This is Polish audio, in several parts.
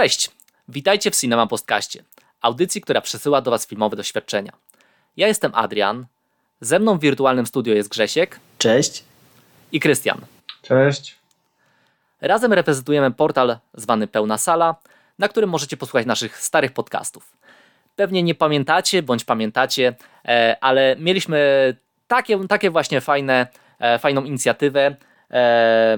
Cześć, witajcie w Cinema Postkaście, audycji, która przesyła do Was filmowe doświadczenia. Ja jestem Adrian, ze mną w wirtualnym studio jest Grzesiek Cześć. i Krystian. Cześć. Razem reprezentujemy portal zwany Pełna Sala, na którym możecie posłuchać naszych starych podcastów. Pewnie nie pamiętacie, bądź pamiętacie, e, ale mieliśmy takie, takie właśnie fajne, e, fajną inicjatywę. E,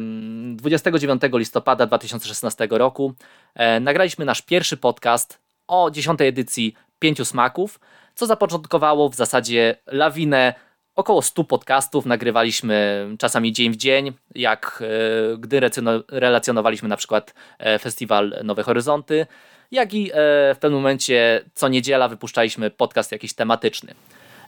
29 listopada 2016 roku e, nagraliśmy nasz pierwszy podcast o 10 edycji Pięciu Smaków, co zapoczątkowało w zasadzie lawinę około 100 podcastów. Nagrywaliśmy czasami dzień w dzień, jak e, gdy relacjonowaliśmy na przykład e, festiwal Nowe Horyzonty, jak i w pewnym momencie co niedziela wypuszczaliśmy podcast jakiś tematyczny.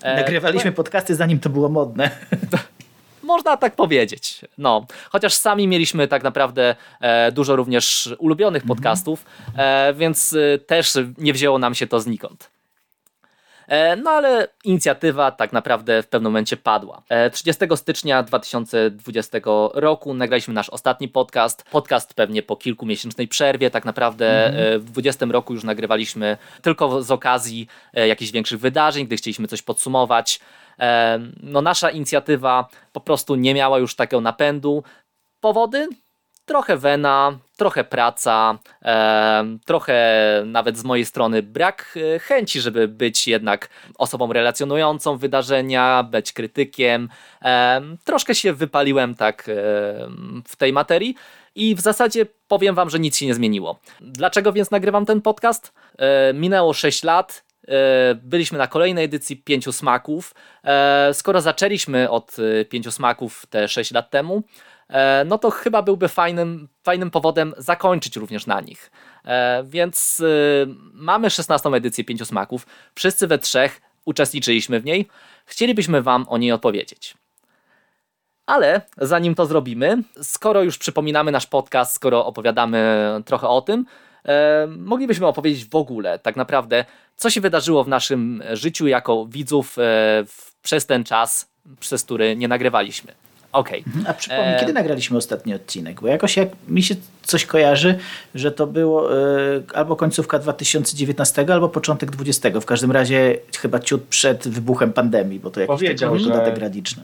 Nagrywaliśmy podcasty zanim to było modne. Można tak powiedzieć. No, chociaż sami mieliśmy tak naprawdę e, dużo również ulubionych podcastów, e, więc e, też nie wzięło nam się to znikąd. No ale inicjatywa tak naprawdę w pewnym momencie padła. E, 30 stycznia 2020 roku nagraliśmy nasz ostatni podcast. Podcast pewnie po kilkumiesięcznej przerwie. Tak naprawdę e, w 2020 roku już nagrywaliśmy tylko z okazji jakichś większych wydarzeń, gdy chcieliśmy coś podsumować. No nasza inicjatywa po prostu nie miała już takiego napędu. Powody? Trochę wena, trochę praca, trochę nawet z mojej strony brak e, chęci, żeby być jednak osobą relacjonującą wydarzenia, być krytykiem. Troszkę się wypaliłem tak e, w tej materii i w zasadzie powiem Wam, że nic się nie zmieniło. Dlaczego więc nagrywam ten podcast? E, minęło 6 lat. E, Byliśmy na kolejnej edycji Pięciu Smaków. E, Skoro zaczęliśmy od e, Pięciu Smaków te 6 lat temu, no to chyba byłby fajnym, fajnym powodem zakończyć również na nich. Więc mamy 16 edycję Pięciu Smaków. Wszyscy we trzech uczestniczyliśmy w niej. Chcielibyśmy Wam o niej opowiedzieć. Ale zanim to zrobimy, skoro już przypominamy nasz podcast, skoro opowiadamy trochę o tym, e, moglibyśmy opowiedzieć w ogóle tak naprawdę, co się wydarzyło w naszym życiu jako widzów e, w, przez ten czas, przez który nie nagrywaliśmy. Okej. A przypomnij, E, kiedy nagraliśmy ostatni odcinek? Bo jakoś jak mi się coś kojarzy, że to było e, albo końcówka 2019, albo początek 2020. W każdym razie chyba ciut przed wybuchem pandemii, bo to jakiś Powiedział, taki że- dodatek graniczny.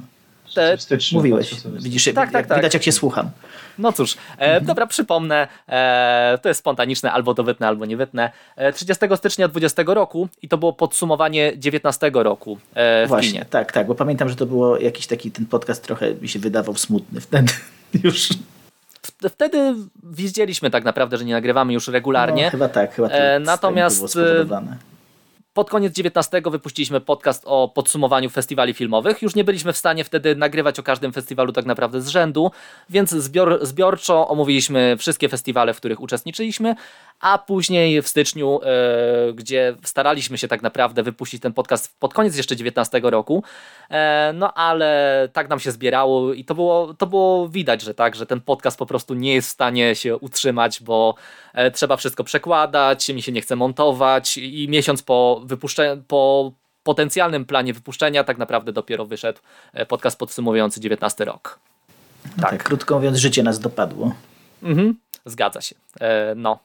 Te- Mówiłeś. 2020. Widzisz, Tak, tak, tak, widać jak się słucham. No cóż, e, dobra, przypomnę, e, to jest spontaniczne, albo to wytnę, albo nie wytnę. E, 30 stycznia 20 roku i to było podsumowanie 19 roku e, Właśnie, kinie. tak, tak, bo pamiętam, że to było jakiś taki, ten podcast trochę mi się wydawał smutny wtedy już. Wtedy widzieliśmy tak naprawdę, że nie nagrywamy już regularnie. No, chyba tak, chyba to, E, natomiast. Pod koniec 19 wypuściliśmy podcast o podsumowaniu festiwali filmowych. Już nie byliśmy w stanie wtedy nagrywać o każdym festiwalu tak naprawdę z rzędu, więc zbior, zbiorczo omówiliśmy wszystkie festiwale, w których uczestniczyliśmy, a później w styczniu, e, gdzie staraliśmy się tak naprawdę wypuścić ten podcast pod koniec jeszcze 19 roku, e, no ale tak nam się zbierało i to było, to było widać, że tak, że ten podcast po prostu nie jest w stanie się utrzymać, bo trzeba wszystko przekładać, mi się nie chce montować i miesiąc po wypuszczeniu, po potencjalnym planie wypuszczenia tak naprawdę dopiero wyszedł e, podcast podsumowujący 19 rok. No tak. krótko mówiąc, życie nas dopadło. Mhm, zgadza się. E, no.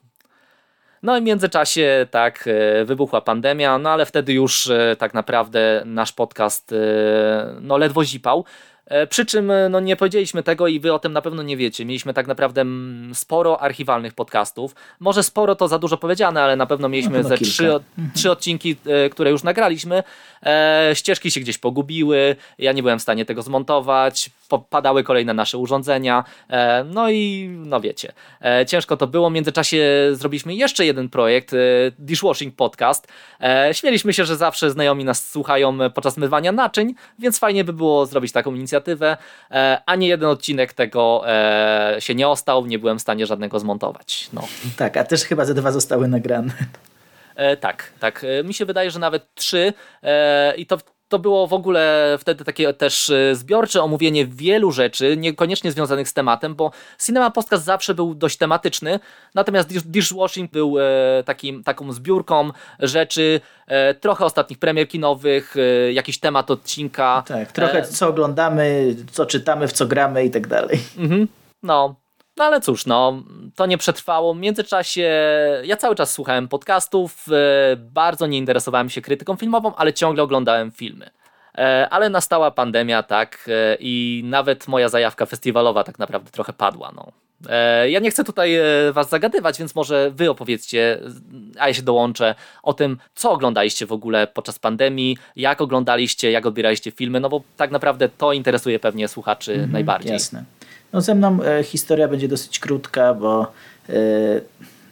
No i w międzyczasie tak e, wybuchła pandemia, no ale wtedy już e, tak naprawdę nasz podcast e, no ledwo zipał. E, Przy czym e, no, nie powiedzieliśmy tego i wy o tym na pewno nie wiecie. Mieliśmy tak naprawdę mm, sporo archiwalnych podcastów. Może sporo to za dużo powiedziane, ale na pewno mieliśmy ze trzy, trzy odcinki, e, które już nagraliśmy. Ścieżki się gdzieś pogubiły, ja nie byłem w stanie tego zmontować, padały kolejne nasze urządzenia, e, no i no wiecie, e, ciężko to było. W międzyczasie zrobiliśmy jeszcze jeden projekt, e, Dishwashing Podcast. Śmieliśmy się, że zawsze znajomi nas słuchają podczas mywania naczyń, więc fajnie by było zrobić taką inicjatywę. E, ani jeden odcinek tego się nie ostał, nie byłem w stanie żadnego zmontować. No. Tak, a też chyba ze dwa zostały nagrane. E, tak, tak. E, mi się wydaje, że nawet trzy e, i to, to było w ogóle wtedy takie też e, zbiorcze omówienie wielu rzeczy, niekoniecznie związanych z tematem, bo Cinema Podcast zawsze był dość tematyczny, natomiast dish- Dishwashing był e, takim, taką zbiórką rzeczy, e, trochę ostatnich premier kinowych, jakiś temat odcinka. Tak, trochę co oglądamy, co czytamy, w co gramy i tak dalej. Mhm. No. No ale cóż, no, to nie przetrwało. W międzyczasie ja cały czas słuchałem podcastów, e, bardzo nie interesowałem się krytyką filmową, ale ciągle oglądałem filmy. E, ale nastała pandemia, tak, e, i nawet moja zajawka festiwalowa tak naprawdę trochę padła. No. Ja nie chcę tutaj was zagadywać, więc może wy opowiedzcie, a ja się dołączę, o tym, co oglądaliście w ogóle podczas pandemii, jak oglądaliście, jak odbieraliście filmy, no bo tak naprawdę to interesuje pewnie słuchaczy mhm, najbardziej. Jasne. No ze mną e, historia będzie dosyć krótka, bo e,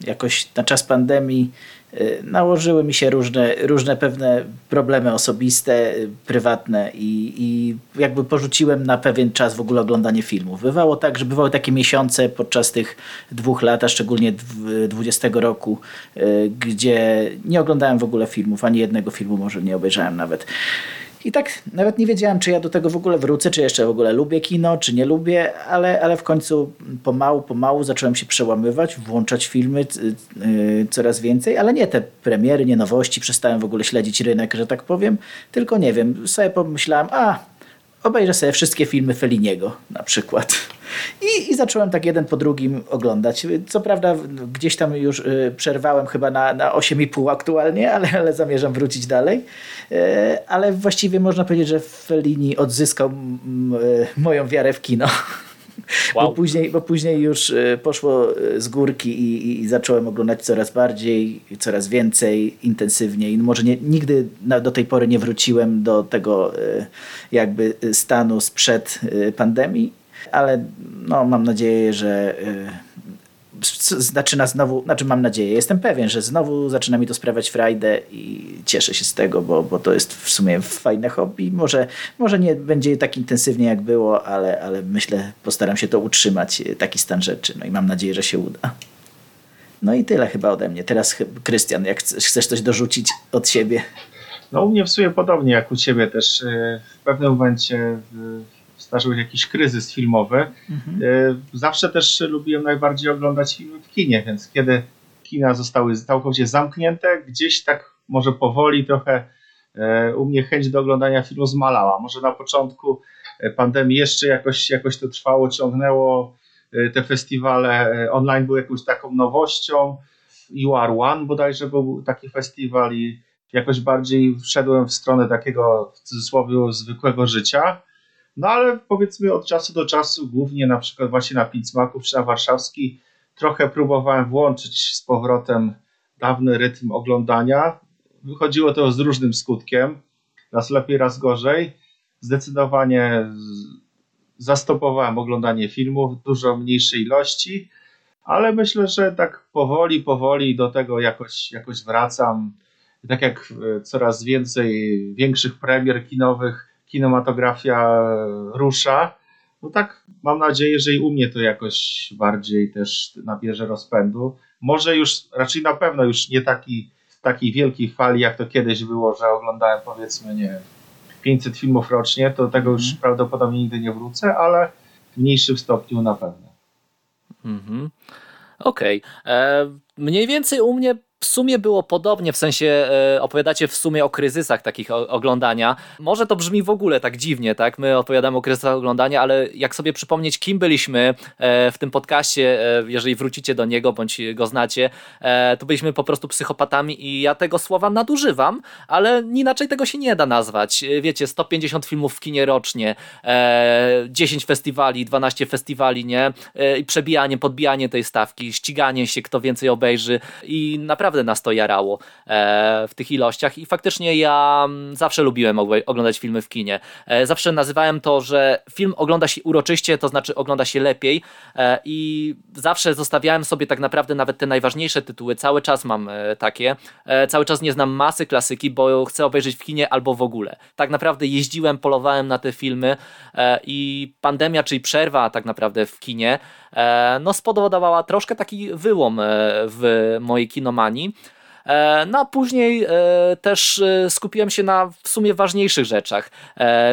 jakoś na czas pandemii e, nałożyły mi się różne, różne pewne problemy osobiste, prywatne i, i jakby porzuciłem na pewien czas w ogóle oglądanie filmów. Bywało tak, że bywały takie miesiące podczas tych dwóch lat, a szczególnie 20 roku, gdzie nie oglądałem w ogóle filmów, ani jednego filmu może nie obejrzałem nawet. I tak nawet nie wiedziałem, czy ja do tego w ogóle wrócę, czy jeszcze w ogóle lubię kino, czy nie lubię, ale, ale w końcu pomału, pomału zacząłem się przełamywać, włączać filmy yy, coraz więcej, ale nie te premiery, nie nowości, przestałem w ogóle śledzić rynek, że tak powiem, tylko nie wiem, sobie pomyślałem, a obejrzę sobie wszystkie filmy Feliniego na przykład. I, I zacząłem tak jeden po drugim oglądać. Co prawda gdzieś tam już y, przerwałem chyba na, na 8,5 aktualnie, ale, ale zamierzam wrócić dalej. Y, ale właściwie można powiedzieć, że Fellini odzyskał y, moją wiarę w kino. Wow. Bo, później, bo później już poszło z górki i, i, zacząłem oglądać coraz bardziej, coraz więcej, intensywniej. No może nie, nigdy do tej pory nie wróciłem do tego jakby stanu sprzed pandemii, ale no, mam nadzieję, że y, zaczyna znowu, znaczy mam nadzieję, jestem pewien, że znowu zaczyna mi to sprawiać frajdę i cieszę się z tego, bo, bo to jest w sumie fajne hobby. Może, może nie będzie tak intensywnie jak było, ale, ale myślę, postaram się to utrzymać, y, taki stan rzeczy. No i mam nadzieję, że się uda. No i tyle chyba ode mnie. Teraz Krystian, jak chcesz coś dorzucić od siebie? No u mnie w sumie podobnie jak u ciebie też. Y, w pewnym momencie zdarzył się jakiś kryzys filmowy. Mhm. E, zawsze też lubiłem najbardziej oglądać filmy w kinie, więc kiedy kina zostały całkowicie zamknięte, gdzieś tak może powoli trochę e, u mnie chęć do oglądania filmu zmalała. Może na początku e, pandemii jeszcze jakoś, jakoś to trwało, ciągnęło. Te festiwale online były jakąś taką nowością. Are One bodajże był taki festiwal i jakoś bardziej wszedłem w stronę takiego w cudzysłowie zwykłego życia. No ale powiedzmy od czasu do czasu, głównie na przykład właśnie na Pizmaków czy na Warszawski, trochę próbowałem włączyć z powrotem dawny rytm oglądania. Wychodziło to z różnym skutkiem, raz lepiej, raz gorzej. Zdecydowanie zastopowałem oglądanie filmów w dużo mniejszej ilości, ale myślę, że tak powoli, powoli do tego jakoś, jakoś wracam. Tak jak e, coraz więcej większych premier kinowych kinematografia rusza, no tak mam nadzieję, że i u mnie to jakoś bardziej też nabierze rozpędu. Może już, raczej na pewno już nie taki, takiej wielkiej fali, jak to kiedyś było, że oglądałem powiedzmy, nie 500 filmów rocznie, to tego już mm. prawdopodobnie nigdy nie wrócę, ale w mniejszym stopniu na pewno. Mhm. Okej. Okay. E, mniej więcej u mnie w sumie było podobnie, w sensie e, opowiadacie w sumie o kryzysach takich oglądania. Może to brzmi w ogóle tak dziwnie, tak? My opowiadamy o kryzysach oglądania, ale jak sobie przypomnieć, kim byliśmy e, w tym podcaście, e, jeżeli wrócicie do niego bądź go znacie, to byliśmy po prostu psychopatami i ja tego słowa nadużywam, ale inaczej tego się nie da nazwać. Wiecie, 150 filmów w kinie rocznie, 10 festiwali, 12 festiwali, nie? I przebijanie, podbijanie tej stawki, ściganie się, kto więcej obejrzy i naprawdę naprawdę nas to jarało e, w tych ilościach. I faktycznie ja mm, zawsze lubiłem oglądać filmy w kinie. E, zawsze nazywałem to, że film ogląda się uroczyście, to znaczy ogląda się lepiej. E, i zawsze zostawiałem sobie tak naprawdę nawet te najważniejsze tytuły, cały czas mam takie, cały czas nie znam masy klasyki, bo chcę obejrzeć w kinie albo w ogóle. Tak naprawdę jeździłem, polowałem na te filmy i pandemia, czyli przerwa tak naprawdę w kinie, no spowodowała troszkę taki wyłom w mojej kinomanii, E, no a później e, też e, skupiłem się na w sumie ważniejszych rzeczach.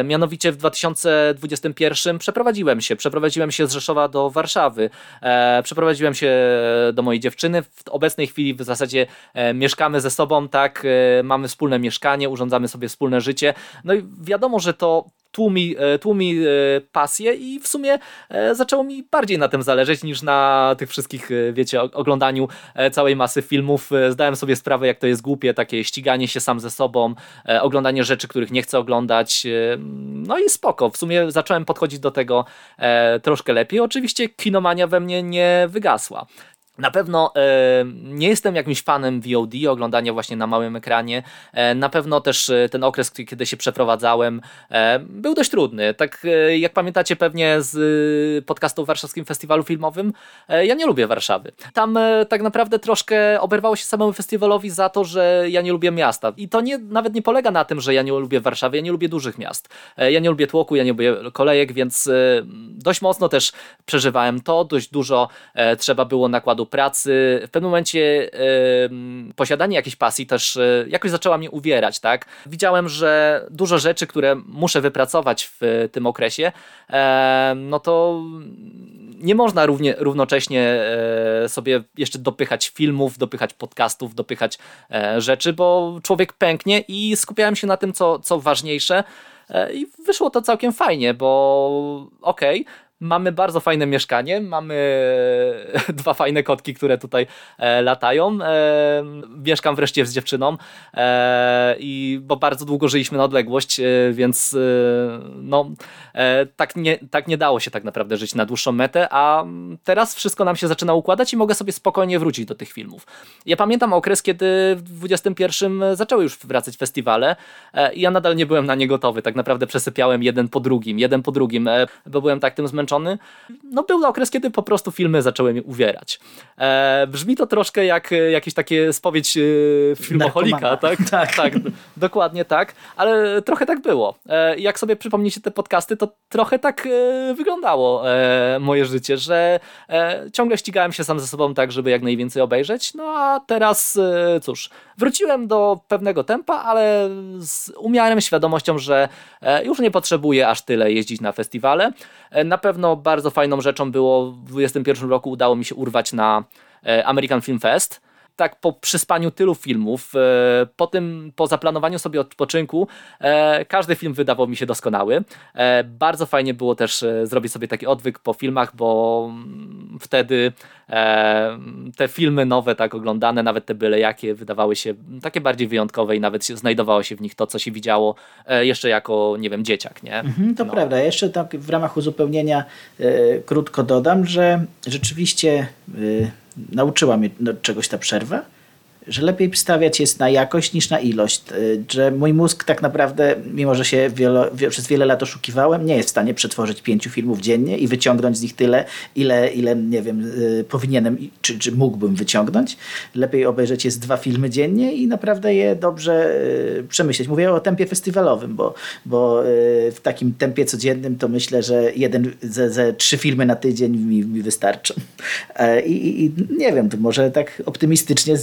Mianowicie w 2021 przeprowadziłem się. Przeprowadziłem się z Rzeszowa do Warszawy. Przeprowadziłem się do mojej dziewczyny. W obecnej chwili w zasadzie mieszkamy ze sobą, tak, mamy wspólne mieszkanie, urządzamy sobie wspólne życie. No i wiadomo, że to tłumi, e, tłumi e, pasję i w sumie e, zaczęło mi bardziej na tym zależeć niż na tych wszystkich, wiecie, oglądaniu całej masy filmów. Zdałem sobie sprawę, jak to jest głupie, takie ściganie się sam ze sobą, oglądanie rzeczy, których nie chcę oglądać. No i spoko. W sumie zacząłem podchodzić do tego troszkę lepiej. Oczywiście kinomania we mnie nie wygasła. Na pewno e, nie jestem jakimś fanem VOD, oglądania właśnie na małym ekranie. E, na pewno też e, ten okres, kiedy się przeprowadzałem, e, był dość trudny. Tak e, jak pamiętacie pewnie z e, podcastu o Warszawskim Festiwalu Filmowym, ja nie lubię Warszawy. Tam tak naprawdę troszkę oberwało się samemu festiwalowi za to, że ja nie lubię miasta. I to nie, nawet nie polega na tym, że ja nie lubię Warszawy, ja nie lubię dużych miast. ja nie lubię tłoku, ja nie lubię kolejek, więc dość mocno też przeżywałem to. Dość dużo trzeba było nakładu pracy, w pewnym momencie posiadanie jakiejś pasji też yy, jakoś zaczęła mnie uwierać, tak? Widziałem, że dużo rzeczy, które muszę wypracować w tym okresie, no to nie można równie, równocześnie e, sobie jeszcze dopychać filmów, dopychać podcastów, dopychać e, rzeczy, bo człowiek pęknie i skupiałem się na tym, co, co ważniejsze. I wyszło to całkiem fajnie, bo okej, okay, Mamy bardzo fajne mieszkanie, mamy dwa fajne kotki, które tutaj e, latają. E, mieszkam wreszcie z dziewczyną, e, i, bo bardzo długo żyliśmy na odległość, więc no, tak, nie, tak nie dało się tak naprawdę żyć na dłuższą metę, a teraz wszystko nam się zaczyna układać i mogę sobie spokojnie wrócić do tych filmów. Ja pamiętam okres, kiedy w 21 zaczęły już wracać festiwale i ja nadal nie byłem na nie gotowy. Tak naprawdę przesypiałem jeden po drugim, jeden po drugim, bo byłem tak tym zmęczony, zmęczony. No był okres, kiedy po prostu filmy zaczęły mnie uwierać. E, brzmi to troszkę jak e, jakieś takie spowiedź e, filmoholika, tak? tak? tak? dokładnie tak, ale trochę tak było. E, jak sobie przypomnicie te podcasty, to trochę tak e, wyglądało e, moje życie, że ciągle ścigałem się sam ze sobą tak, żeby jak najwięcej obejrzeć, no a teraz cóż, wróciłem do pewnego tempa, ale z umiarem świadomością, że już nie potrzebuję aż tyle jeździć na festiwale. Na pewno pewno bardzo fajną rzeczą było w 2021 roku udało mi się urwać na e, American Film Fest tak po przyspaniu tylu filmów, e, po tym, po zaplanowaniu sobie odpoczynku, e, każdy film wydawał mi się doskonały. E, bardzo fajnie było też zrobić sobie taki odwyk po filmach, bo mm, wtedy te filmy nowe, tak oglądane, nawet te byle jakie, wydawały się takie bardziej wyjątkowe i nawet znajdowało się w nich to, co się widziało jeszcze jako, nie wiem, dzieciak, nie? Mhm, to no. prawda. Jeszcze tak w ramach uzupełnienia krótko dodam, że rzeczywiście nauczyła mnie czegoś ta przerwa że lepiej stawiać jest na jakość niż na ilość. Y, że mój mózg tak naprawdę, mimo że się wielo, przez wiele lat oszukiwałem, nie jest w stanie przetworzyć pięciu filmów dziennie i wyciągnąć z nich tyle, ile, ile nie wiem, y, powinienem czy, czy mógłbym wyciągnąć. Lepiej obejrzeć jest dwa filmy dziennie i naprawdę je dobrze y, przemyśleć. Mówię o tempie festiwalowym, bo, bo w takim tempie codziennym to myślę, że jeden ze, ze trzy filmy na tydzień mi, mi wystarczą. E, I, I, nie wiem, może tak optymistycznie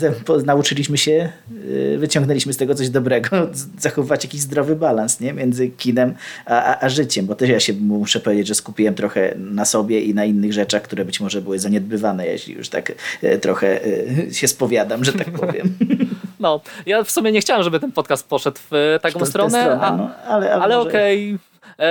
nauczyliśmy się, y, wyciągnęliśmy z tego coś dobrego, zachowywać jakiś zdrowy balans nie? między kinem a, a, a, życiem, bo też ja się muszę powiedzieć, że skupiłem trochę na sobie i na innych rzeczach, które być może były zaniedbywane, jeśli już tak y, trochę y, się spowiadam, że tak powiem. No, ja w sumie nie chciałem, żeby ten podcast poszedł w taką stronę, stronę a, no, ale, ale, ale okej. Okay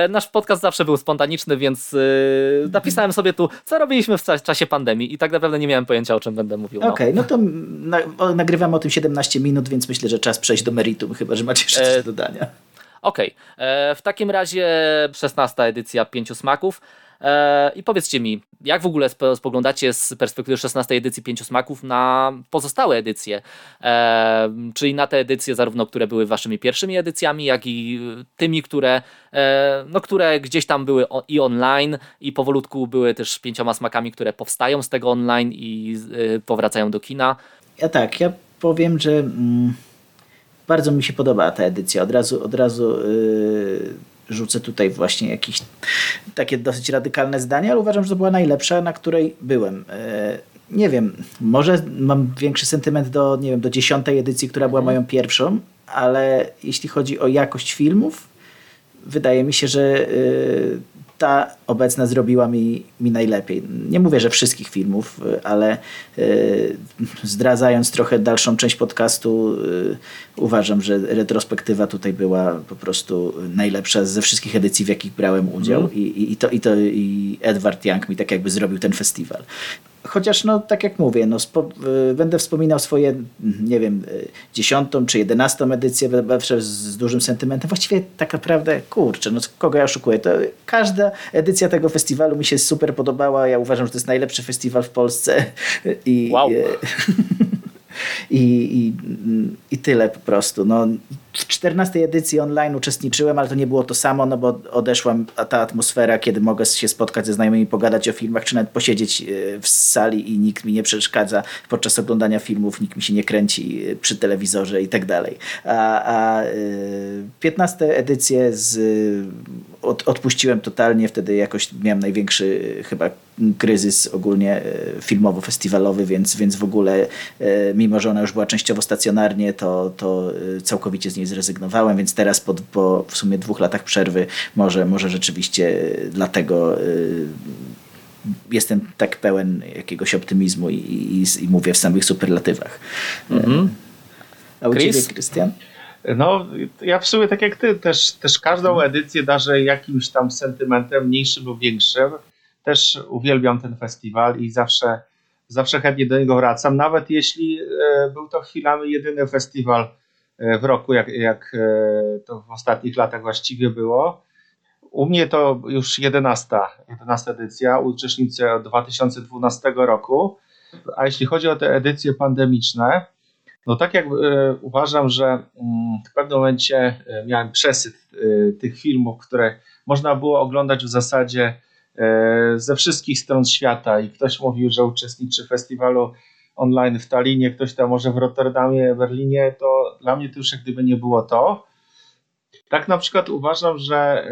nasz podcast zawsze był spontaniczny, więc yy, napisałem sobie tu, co robiliśmy w czasie pandemii i tak naprawdę nie miałem pojęcia, o czym będę mówił. No. Okej, okay, no to na, nagrywamy o tym 17 minut, więc myślę, że czas przejść do meritum, chyba że macie jeszcze coś do dodania. Okej, okay. E, w takim razie 16 edycja Pięciu Smaków. E, I powiedzcie mi, jak w ogóle spoglądacie z perspektywy 16 edycji Pięciu Smaków na pozostałe edycje? E, czyli na te edycje, zarówno które były waszymi pierwszymi edycjami, jak i tymi, które, e, no, które gdzieś tam były i online, i powolutku były też pięcioma smakami, które powstają z tego online i powracają do kina. Ja tak, ja powiem, że mm, bardzo mi się podoba ta edycja. Od razu, od razu yy rzucę tutaj właśnie jakieś takie dosyć radykalne zdanie, ale uważam, że to była najlepsza, na której byłem. E, nie wiem, może mam większy sentyment do, nie wiem, do dziesiątej edycji, która była mhm. moją pierwszą, ale jeśli chodzi o jakość filmów, wydaje mi się, że e, ta obecna zrobiła mi, mi najlepiej. Nie mówię, że wszystkich filmów, ale y, zdradzając trochę dalszą część podcastu, y, uważam, że retrospektywa tutaj była po prostu najlepsza ze wszystkich edycji, w jakich brałem udział. Mm. I, i, to, i, to, I Edward Young mi tak jakby zrobił ten festiwal. Chociaż, no, tak jak mówię, no, spo, y, będę wspominał swoje, nie wiem, y, dziesiątą czy jedenastą edycję zawsze z dużym sentymentem. Właściwie tak naprawdę, kurczę, no kogo ja oszukuję? To każda edycja tego festiwalu mi się super podobała. Ja uważam, że to jest najlepszy festiwal w Polsce. I, wow. I, i, i tyle po prostu. No, w 14 edycji online uczestniczyłem, ale to nie było to samo, no bo odeszła ta atmosfera, kiedy mogę się spotkać ze znajomymi, pogadać o filmach, czy nawet posiedzieć e, w sali i nikt mi nie przeszkadza podczas oglądania filmów, nikt mi się nie kręci e, przy telewizorze i tak dalej. A, a 15 e, edycję z, od, odpuściłem totalnie, wtedy jakoś miałem największy chyba kryzys ogólnie filmowo-festiwalowy, więc, więc w ogóle mimo, że ona już była częściowo stacjonarnie, to, to całkowicie z niej zrezygnowałem, więc teraz po, po w sumie dwóch latach przerwy może, może rzeczywiście dlatego y, jestem tak pełen jakiegoś optymizmu i, i, i mówię w samych superlatywach. Mhm. A u Chris? ciebie, Krystian? No, ja w sumie tak jak ty, też, też każdą mhm. edycję darzę jakimś tam sentymentem, mniejszym lub większym. Też uwielbiam ten festiwal i zawsze, zawsze chętnie do niego wracam, nawet jeśli e, był to chwilami jedyny festiwal, w roku, jak, jak e, to w ostatnich latach właściwie było. U mnie to już 11, 11 edycja, uczestniczę od 2012 roku. A jeśli chodzi o te edycje pandemiczne, no tak jak e, uważam, że mm, w pewnym momencie e, miałem przesyt tych filmów, które można było oglądać w zasadzie ze wszystkich stron świata i ktoś mówił, że uczestniczy w festiwalu online w Talinie, ktoś tam może w Rotterdamie, Berlinie, to dla mnie to już jak gdyby nie było to. Tak na przykład uważam, że e,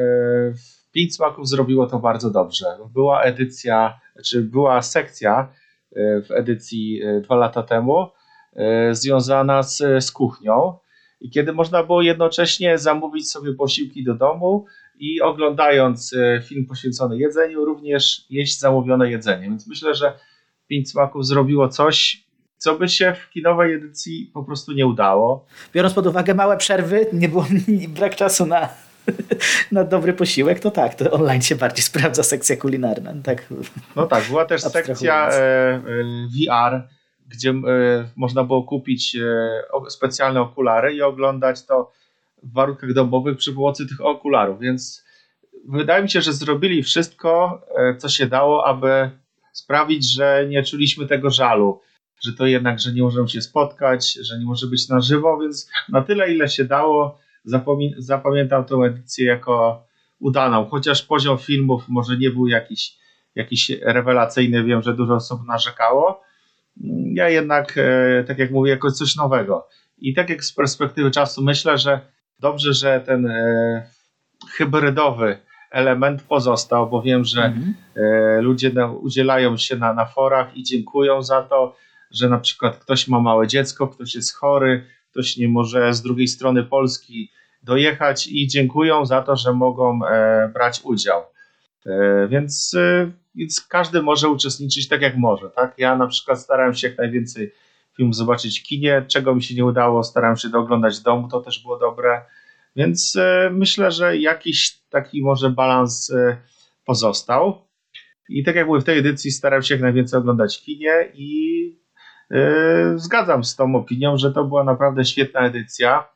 Pięć Smaków zrobiło to bardzo dobrze. Była edycja, czy była sekcja e, w edycji e, dwa lata temu związana z, z kuchnią i kiedy można było jednocześnie zamówić sobie posiłki do domu i oglądając film poświęcony jedzeniu, również jeść zamówione jedzenie. Więc myślę, że Pięć Smaków zrobiło coś, co by się w kinowej edycji po prostu nie udało. Biorąc pod uwagę małe przerwy, nie było brak czasu na, na dobry posiłek, to tak, to online się bardziej sprawdza sekcja kulinarna. Tak. No tak, była też sekcja e, e, VR, gdzie e, można było kupić specjalne okulary i oglądać to w warunkach domowych przy pomocy tych okularów, więc wydaje mi się, że zrobili wszystko, co się dało, aby sprawić, że nie czuliśmy tego żalu, że to jednak, że nie możemy się spotkać, że nie może być na żywo, więc na tyle, ile się dało, zapamiętam tę edycję jako udaną, chociaż poziom filmów może nie był jakiś, jakiś rewelacyjny, wiem, że dużo osób narzekało. Ja jednak, e, tak jak mówię, jako coś nowego. I tak jak z perspektywy czasu myślę, że dobrze, że ten e, hybrydowy element pozostał, bo wiem, że mhm. E, ludzie udzielają się na, na forach i dziękują za to, że na przykład ktoś ma małe dziecko, ktoś jest chory, ktoś nie może z drugiej strony Polski dojechać i dziękują za to, że mogą e, brać udział. E, więc, więc każdy może uczestniczyć tak jak może. Tak? Ja na przykład starałem się jak najwięcej filmów zobaczyć w kinie, czego mi się nie udało, starałem się dooglądać w domu, to też było dobre. Więc e, myślę, że jakiś taki może balans e, pozostał. I tak jak mówię, w tej edycji staram się jak najwięcej oglądać kinie i yy, zgadzam z tą opinią, że to była naprawdę świetna edycja.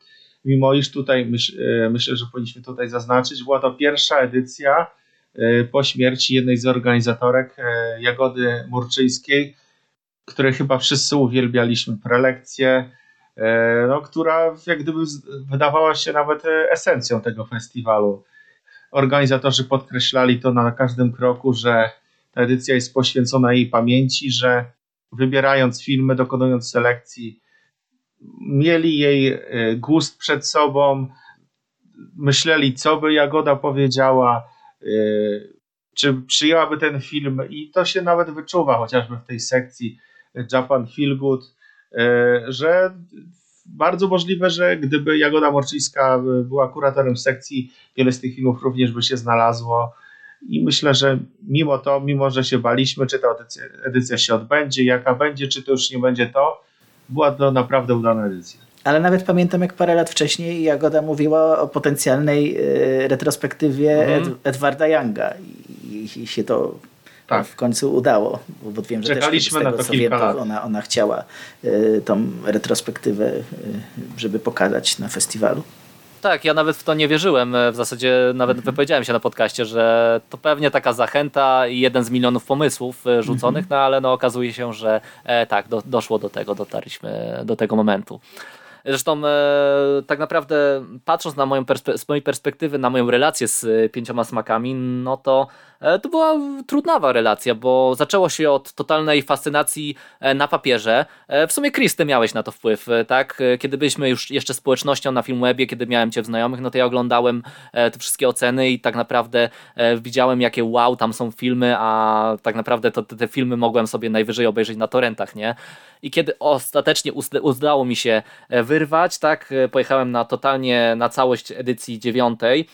Mimo iż tutaj myśl, yy, myślę, że powinniśmy tutaj zaznaczyć, była to pierwsza edycja yy, po śmierci jednej z organizatorek Jagody Murczyńskiej, której chyba wszyscy uwielbialiśmy prelekcje, no, która jak gdyby wydawała się nawet e, esencją tego festiwalu. Organizatorzy podkreślali to na każdym kroku, że ta edycja jest poświęcona jej pamięci, że wybierając filmy, dokonując selekcji, mieli jej e, gust przed sobą, myśleli, co by Jagoda powiedziała, czy przyjęłaby ten film, i to się nawet wyczuwa chociażby w tej sekcji Japan Feel Good E, że bardzo możliwe, że gdyby Jagoda Morczyńska była kuratorem sekcji, wiele z tych filmów również by się znalazło. i myślę, że mimo to, mimo że się baliśmy, czy ta edycja, edycja się odbędzie, jaka będzie, czy to już nie będzie to, była to naprawdę udana edycja. Ale nawet pamiętam, jak parę lat wcześniej Jagoda mówiła o potencjalnej y, retrospektywie mhm. Ed Edwarda Younga i, i, się to tak. w końcu udało, bo wiem, że Czekaliśmy też z tego, na to co wiem, to ona, ona chciała y, tą retrospektywę, y, żeby pokazać na festiwalu. Tak, ja nawet w to nie wierzyłem. W zasadzie nawet mhm. wypowiedziałem się na podcaście, że to pewnie taka zachęta i jeden z milionów pomysłów e, rzuconych, mhm. no ale no okazuje się, że e, tak, do, doszło do tego, dotarliśmy do tego momentu. Zresztą e, tak naprawdę patrząc na moją z mojej perspektywy na moją relację z e, pięcioma smakami, no to e, to była trudnawa relacja, bo zaczęło się od totalnej fascynacji e, na papierze. E, w sumie Chris, ty miałeś na to wpływ, tak? Kiedy byliśmy już jeszcze społecznością na Filmwebie, kiedy miałem cię w znajomych, no to ja oglądałem te wszystkie oceny i tak naprawdę widziałem jakie wow, tam są filmy, a tak naprawdę to te filmy mogłem sobie najwyżej obejrzeć na torrentach, nie? I kiedy ostatecznie udało mi się wyrwać, tak, pojechałem na totalnie na całość edycji dziewiątej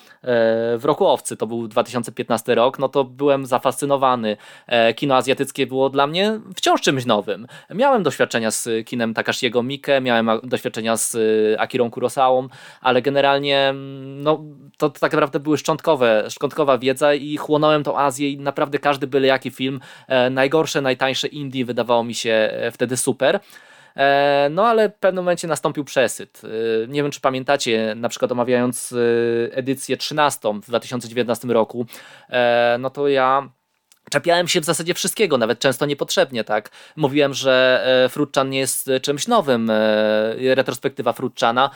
w roku Owcy, to był 2015 rok, no to byłem zafascynowany. E, kino azjatyckie było dla mnie wciąż czymś nowym. Miałem doświadczenia z kinem Takashiego Miike, miałem doświadczenia z e, Akirą Kurosałą, ale generalnie mm, no, to tak naprawdę były szczątkowe, szczątkowa wiedza i chłonąłem tą Azję i naprawdę każdy byle jaki film, e, najgorsze, najtańsze indie wydawało mi się wtedy super. E, no ale w pewnym momencie nastąpił przesyt. E, nie wiem, czy pamiętacie, na przykład omawiając e, edycję 13 w 2019 roku, no to ja Czepiałem się w zasadzie wszystkiego, nawet często niepotrzebnie, tak. Mówiłem, że Frutchan nie jest czymś nowym, retrospektywa Frutchana,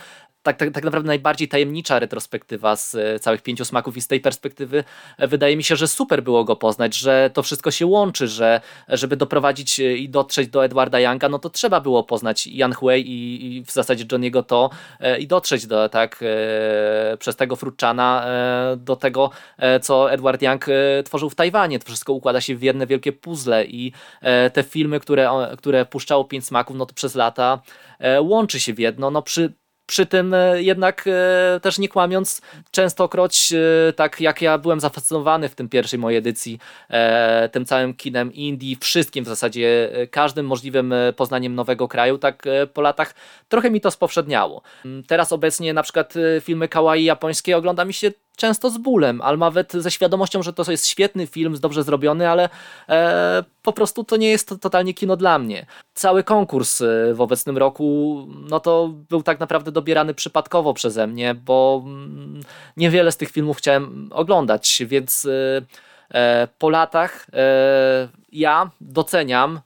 tak, tak, tak naprawdę najbardziej tajemnicza retrospektywa z e, całych pięciu smaków i z tej perspektywy e, wydaje mi się, że super było go poznać, że to wszystko się łączy, że żeby doprowadzić e, i dotrzeć do Edwarda Younga, no to trzeba było poznać Jan Hui i, i w zasadzie Johniego to i dotrzeć do, tak, przez tego Frutchana do tego, co Edward Young tworzył w Tajwanie. To wszystko układa się w jedne wielkie puzzle i te filmy, które, które puszczało pięć smaków, no to przez lata łączy się w jedno. No przy przy tym e, jednak e, też nie kłamiąc, częstokroć e, tak jak ja byłem zafascynowany w tym pierwszej mojej edycji tym całym kinem indie, wszystkim w zasadzie, każdym możliwym poznaniem nowego kraju, tak po latach trochę mi to spowszedniało. Teraz obecnie na przykład filmy kawaii japońskie ogląda mi się często z bólem, ale nawet ze świadomością, że to jest świetny film, dobrze zrobiony, ale e, po prostu to nie jest to, totalnie kino dla mnie. Cały konkurs e, w obecnym roku, no to był tak naprawdę dobierany przypadkowo przeze mnie, bo mm, niewiele z tych filmów chciałem oglądać, więc e, e po latach e, ja doceniam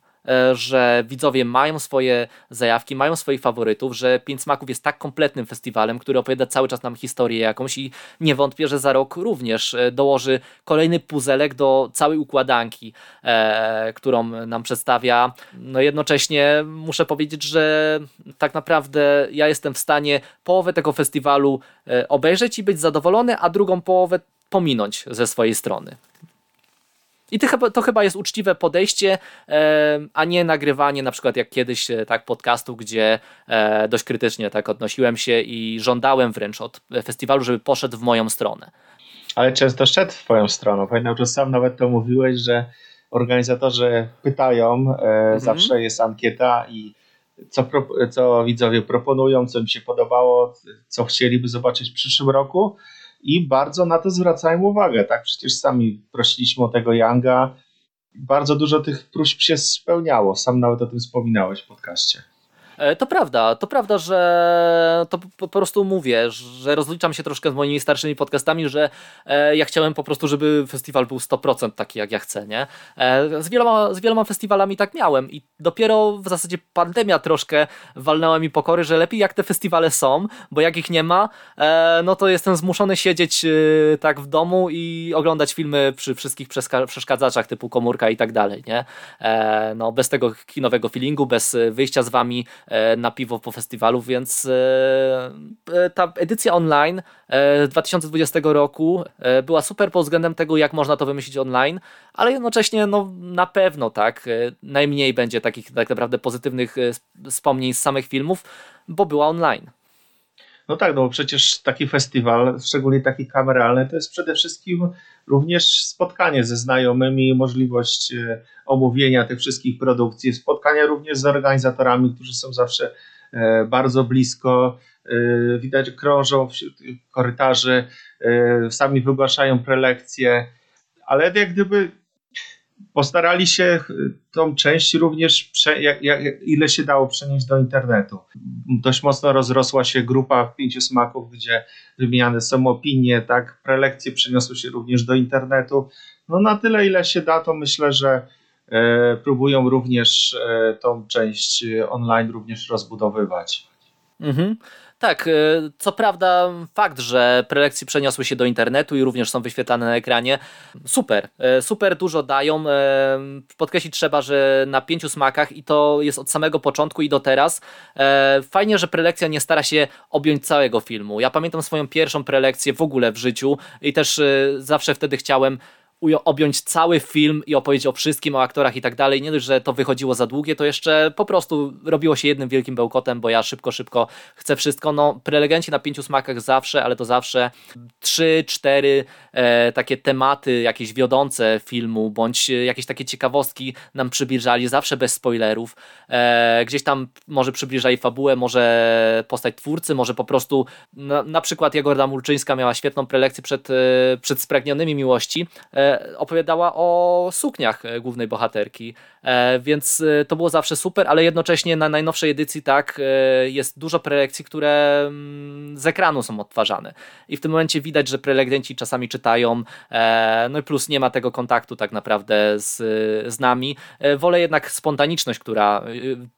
że widzowie mają swoje zajawki, mają swoich faworytów, że Pięć Smaków jest tak kompletnym festiwalem, który opowiada cały czas nam historię jakąś i nie wątpię, że za rok również e, dołoży kolejny puzelek do całej układanki, e, którą nam przedstawia. No jednocześnie muszę powiedzieć, że tak naprawdę ja jestem w stanie połowę tego festiwalu e, obejrzeć i być zadowolony, a drugą połowę pominąć ze swojej strony. I to chyba, jest uczciwe podejście, a nie nagrywanie na przykład jak kiedyś e, tak podcastu, gdzie e, dość krytycznie tak odnosiłem się i żądałem wręcz od festiwalu, żeby poszedł w moją stronę. Ale często szedł w twoją stronę. Pamiętam, że sam nawet to mówiłeś, że organizatorzy pytają, e, mhm. zawsze jest ankieta i co, co widzowie proponują, co im się podobało, co chcieliby zobaczyć w przyszłym roku i bardzo na to zwracają uwagę. Tak, przecież sami prosiliśmy o tego Younga. Bardzo dużo tych próśb się spełniało. Sam nawet o tym wspominałeś w podcaście. E, to prawda, to prawda, że to po prostu mówię, że rozliczam się troszkę z moimi starszymi podcastami, że e, ja chciałem po prostu, żeby festiwal był 100% taki, jak ja chcę, nie? E, z wieloma, z wieloma festiwalami tak miałem i dopiero w zasadzie pandemia troszkę walnęła mi pokory, że lepiej jak te festiwale są, bo jak ich nie ma, no to jestem zmuszony siedzieć tak w domu i oglądać filmy przy wszystkich przeszkadzaczach typu komórka i tak dalej, nie? No bez tego kinowego feelingu, bez wyjścia z wami na piwo po festiwalu, więc e, e, ta edycja online 2020 roku była super pod względem tego, jak można to wymyślić online, ale jednocześnie no, na pewno tak, najmniej będzie takich tak naprawdę pozytywnych wspomnień z samych filmów, bo była online. No tak, no bo przecież taki festiwal, szczególnie taki kameralny, to jest przede wszystkim również spotkanie ze znajomymi, możliwość e, omówienia tych wszystkich produkcji, spotkania również z organizatorami, którzy są zawsze e, bardzo blisko, e, widać krążą wśród korytarzy, sami wygłaszają prelekcje, ale jak gdyby postarali się tą część również, prze, jak, jak, ile się dało przenieść do internetu. Dość mocno rozrosła się grupa pięciu smaków, gdzie wymieniane są opinie, tak, prelekcje przeniosły się również do internetu. No na tyle, ile się da, to myślę, że e, próbują również e, tą część online również rozbudowywać. Mhm. Tak, e, co prawda fakt, że prelekcje przeniosły się do internetu i również są wyświetlane na ekranie, super, e, super dużo dają. E, podkreślić trzeba, że na pięciu smakach i to jest od samego początku i do teraz. Fajnie, że prelekcja nie stara się objąć całego filmu. Ja pamiętam swoją pierwszą prelekcję w ogóle w życiu i też zawsze wtedy chciałem objąć cały film i opowiedzieć o wszystkim, o aktorach i tak dalej. Nie dość, że to wychodziło za długie, to jeszcze po prostu robiło się jednym wielkim bełkotem, bo ja szybko, szybko chcę wszystko. No, prelegenci na pięciu smakach zawsze, ale to zawsze trzy, cztery e, takie tematy jakieś wiodące filmu, bądź jakieś takie ciekawostki nam przybliżali, zawsze bez spoilerów. E, gdzieś tam może przybliżali fabułę, może postać twórcy, może po prostu na, na przykład Jagoda Mulczyńska miała świetną prelekcję przed, e, przed Spragnionymi Miłości, e, opowiadała o sukniach e, głównej bohaterki, więc e, to było zawsze super, ale jednocześnie na najnowszej edycji tak jest dużo prelekcji, które mm, z ekranu są odtwarzane i w tym momencie widać, że prelegenci czasami czytają, no i plus nie ma tego kontaktu tak naprawdę z, z nami. Wolę jednak spontaniczność, która,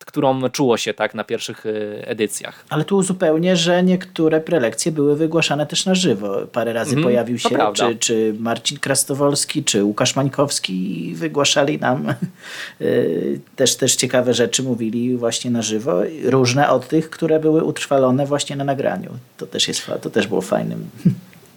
którą czuło się tak na pierwszych edycjach. Ale tu uzupełnię, że niektóre prelekcje były wygłaszane też na żywo. Parę razy mm, pojawił się czy, czy Marcin Krastowolski czy Łukasz Mańkowski wygłaszali nam też, też ciekawe rzeczy, mówili właśnie na żywo, różne od tych, które były utrwalone właśnie na nagraniu. To też, jest, to też było fajnym.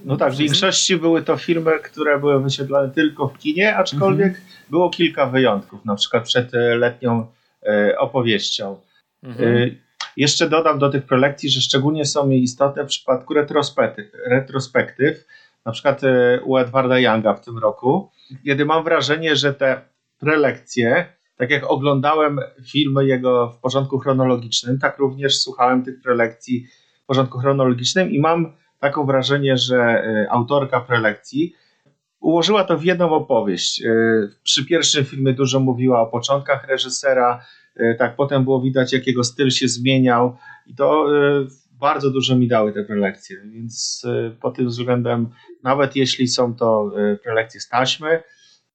No tak, w większości były to filmy, które były wyświetlane tylko w kinie, aczkolwiek mhm. było kilka wyjątków, na przykład przed e, letnią e, opowieścią. Mhm. E, jeszcze dodam do tych prelekcji, że szczególnie są mi istotne w przypadku retrospektyw, retrospektyw na przykład u Edwarda Younga w tym roku, kiedy mam wrażenie, że te prelekcje, tak jak oglądałem filmy jego w porządku chronologicznym, tak również słuchałem tych prelekcji w porządku chronologicznym i mam taką wrażenie, że e, autorka prelekcji ułożyła to w jedną opowieść. E, przy pierwszym filmie dużo mówiła o początkach reżysera, tak potem było widać, jak jego styl się zmieniał i to bardzo dużo mi dały te prelekcje, więc pod tym względem nawet jeśli są to e, prelekcje z taśmy,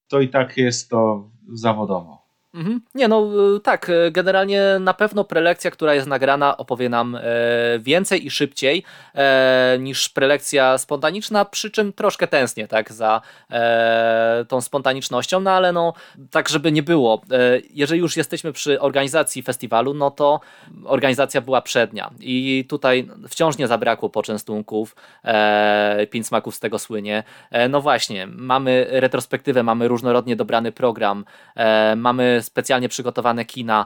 to i tak jest to zawodowo. Mhm. Nie, no y, tak, y, generalnie na pewno prelekcja, która jest nagrana, opowie nam e, więcej i szybciej e, niż prelekcja spontaniczna, przy czym troszkę tęsknię tak, za e, tą spontanicznością, no ale no, tak żeby nie było. Jeżeli już jesteśmy przy organizacji festiwalu, no to organizacja była przednia i tutaj wciąż nie zabrakło poczęstunków, pięć smaków z tego słynie. No właśnie, mamy retrospektywę, mamy różnorodnie dobrany program, mamy specjalnie przygotowane kina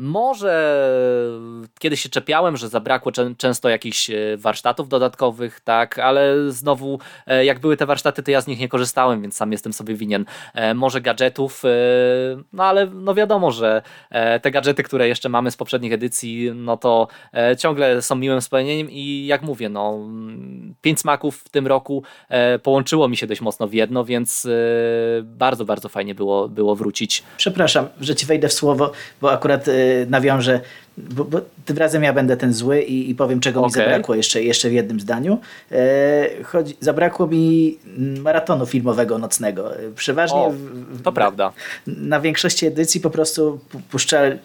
może kiedyś się czepiałem, że zabrakło często jakichś e, warsztatów dodatkowych, tak, ale znowu e, jak były te warsztaty, to ja z nich nie korzystałem, więc sam jestem sobie winien. E, może gadżetów, no ale no wiadomo, że te gadżety, które jeszcze mamy z poprzednich edycji, no to ciągle są miłym wspomnieniem i jak mówię, no pięć smaków w tym roku połączyło mi się dość mocno w jedno, więc bardzo, bardzo fajnie było, było wrócić. Przepraszam, że ci wejdę w słowo, bo akurat nawiążę bo, bo, tym razem ja będę ten zły i, i powiem, czego okay. mi zabrakło jeszcze, jeszcze w jednym zdaniu. E, chodzi, zabrakło mi maratonu filmowego nocnego. Przeważnie. O, to w, prawda. Na większości edycji po prostu puszczali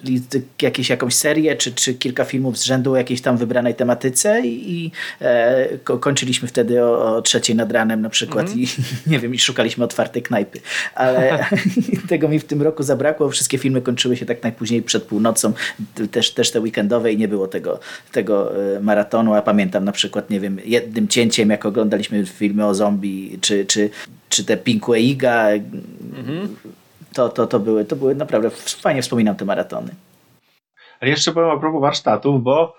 jakieś, jakąś serię, czy, czy kilka filmów z rzędu o jakiejś tam wybranej tematyce i, i e, kończyliśmy wtedy o, o, trzeciej nad ranem na przykład mm. i nie wiem, i szukaliśmy otwartej knajpy. Ale tego mi w tym roku zabrakło. Wszystkie filmy kończyły się tak najpóźniej przed północą. Też, też te weekendowe i nie było tego, tego e, maratonu, a pamiętam na przykład, nie wiem, jednym cięciem, jak oglądaliśmy filmy o zombie, czy, czy, czy te Pinkwaiga, mhm. to, to, to, były, to były naprawdę, fajnie wspominam te maratony. Ale jeszcze powiem a propos warsztatów, bo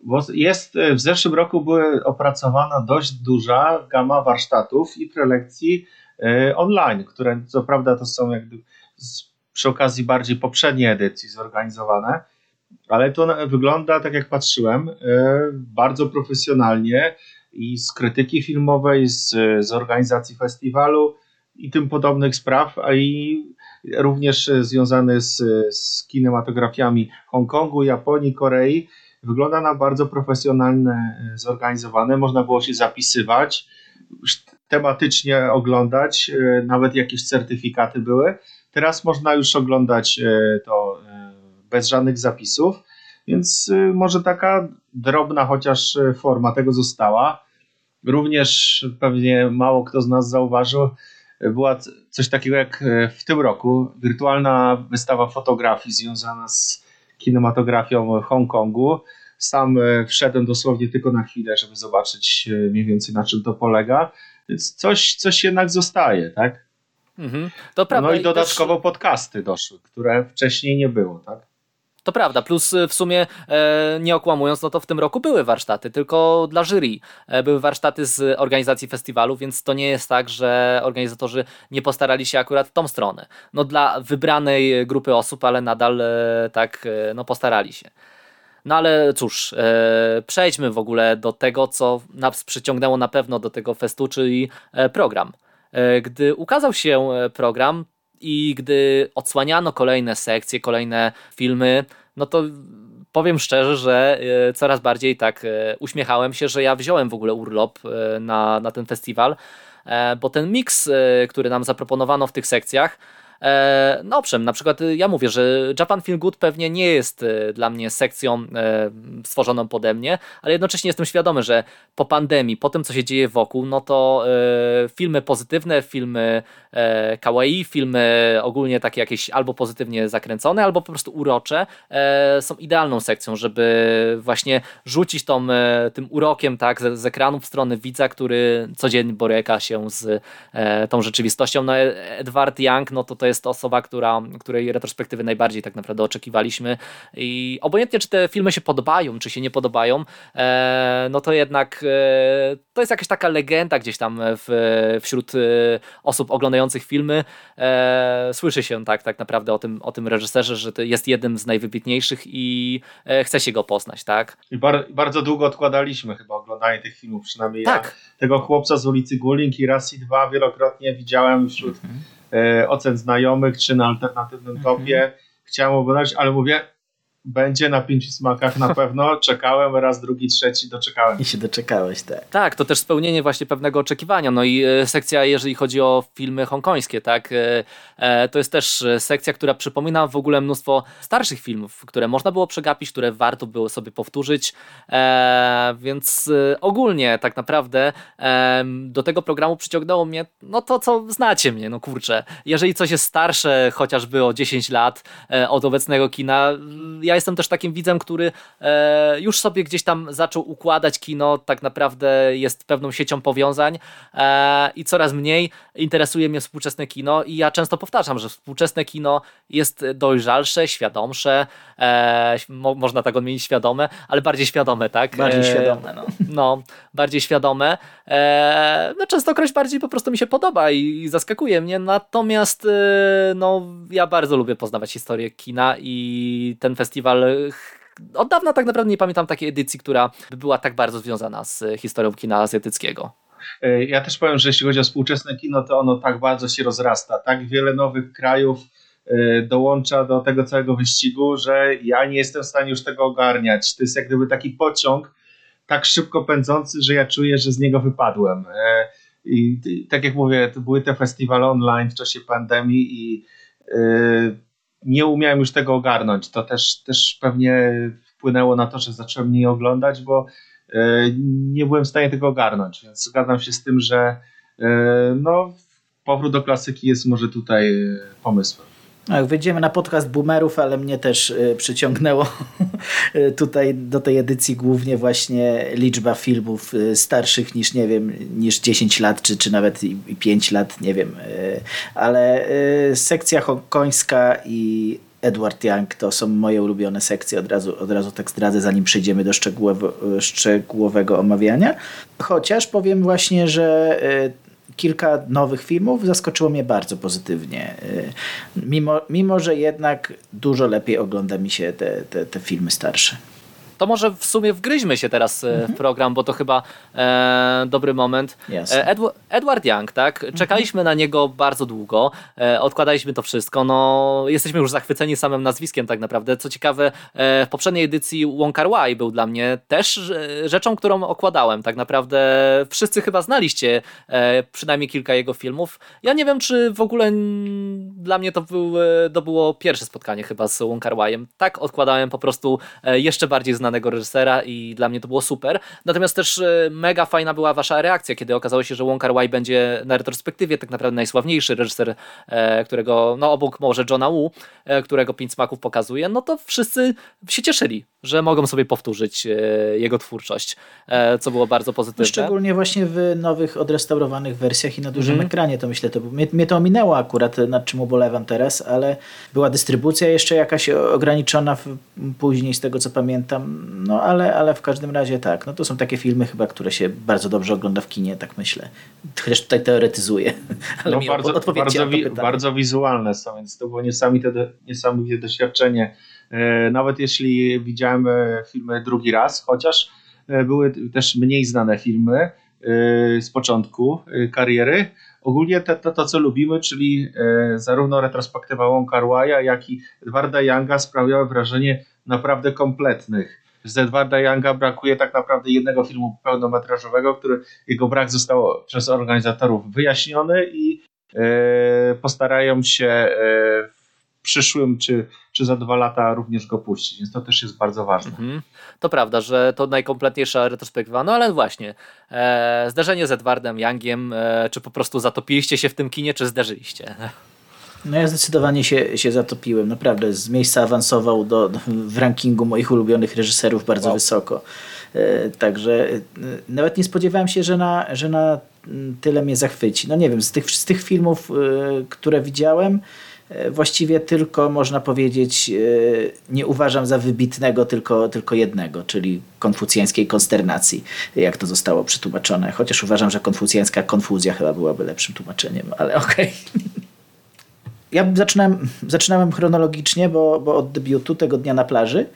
Bo jest, w zeszłym roku była opracowana dość duża gama warsztatów i prelekcji online, które co prawda to są jakby przy okazji bardziej poprzedniej edycji zorganizowane, ale to wygląda, tak jak patrzyłem, bardzo profesjonalnie i z krytyki filmowej, z, z organizacji festiwalu i tym podobnych spraw, a i również związany z, z kinematografiami Hongkongu, Japonii, Korei. Wygląda na bardzo profesjonalne, zorganizowane. Można było się zapisywać, tematycznie oglądać, nawet jakieś certyfikaty były. Teraz można już oglądać e, to e, bez żadnych zapisów, więc e, może taka drobna chociaż forma tego została. Również pewnie mało kto z nas zauważył, była coś takiego jak w tym roku wirtualna wystawa fotografii związana z kinematografią Hongkongu. Sam wszedłem dosłownie tylko na chwilę, żeby zobaczyć mniej więcej na czym to polega. Więc coś, coś jednak zostaje, tak? Mhm. No i dodatkowo też... podcasty doszły, które wcześniej nie było, tak? To prawda, plus y, w sumie e, nie okłamując, no to w tym roku były warsztaty, tylko dla jury. E, były warsztaty z organizacji festiwalu, więc to nie jest tak, że organizatorzy nie postarali się akurat w tą stronę. No dla wybranej grupy osób, ale nadal e, tak no postarali się. No ale cóż, e, przejdźmy w ogóle do tego, co nas przyciągnęło na pewno do tego festu, czyli program. Gdy ukazał się program i gdy odsłaniano kolejne sekcje, kolejne filmy, no to powiem szczerze, że e, coraz bardziej tak uśmiechałem się, że ja wziąłem w ogóle urlop na, na ten festiwal, bo ten miks, który nam zaproponowano w tych sekcjach, E, no owszem, na przykład y, ja mówię, że Japan Feel Good pewnie nie jest y, dla mnie sekcją e, stworzoną pode mnie, ale jednocześnie jestem świadomy, że po pandemii, po tym co się dzieje wokół, no to e, filmy pozytywne, filmy kawaii, filmy ogólnie takie jakieś albo pozytywnie zakręcone, albo po prostu urocze są idealną sekcją, żeby właśnie rzucić tą, tym urokiem tak, z, z ekranu w stronę widza, który codziennie boryka się z tą rzeczywistością. No Edward Young, no to to jest osoba, która, której retrospektywy najbardziej tak naprawdę oczekiwaliśmy i obojętnie czy te filmy się podobają, czy się nie podobają, e, no to jednak e, to jest jakaś taka legenda gdzieś tam w, wśród e, osób oglądających filmy. Słyszy się tak, tak naprawdę o tym, o tym reżyserze, że to jest jednym z najwybitniejszych i chce się go poznać, tak? I bar bardzo długo odkładaliśmy chyba oglądanie tych filmów, przynajmniej tak. ja. Tego chłopca z ulicy Guling i raz i dwa wielokrotnie widziałem wśród mhm E, ocen znajomych, czy na alternatywnym mhm. topie. Chciałem oglądać, ale mówię, będzie na pięciu smakach na pewno. Czekałem raz, drugi, trzeci, doczekałem. I się doczekałeś, tak. Tak, to też spełnienie właśnie pewnego oczekiwania. No i e, sekcja, jeżeli chodzi o filmy hongkońskie, tak, e, to jest też sekcja, która przypomina w ogóle mnóstwo starszych filmów, które można było przegapić, które warto było sobie powtórzyć, więc ogólnie tak naprawdę do tego programu przyciągnęło mnie, no to co znacie mnie, no kurczę, jeżeli coś jest starsze chociażby o 10 lat od obecnego kina, ja jestem też takim widzem, który e, już sobie gdzieś tam zaczął układać kino, tak naprawdę jest pewną siecią powiązań e, i coraz mniej interesuje mnie współczesne kino i ja często powtarzam, że współczesne kino jest dojrzalsze, świadomsze, e, mo można tak odmienić świadome, ale bardziej świadome, tak? Bardziej świadome, no. No, bardziej świadome. E, no częstokroć bardziej po prostu mi się podoba i, i zaskakuje mnie, natomiast e, no, ja bardzo lubię poznawać historię kina i ten festiwal od dawna tak naprawdę nie pamiętam takiej edycji, która by była tak bardzo związana z historią kina azjatyckiego. E, ja też powiem, że jeśli chodzi o współczesne kino, to ono tak bardzo się rozrasta. Tak wiele nowych krajów e, dołącza do tego całego wyścigu, że ja nie jestem w stanie już tego ogarniać. To jest jak gdyby taki pociąg tak szybko pędzący, że ja czuję, że z niego wypadłem. E, I tak jak mówię, to były te festiwale online w czasie pandemii i nie umiałem już tego ogarnąć. To też, też pewnie wpłynęło na to, że zacząłem mniej oglądać, bo e, nie byłem w stanie tego ogarnąć, więc zgadzam się z tym, że e, no, powrót do klasyki jest może tutaj e, pomysłem. Tak, wyjdziemy na podcast boomerów, ale mnie też y, przyciągnęło tutaj do tej edycji głównie właśnie liczba filmów y, starszych niż, nie wiem, niż 10 lat, czy, czy nawet 5 lat, nie wiem. Y, ale sekcja hongkońska i Edward Young to są moje ulubione sekcje, od razu, od razu tak zdradzę, zanim przejdziemy do szczegółowo, szczegółowego omawiania. Chociaż powiem właśnie, że kilka nowych filmów zaskoczyło mnie bardzo pozytywnie. Mimo, mimo że jednak dużo lepiej ogląda mi się te, te, te filmy starsze. To może w sumie wgryźmy się teraz e, mhm. w program, bo to chyba e, dobry moment. E, Edward, Edward Young, tak? Mhm. Czekaliśmy mhm. na niego bardzo długo, e, odkładaliśmy to wszystko. No, jesteśmy już zachwyceni samym nazwiskiem tak naprawdę. Co ciekawe, e, w poprzedniej edycji Wong Kar Wai był dla mnie też rzeczą, którą okładałem. Tak naprawdę wszyscy chyba znaliście e, przynajmniej kilka jego filmów. Ja nie wiem, czy w ogóle dla mnie to, był, to było pierwsze spotkanie chyba z Wong Kar Waiem. Tak odkładałem po prostu jeszcze bardziej znanego znanego reżysera i dla mnie to było super. Natomiast też e, mega fajna była wasza reakcja, kiedy okazało się, że Wong Kar Wai będzie na retrospektywie tak naprawdę najsławniejszy reżyser, e, którego, no obok może Johna Woo, e, którego Pięć Smaków pokazuje, no to wszyscy się cieszyli, że mogą sobie powtórzyć jego twórczość, co było bardzo pozytywne. Szczególnie właśnie w nowych, odrestaurowanych wersjach i na dużym mm. ekranie, to myślę, to mnie, mnie to ominęło akurat, nad czym ubolewam teraz, ale była dystrybucja jeszcze jakaś ograniczona w, później, z tego co pamiętam, no ale, ale w każdym razie tak. No to są takie filmy chyba, które się bardzo dobrze ogląda w kinie, tak myślę. Chociaż tutaj teoretyzuję. Ale no bardzo, bardzo, wi bardzo wizualne są, więc to było niesamowite, niesamowite doświadczenie. E, nawet jeśli widziałem e, filmy drugi raz, chociaż e, były też mniej znane filmy z początku kariery. Ogólnie to, to, to co lubimy, czyli zarówno retrospektywa Wong Kar jak i Edwarda Younga sprawiały wrażenie naprawdę kompletnych z Edwarda Younga brakuje tak naprawdę jednego filmu pełnometrażowego, który jego brak został przez organizatorów wyjaśniony i e, postarają się e, w przyszłym czy, czy za dwa lata również go puścić, więc to też jest bardzo ważne. Mhm. To prawda, że to najkompletniejsza retrospektywa, no ale właśnie, e, zderzenie z Edwardem Youngiem, e, czy po prostu zatopiliście się w tym kinie, czy zderzyliście? No ja zdecydowanie się, się zatopiłem. Naprawdę z miejsca awansował do, w rankingu moich ulubionych reżyserów bardzo wow. wysoko. E, także e, nawet nie spodziewałem się, że na, że na tyle mnie zachwyci. No nie wiem, z tych, z tych filmów, e, które widziałem, właściwie tylko można powiedzieć, nie uważam za wybitnego tylko, tylko jednego, czyli konfucjańskiej konsternacji, jak to zostało przetłumaczone. Chociaż uważam, że konfucjańska konfuzja chyba byłaby lepszym tłumaczeniem, ale okej. Okay. Ja zaczynałem, zaczynałem chronologicznie, bo, bo od debiutu tego dnia na plaży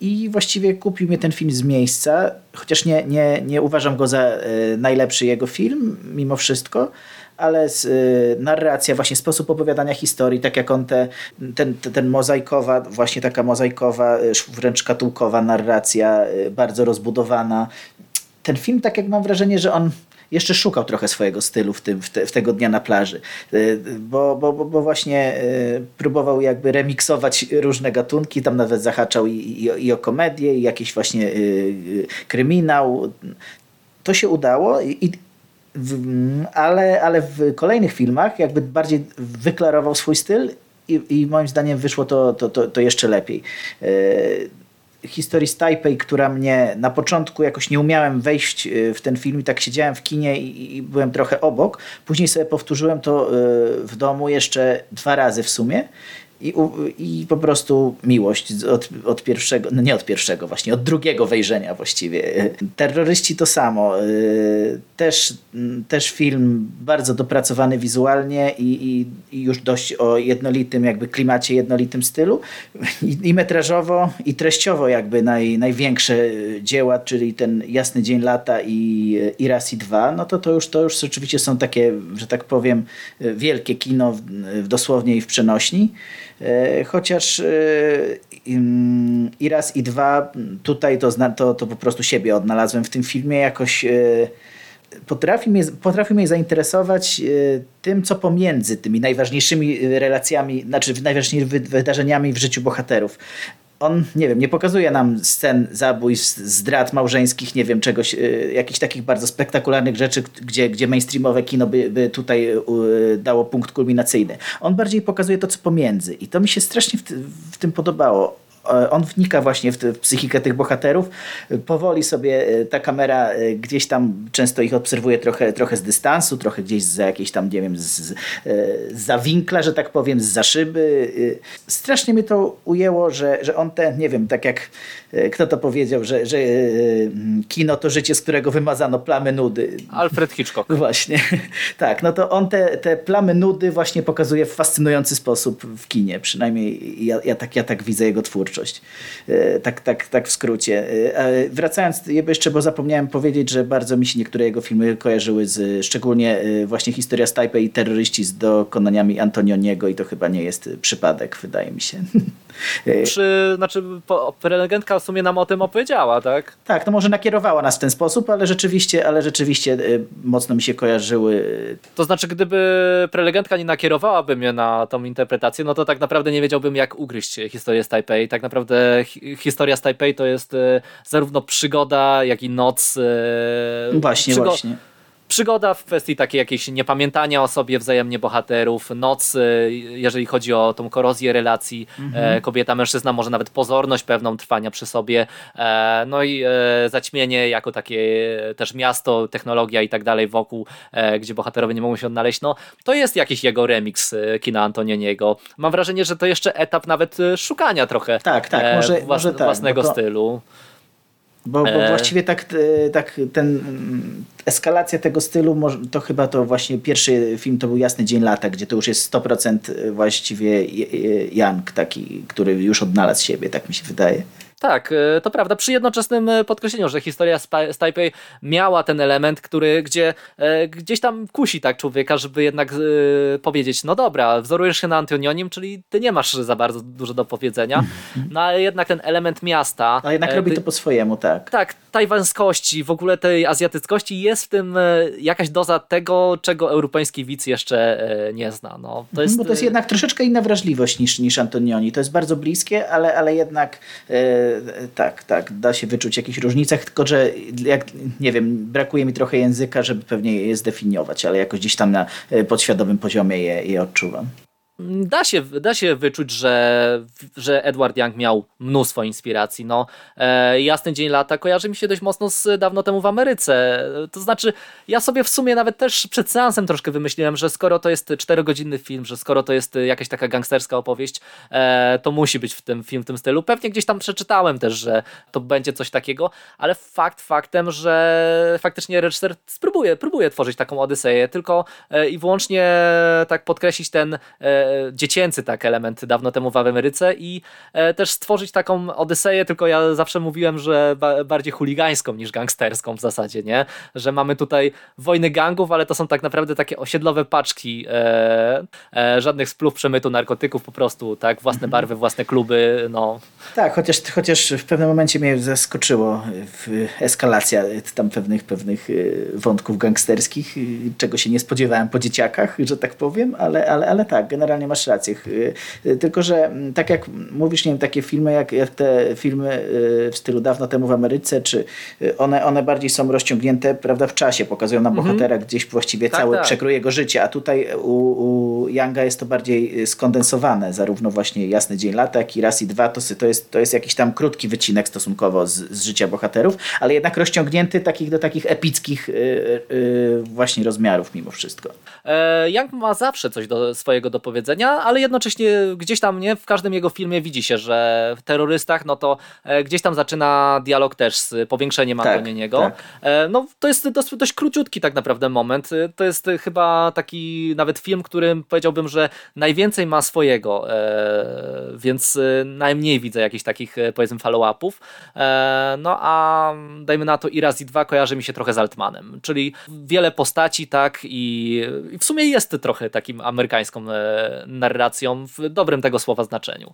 i właściwie kupił mnie ten film z miejsca, chociaż nie, nie, nie uważam go za y, najlepszy jego film, mimo wszystko, ale z, y, narracja, właśnie sposób opowiadania historii, tak jak on te, ten, ten mozaikowa, właśnie taka mozaikowa, wręcz szkatułkowa narracja, y, bardzo rozbudowana. Ten film, tak jak mam wrażenie, że on jeszcze szukał trochę swojego stylu w, tym, w, te, w tego dnia na plaży, y, bo, bo, bo właśnie y, próbował jakby remiksować różne gatunki, tam nawet zahaczał i, i, i o komedię, i jakiś właśnie y, kryminał. To się udało i, ale, ale w kolejnych filmach jakby bardziej wyklarował swój styl i, i moim zdaniem wyszło to, to, to, to jeszcze lepiej historii z Taipei, która mnie na początku jakoś nie umiałem wejść y, w ten film i tak siedziałem w kinie i, i byłem trochę obok. Później sobie powtórzyłem to y, w domu jeszcze dwa razy w sumie i, I po prostu miłość od, od pierwszego, no nie od pierwszego właśnie, od drugiego wejrzenia właściwie. Terroryści to samo. Y, też, też film bardzo dopracowany wizualnie i, i, i już dość o jednolitym jakby klimacie, jednolitym stylu. I, i metrażowo, i treściowo jakby naj, największe dzieła, czyli ten Jasny Dzień Lata i, i Raz i Dwa, no to to już, to już rzeczywiście są takie, że tak powiem, wielkie kino w, w dosłownie i w przenośni. E, chociaż e, i raz i dwa tutaj to, to, to po prostu siebie odnalazłem w tym filmie. Jakoś e, potrafi mnie, potrafi mnie zainteresować tym, co pomiędzy tymi najważniejszymi relacjami, znaczy najważniejszymi wydarzeniami w życiu bohaterów on, nie wiem, nie pokazuje nam scen zabójstw, zdrad małżeńskich, nie wiem, czegoś, y, jakichś takich bardzo spektakularnych rzeczy, gdzie, gdzie mainstreamowe kino by, by tutaj y, dało punkt kulminacyjny. On bardziej pokazuje to, co pomiędzy i to mi się strasznie w, w tym podobało on wnika właśnie w, w psychikę tych bohaterów. Powoli sobie ta kamera gdzieś tam często ich obserwuje trochę, trochę z dystansu, trochę gdzieś za jakieś tam, nie wiem, z, za winkla, że tak powiem, z za szyby. Strasznie mnie to ujęło, że, że on te, nie wiem, tak jak kto to powiedział, że, że kino to życie, z którego wymazano plamy nudy. Alfred Hitchcock. Właśnie. Tak, no to on te, te plamy nudy właśnie pokazuje w fascynujący sposób w kinie. Przynajmniej ja, ja, tak, ja tak widzę jego twórczość. E, tak, tak, tak w skrócie. E, wracając jeszcze, bo zapomniałem powiedzieć, że bardzo mi się niektóre jego filmy kojarzyły z szczególnie e, właśnie historia z Taipei i terroryści z dokonaniami Antonioniego i to chyba nie jest przypadek, wydaje mi się. Czy, znaczy, prelegentka w sumie nam o tym opowiedziała, tak? Tak, no może nakierowała nas w ten sposób, ale rzeczywiście, ale rzeczywiście mocno mi się kojarzyły. To znaczy, gdyby prelegentka nie nakierowałaby mnie na tą interpretację, no to tak naprawdę nie wiedziałbym, jak ugryźć historię z Taipei. Tak naprawdę historia z Taipei to jest e, zarówno przygoda, jak i noc. E, właśnie, Przygo właśnie przygoda w kwestii takiej jakiejś niepamiętania o sobie wzajemnie bohaterów, noc, jeżeli chodzi o tą korozję relacji mhm. kobieta-mężczyzna, może nawet pozorność pewną trwania przy sobie, e, no i e, zaćmienie jako takie też miasto, technologia i tak dalej wokół, gdzie bohaterowie nie mogą się odnaleźć, no to jest jakiś jego remix kina Antonioniego. Mam wrażenie, że to jeszcze etap nawet szukania trochę tak, tak, może, włas może tak, własnego to... stylu. Bo, bo e. właściwie tak, e, tak ten eskalacja tego stylu, to chyba to właśnie pierwszy film to był Jasny Dzień Lata, gdzie to już jest 100% właściwie Young taki, który już odnalazł siebie, tak mi się wydaje. Tak, e, to prawda. Przy jednoczesnym e, podkreśleniu, że historia z Taipei miała ten element, który gdzie e, gdzieś tam kusi tak człowieka, żeby jednak powiedzieć, no dobra, wzorujesz się na Antonionim, czyli ty nie masz za bardzo dużo do powiedzenia, no ale jednak ten element miasta. A jednak robi to po swojemu, tak. Tak, tajwanskości, w ogóle tej azjatyckości jest w tym jakaś doza tego, czego europejski widz jeszcze nie zna. No, to jest... Bo to jest jednak troszeczkę inna wrażliwość niż, niż Antonioni. To jest bardzo bliskie, ale, ale jednak tak, tak, da się wyczuć jakieś różnice, tylko że jak, nie wiem, brakuje mi trochę języka, żeby pewnie je zdefiniować, ale jakoś gdzieś tam na e, podświadomym poziomie je, je odczuwam. Da się, da się wyczuć, że, że Edward Young miał mnóstwo inspiracji. No, e, Jasny Dzień Lata kojarzy mi się dość mocno z dawno temu w Ameryce. To znaczy, ja sobie w sumie nawet też przed seansem troszkę wymyśliłem, że skoro to jest czterogodzinny film, że skoro to jest jakaś taka gangsterska opowieść, e, to musi być w tym film w tym stylu. Pewnie gdzieś tam przeczytałem też, że to będzie coś takiego, ale fakt faktem, że faktycznie reżyser spróbuje, próbuje tworzyć taką Odyseję, tylko e, i wyłącznie tak podkreślić ten e, dziecięcy tak element dawno temu w Ameryce i e, też stworzyć taką Odyseję, tylko ja zawsze mówiłem, że bardziej chuligańską niż gangsterską w zasadzie, nie? Że mamy tutaj wojny gangów, ale to są tak naprawdę takie osiedlowe paczki, e, e, żadnych splów przemytu narkotyków, po prostu, tak? Własne mhm. barwy, własne kluby, no. Tak, chociaż, chociaż w pewnym momencie mnie zaskoczyło eskalacja tam pewnych, pewnych wątków gangsterskich, czego się nie spodziewałem po dzieciakach, że tak powiem, ale, ale, ale tak, generalnie generalnie masz rację. Y, tylko, że mm, tak jak mówisz, nie wiem, takie filmy, jak, jak te filmy y, w stylu dawno temu w Ameryce, czy y, one, one bardziej są rozciągnięte prawda, w czasie, pokazują nam mhm. bohatera gdzieś właściwie tak, cały tak. przekrój jego życia, a tutaj u, u Younga jest to bardziej skondensowane, zarówno właśnie Jasny Dzień Lata, jak i Raz i Dwa, to, to, jest, to jest jakiś tam krótki wycinek stosunkowo z, z życia bohaterów, ale jednak rozciągnięty takich, do takich epickich yy, yy, właśnie rozmiarów mimo wszystko. E, Young ma zawsze coś do swojego do powiedzenia powiedzenia, ale jednocześnie gdzieś tam nie w każdym jego filmie widzi się, że w terrorystach no to e, gdzieś tam zaczyna dialog też z powiększeniem tak, Antoniego. Tak. E, no to jest dość, dość króciutki tak naprawdę moment. E, to jest chyba taki nawet film, którym powiedziałbym, że najwięcej ma swojego, więc najmniej widzę jakichś takich powiedzmy follow-upów. No a dajmy na to i raz i dwa kojarzy mi się trochę z Altmanem, czyli wiele postaci tak i w sumie jest trochę takim amerykańską narracją w dobrym tego słowa znaczeniu.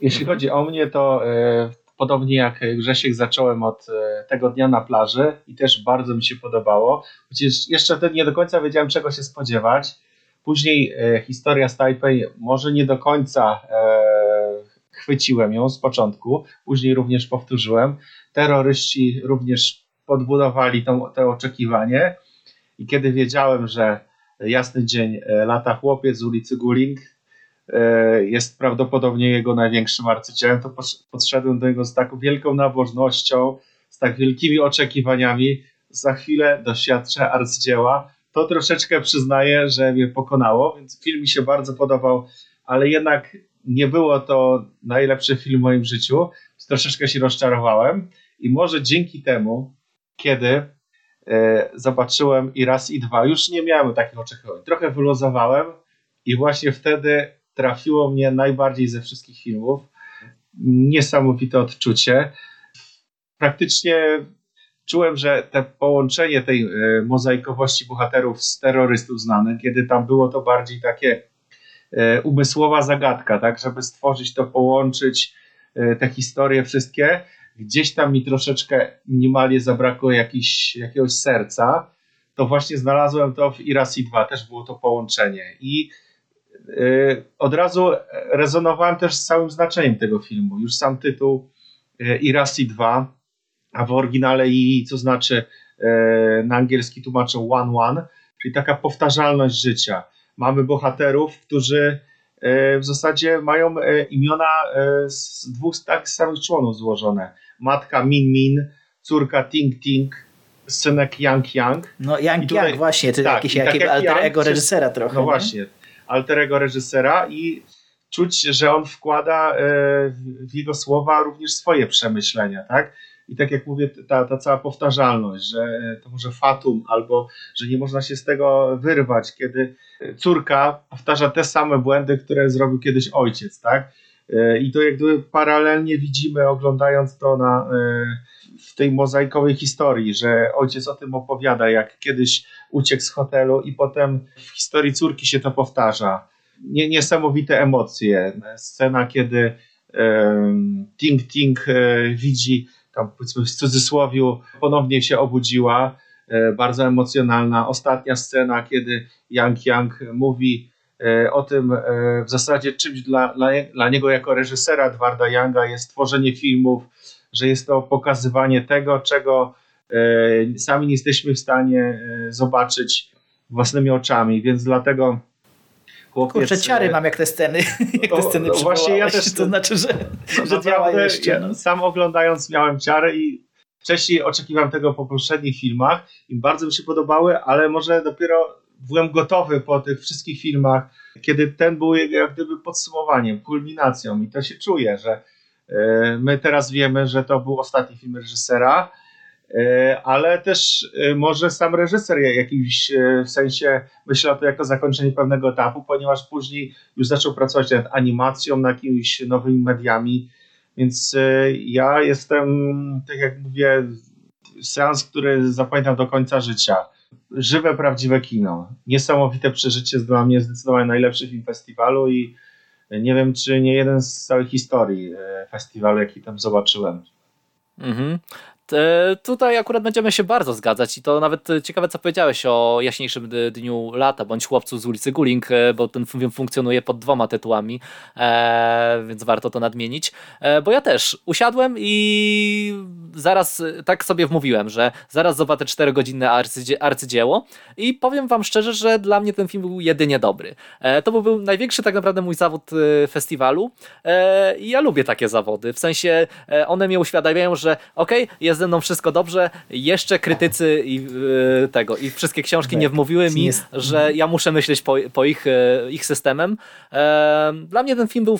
Jeśli chodzi o mnie, to e, podobnie jak Grzesiek zacząłem od e, tego dnia na plaży i też bardzo mi się podobało. Chociaż jeszcze wtedy nie do końca wiedziałem czego się spodziewać. Później e, historia z Taipei może nie do końca chwyciłem ją z początku, później również powtórzyłem. Terroryści również podbudowali to, to oczekiwanie i kiedy wiedziałem, że jasny dzień, e, lata chłopiec z ulicy Guling, e, jest prawdopodobnie jego największym arcydziełem, to podszedłem do niego z taką wielką nabożnością, z tak wielkimi oczekiwaniami. Za chwilę doświadczę arcydzieła. To troszeczkę przyznaję, że mnie pokonało, więc film mi się bardzo podobał, ale jednak nie było to najlepszy film w moim życiu. Troszeczkę się rozczarowałem i może dzięki temu, kiedy zobaczyłem i raz i dwa, już nie miałem takich oczekiwań. Trochę wyluzowałem i właśnie wtedy trafiło mnie najbardziej ze wszystkich filmów. Niesamowite odczucie. Praktycznie czułem, że te połączenie tej e, mozaikowości bohaterów z terrorystów znanych, kiedy tam było to bardziej takie e, umysłowa zagadka, tak, żeby stworzyć to, połączyć e, te historie wszystkie, gdzieś tam mi troszeczkę minimalnie zabrakło jakiś, jakiegoś serca, to właśnie znalazłem to w Irasi 2, też było to połączenie i yy, od razu rezonowałem też z całym znaczeniem tego filmu. Już sam tytuł yy, Irasi 2, a w oryginale i co znaczy yy, na angielski tłumaczą One One, czyli taka powtarzalność życia. Mamy bohaterów, którzy yy, w zasadzie mają imiona z dwóch tak samych członów złożone matka Min Min, córka Ting Ting, synek Yang Yang. No Yang tutaj, Yang właśnie, to tak, jakiś tak jak alter Yang, ego reżysera trochę. No nie? właśnie, alter ego reżysera i czuć, że on wkłada e, w jego słowa również swoje przemyślenia, tak? I tak jak mówię, ta, ta cała powtarzalność, że to może fatum, albo że nie można się z tego wyrwać, kiedy córka powtarza te same błędy, które zrobił kiedyś ojciec, tak? E, I to jak gdyby paralelnie widzimy, oglądając to na, e, w tej mozaikowej historii, że ojciec o tym opowiada, jak kiedyś uciekł z hotelu i potem w historii córki się to powtarza. Niesamowite emocje. Scena, kiedy Ting Ting e, widzi, tam powiedzmy w cudzysłowiu, ponownie się obudziła, bardzo emocjonalna. Ostatnia scena, kiedy Yang Yang mówi o tym e, w zasadzie czymś dla, dla, dla niego jako reżysera Edwarda Younga jest tworzenie filmów, że jest to pokazywanie tego, czego e, sami nie jesteśmy w stanie zobaczyć własnymi oczami, więc dlatego chłopiec... Kurczę, ciary mam jak te sceny, jak te sceny no, Właśnie ja też... To znaczy, że, no, że działa jeszcze. No. Sam oglądając miałem ciary i wcześniej oczekiwałem tego po poprzednich filmach i bardzo mi się podobały, ale może dopiero byłem gotowy po tych wszystkich filmach, kiedy ten był jak gdyby podsumowaniem, kulminacją. I to się czuje, że e, my teraz wiemy, że to był ostatni film reżysera, e, ale też e, może sam reżyser w jakimś sensie myślał to jako zakończenie pewnego etapu, ponieważ później już zaczął pracować nad animacją, nad jakimiś nowymi mediami, więc ja jestem, tak jak mówię, seans, który zapamiętam do końca życia żywe, prawdziwe kino. Niesamowite przeżycie, dla mnie zdecydowanie najlepszy film festiwalu i nie wiem, czy nie jeden z całej historii e, festiwalu, jaki tam zobaczyłem. Mhm. Tutaj akurat będziemy się bardzo zgadzać i to nawet ciekawe, co powiedziałeś o jaśniejszym dniu lata, bądź chłopcu z ulicy Guling, e, bo ten film funkcjonuje pod dwoma tytułami, e, więc warto to nadmienić. E, bo ja też usiadłem i zaraz tak sobie wmówiłem, że zaraz zobaczę 4-godzinne arcydzie arcydzieło i powiem wam szczerze, że dla mnie ten film był jedynie dobry. To był największy tak naprawdę mój zawód festiwalu i ja lubię takie zawody, w sensie one mnie uświadamiają, że okej, okay, jest ze mną wszystko dobrze, jeszcze krytycy i yy, tego, i wszystkie książki nie wmówiły mi, że ja muszę myśleć po, po ich, yy, ich systemem. Yy, dla mnie ten film był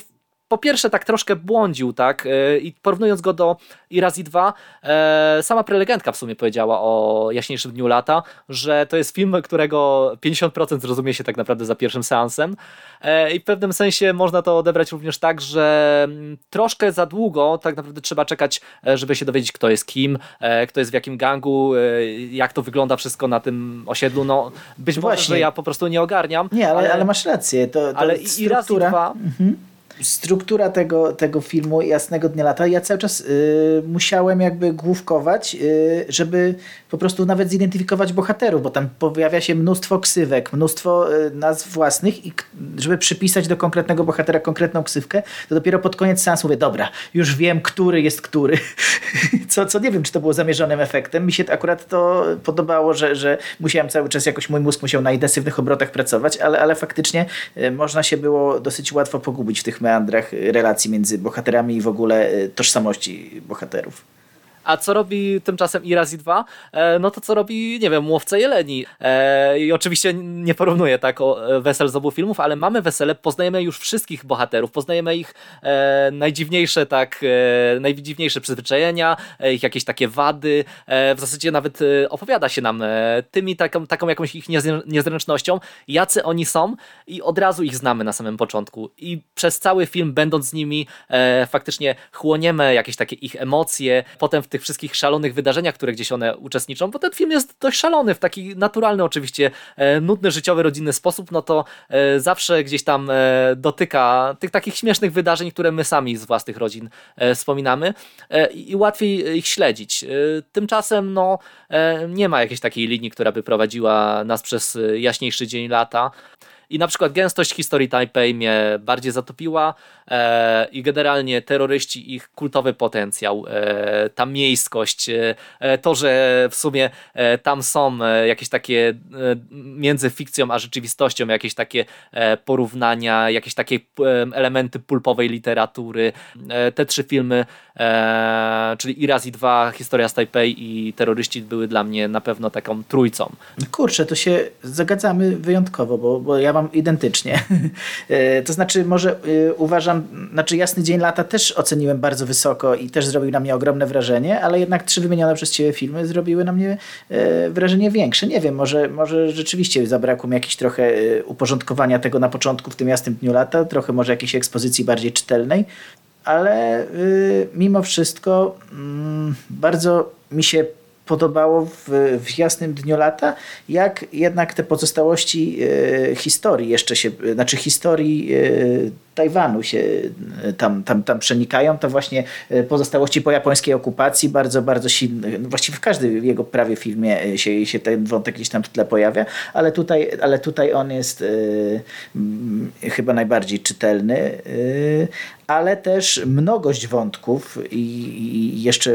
po pierwsze tak troszkę błądził, tak, e, i porównując go do Irazi 2, e, sama prelegentka w sumie powiedziała o Jaśniejszym Dniu Lata, że to jest film, którego 50% zrozumie się tak naprawdę za pierwszym seansem e, i w pewnym sensie można to odebrać również tak, że mm, troszkę za długo tak naprawdę trzeba czekać, żeby się dowiedzieć, kto jest kim, kto jest w jakim gangu, jak to wygląda wszystko na tym osiedlu, no być Właśnie. może, że ja po prostu nie ogarniam. Nie, ale, ale, ale masz rację. To, to ale struktura... Irazi 2... Mhm struktura tego, tego filmu Jasnego Dnia Lata, ja cały czas y, musiałem jakby główkować, y, żeby po prostu nawet zidentyfikować bohaterów, bo tam pojawia się mnóstwo ksywek, mnóstwo y, nazw własnych i żeby przypisać do konkretnego bohatera konkretną ksywkę, to dopiero pod koniec seansu mówię, dobra, już wiem, który jest który. co, co nie wiem, czy to było zamierzonym efektem. Mi się akurat to podobało, że, że musiałem cały czas jakoś, mój mózg musiał na intensywnych obrotach pracować, ale, ale faktycznie można się było dosyć łatwo pogubić w tych meandrach relacji między bohaterami i w ogóle e, tożsamości bohaterów. A co robi tymczasem Irazi 2? E, no to co robi, nie wiem, Łowca Jeleni. E, I oczywiście nie porównuję tak o e, wesel z obu filmów, ale mamy wesele, poznajemy już wszystkich bohaterów, poznajemy ich najdziwniejsze tak, najdziwniejsze przyzwyczajenia, ich jakieś takie wady. w zasadzie nawet opowiada się nam tymi taką, taką jakąś ich niezręcznością, jacy oni są i od razu ich znamy na samym początku. I przez cały film, będąc z nimi, faktycznie chłoniemy jakieś takie ich emocje, potem w tych wszystkich szalonych wydarzeniach, które gdzieś one uczestniczą, bo ten film jest dość szalony, w taki naturalny oczywiście, e, nudny, życiowy, rodzinny sposób, no to e, zawsze gdzieś tam e, dotyka tych takich śmiesznych wydarzeń, które my sami z własnych rodzin wspominamy i łatwiej ich śledzić. Tymczasem no, nie ma jakiejś takiej linii, która by prowadziła nas przez jaśniejszy dzień lata. I na przykład gęstość historii Taipei mnie bardziej zatopiła i generalnie terroryści, ich kultowy potencjał, e, ta miejskość, e, e to, że w sumie e, tam są e, jakieś takie między fikcją a rzeczywistością, jakieś takie porównania, jakieś takie elementy pulpowej literatury. te trzy filmy, czyli Irazi 2, Historia z Taipei i Terroryści były dla mnie na pewno taką trójcą. Kurczę, to się zagadzamy wyjątkowo, bo, bo ja mam identycznie. E, to znaczy, może e, znaczy Jasny Dzień Lata też oceniłem bardzo wysoko i też zrobił na mnie ogromne wrażenie, ale jednak trzy wymienione przez Ciebie filmy zrobiły na mnie e, wrażenie większe. Nie wiem, może, może rzeczywiście zabrakło mi jakieś trochę uporządkowania tego na początku w tym Jasnym Dniu Lata, trochę może jakiejś ekspozycji bardziej czytelnej, ale mimo wszystko mm, bardzo mi się podobało w, w jasnym dniu lata, jak jednak te pozostałości e, historii jeszcze się, znaczy historii e, Tajwanu się e, tam, tam, tam przenikają, to właśnie pozostałości po japońskiej okupacji bardzo, bardzo silny, no właściwie w każdym jego prawie filmie się, się ten wątek gdzieś tam w tle pojawia, ale tutaj, ale tutaj on jest y, chyba najbardziej czytelny, ale też mnogość wątków i, i jeszcze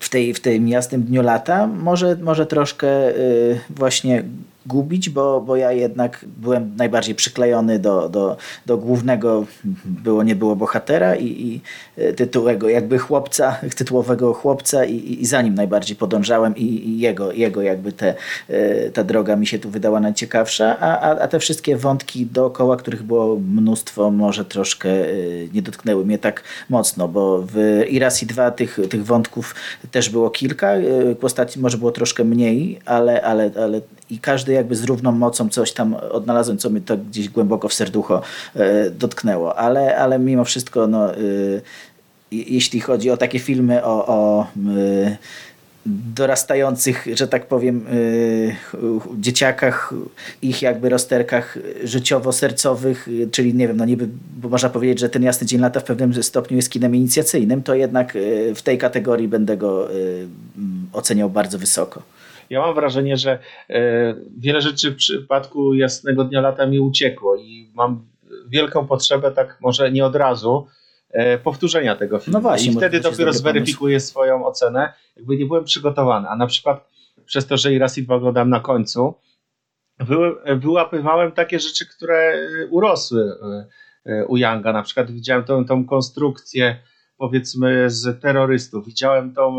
w, tej, w tym jasnym dniu lata? Może, może troszkę y, właśnie gubić, bo, bo ja jednak byłem najbardziej przyklejony do, do, do głównego, było nie było bohatera i, i e, tytułowego jakby chłopca, tytułowego chłopca i, i za nim najbardziej podążałem i, i jego, jego jakby te, e, ta droga mi się tu wydała najciekawsza, a, a, a te wszystkie wątki dookoła, których było mnóstwo, może troszkę e, nie dotknęły mnie tak mocno, bo w Irasi 2 tych, tych wątków też było kilka, postaci może było troszkę mniej, ale, ale, ale i każdy jakby z równą mocą coś tam odnalazłem, co mi to gdzieś głęboko w serducho e, dotknęło. Ale, ale mimo wszystko, no, e, jeśli chodzi o takie filmy o, o e, dorastających, że tak powiem, dzieciakach, ich jakby rozterkach życiowo-sercowych, czyli nie wiem, no niby, bo można powiedzieć, że ten Jasny Dzień Lata w pewnym stopniu jest kinem inicjacyjnym, to jednak w tej kategorii będę go oceniał bardzo wysoko. Ja mam wrażenie, że e, wiele rzeczy w przypadku jasnego dnia lata mi uciekło i mam wielką potrzebę, tak może nie od razu, e, powtórzenia tego filmu. No właśnie, I wtedy dopiero zweryfikuję swoją ocenę. Jakby nie byłem przygotowany, a na przykład przez to, że i raz i dwa go dam na końcu, wyłapywałem takie rzeczy, które urosły e, u Younga. Na przykład widziałem tą, tą konstrukcję powiedzmy z terrorystów, widziałem tą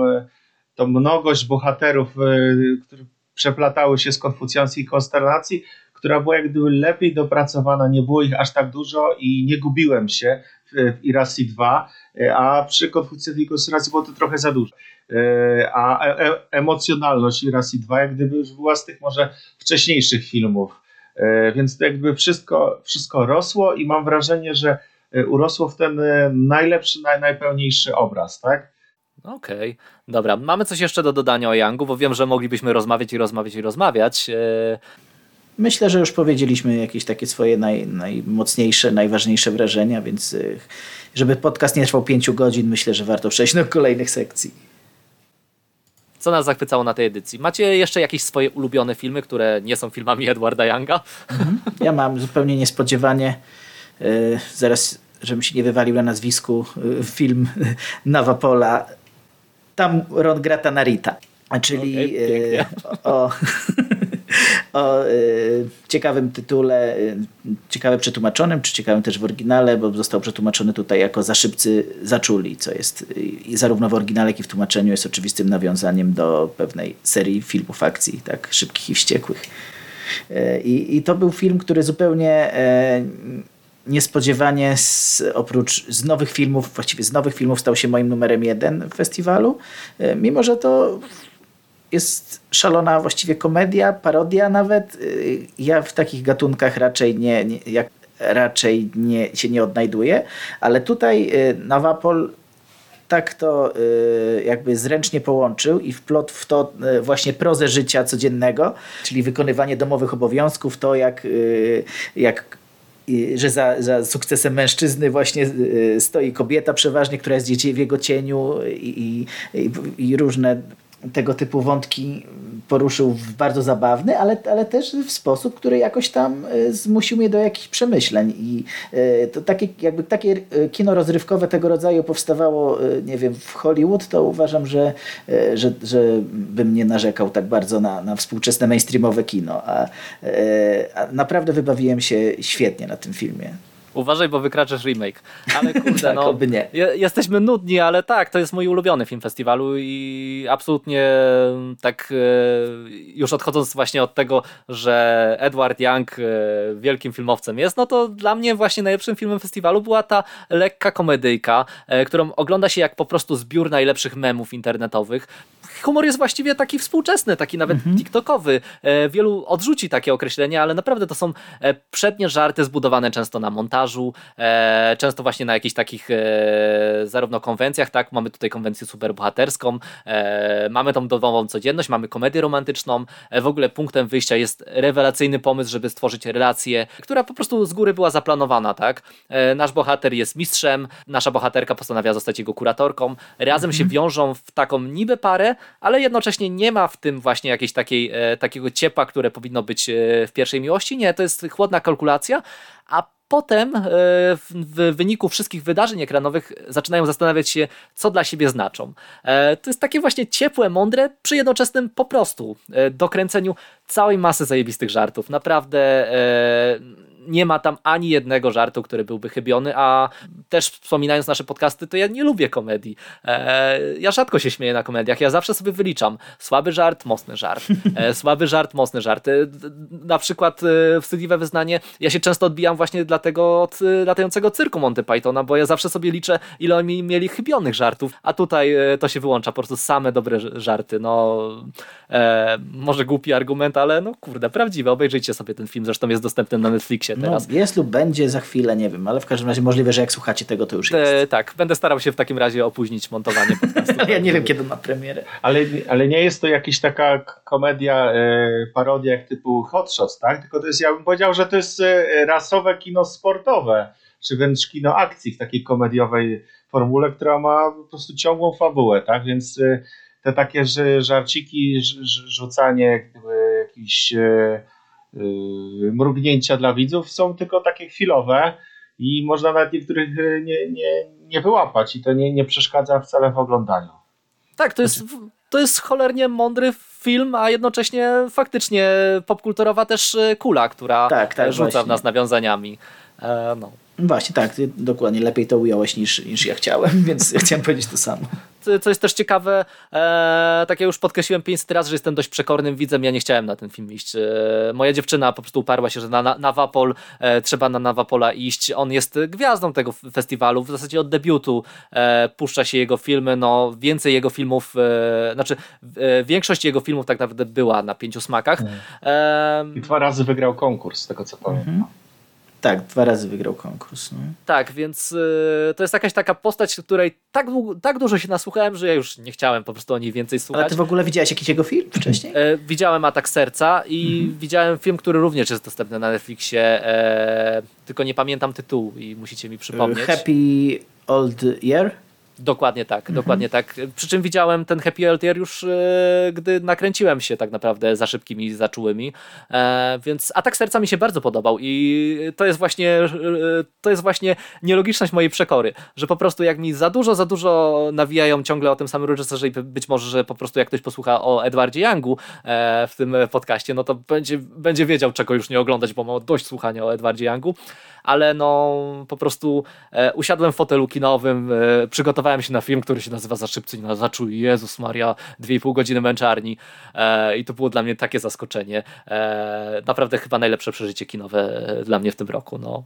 to mnogość bohaterów, e, które przeplatały się z konfucjańskiej konstelacji, która była jak gdyby lepiej dopracowana, nie było ich aż tak dużo i nie gubiłem się w, Irasi 2, e, a przy konfucjańskiej konstelacji było to trochę za dużo. E, a e, emocjonalność Irasi 2 jak gdyby już była z tych może wcześniejszych filmów. E, więc to jakby wszystko, wszystko rosło i mam wrażenie, że urosło w ten najlepszy, naj, najpełniejszy obraz, tak? Okej, okay. Dobra. Mamy coś jeszcze do dodania o Yangu, bo wiem, że moglibyśmy rozmawiać i rozmawiać i rozmawiać. E, myślę, że już powiedzieliśmy jakieś takie swoje naj, najmocniejsze, najważniejsze wrażenia, więc y, żeby podcast nie trwał pięciu godzin, myślę, że warto przejść do kolejnych sekcji. Co nas zachwycało na tej edycji? Macie jeszcze jakieś swoje ulubione filmy, które nie są filmami Edwarda Younga? Mhm. Ja mam zupełnie niespodziewanie, yy, zaraz, żebym się nie wywalił na nazwisku, yy, film Nawapola. Tam Ron Grata Narita. Czyli okay, o, o y, ciekawym tytule, y, ciekawe przetłumaczonym, czy ciekawym też w oryginale, bo został przetłumaczony tutaj jako Za szybcy zaczuli, co jest y, zarówno w oryginale, jak i w tłumaczeniu jest oczywistym nawiązaniem do pewnej serii filmów akcji, tak, szybkich i wściekłych. I, i to był film, który zupełnie niespodziewanie z, oprócz z nowych filmów, właściwie z nowych filmów stał się moim numerem jeden w festiwalu, mimo że to jest szalona właściwie komedia, parodia nawet. Y, ja w takich gatunkach raczej nie, nie jak, raczej nie, się nie odnajduję, ale tutaj y, Nawapol tak to jakby zręcznie połączył i wplot w to właśnie prozę życia codziennego, czyli wykonywanie domowych obowiązków, to jak, jak że za, za sukcesem mężczyzny właśnie stoi kobieta przeważnie, która jest w jego cieniu i, i, i różne tego typu wątki poruszył w bardzo zabawny, ale, ale też w sposób, który jakoś tam e, zmusił mnie do jakichś przemyśleń. I e, to takie, jakby takie e, kino rozrywkowe tego rodzaju powstawało, nie wiem, w Hollywood, to uważam, że, że, że bym nie narzekał tak bardzo na, na współczesne mainstreamowe kino. A, a naprawdę wybawiłem się świetnie na tym filmie. Uważaj, bo wykraczasz remake. Ale kurde, tak, no, nie. jesteśmy nudni, ale tak, to jest mój ulubiony film festiwalu i absolutnie tak e, już odchodząc właśnie od tego, że Edward Young e, wielkim filmowcem jest, no to dla mnie właśnie najlepszym filmem festiwalu była ta lekka komedyjka, e, którą ogląda się jak po prostu zbiór najlepszych memów internetowych. Humor jest właściwie taki współczesny, taki nawet mhm. tiktokowy. Wielu odrzuci takie określenia, ale naprawdę to są przednie żarty zbudowane często na montażu, e, często właśnie na jakichś takich e, zarówno konwencjach, tak, mamy tutaj konwencję superbohaterską, e, mamy tą domową codzienność, mamy komedię romantyczną, e, w ogóle punktem wyjścia jest rewelacyjny pomysł, żeby stworzyć relację, która po prostu z góry była zaplanowana, tak, e, nasz bohater jest mistrzem, nasza bohaterka postanawia zostać jego kuratorką, razem mhm. się wiążą w taką niby parę, ale jednocześnie nie ma w tym właśnie jakiejś takiej, e, takiego ciepła, które powinno być w pierwszej miłości, nie, to jest chłodna kalkulacja, a potem e, w wyniku wszystkich wydarzeń ekranowych zaczynają zastanawiać się, co dla siebie znaczą. E, to jest takie właśnie ciepłe, mądre, przy jednoczesnym po prostu e, dokręceniu całej masy zajebistych żartów. Naprawdę nie ma tam ani jednego żartu, który byłby chybiony, a też wspominając nasze podcasty, to ja nie lubię komedii. E, ja rzadko się śmieję na komediach, ja zawsze sobie wyliczam słaby żart, mocny żart, e, słaby żart, mocny żart. E, na przykład e, wstydliwe wyznanie, ja się często odbijam właśnie dlatego od latającego cyrku Monty Pythona, bo ja zawsze sobie liczę, ile oni mieli chybionych żartów, a tutaj to się wyłącza, po prostu same dobre żarty. No, może głupi argument, ale no kurde, prawdziwe. Obejrzyjcie sobie ten film, zresztą jest dostępny na Netflixie no, teraz. No, jest lub będzie za chwilę, nie wiem, ale w każdym razie możliwe, że jak słuchacie tego, to już jest. E, tak, będę starał się w takim razie opóźnić montowanie podcastu. ja nie wiem, kiedy ma premierę. Ale, ale nie jest to jakaś taka komedia, e, parodia jak typu Hot Shots, tak? Tylko to jest, ja bym powiedział, że to jest e, rasowe kino sportowe, czy wręcz kino akcji w takiej komediowej formule, która ma po prostu ciągłą fabułę, tak? Więc e, te takie żarciki, rzucanie jakichś e, Y, mrugnięcia dla widzów są tylko takie chwilowe i można nawet niektórych y, nie, nie, nie wyłapać i to nie, nie przeszkadza wcale w oglądaniu. Tak, to jest, to jest cholernie mądry film, a jednocześnie faktycznie popkulturowa też y, kula, która tak, tak, rzuca właśnie. w nas nawiązaniami. E, no. Właśnie tak, dokładnie. Lepiej to ująłeś niż, niż ja chciałem, więc chciałem powiedzieć to samo co jest też ciekawe, e, tak jak już podkreśliłem 500 razy, że jestem dość przekornym widzem, ja nie chciałem na ten film iść. E, moja dziewczyna po prostu uparła się, że na, na Nawapol e, trzeba na Nawapola iść. On jest gwiazdą tego festiwalu, w zasadzie od debiutu e, puszcza się jego filmy, no więcej jego filmów, e, znaczy e, większość jego filmów tak naprawdę była na pięciu smakach. Mm. I dwa razy wygrał konkurs, z tego co pamiętam. Mhm. Tak, dwa razy wygrał konkurs. No. Tak, więc y, to jest jakaś taka postać, której tak, tak dużo się nasłuchałem, że ja już nie chciałem po prostu o niej więcej słuchać. Ale ty w ogóle widziałeś jakiś jego film wcześniej? E, widziałem Atak Serca i mhm. widziałem film, który również jest dostępny na Netflixie, e, tylko nie pamiętam tytułu i musicie mi przypomnieć. Happy Old Year? Dokładnie tak, mhm. dokładnie tak. Przy czym widziałem ten Happy Eltier już, e, gdy nakręciłem się tak naprawdę za szybkimi za czułymi, e, więc Atak Serca mi się bardzo podobał i to jest właśnie e, to jest właśnie nielogiczność mojej przekory, że po prostu jak mi za dużo, za dużo nawijają ciągle o tym samym reżyserze i być może, że po prostu jak ktoś posłucha o Edwardzie Youngu e, w tym podcaście, no to będzie, będzie wiedział czego już nie oglądać, bo ma dość słuchania o Edwardzie Youngu, ale no po prostu usiadłem w fotelu kinowym, e, przygotowałem się na film, który się nazywa Za szybcy nie zaczuj. Jezus Maria, 2,5 godziny męczarni e, i to było dla mnie takie zaskoczenie. E, naprawdę chyba najlepsze przeżycie kinowe e, dla mnie w tym roku. No.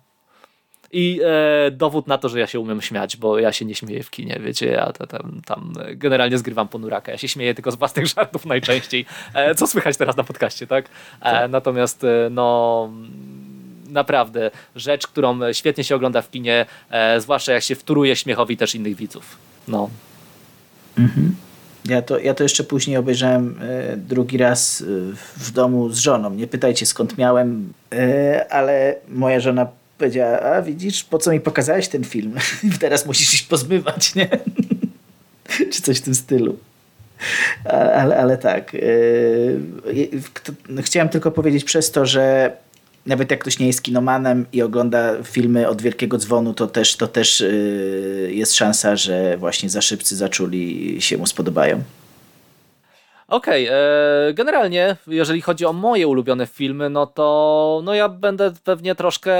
I e, dowód na to, że ja się umiem śmiać, bo ja się nie śmieję w kinie, wiecie, ja tam, tam generalnie zgrywam ponuraka. Ja się śmieję tylko z własnych żartów najczęściej, e, co słychać teraz na podcaście, tak? E, tak. Natomiast no naprawdę rzecz, którą świetnie się ogląda w kinie, e, zwłaszcza jak się wtóruje śmiechowi też innych widzów. No. Mhm. Ja to, ja to jeszcze później obejrzałem e, drugi raz e, w domu z żoną. Nie pytajcie skąd miałem, e, ale moja żona powiedziała, a widzisz, po co mi pokazałeś ten film? Teraz musisz iść pozbywać, nie? Czy coś w tym stylu. Ale, ale tak. E, chciałem tylko powiedzieć przez to, że nawet jak ktoś nie jest kinomanem i ogląda filmy od Wielkiego Dzwonu, to też, to też yy, jest szansa, że właśnie za szybcy zaczuli się mu spodobają. Okej, okay, e, generalnie jeżeli chodzi o moje ulubione filmy, no to no ja będę pewnie troszkę,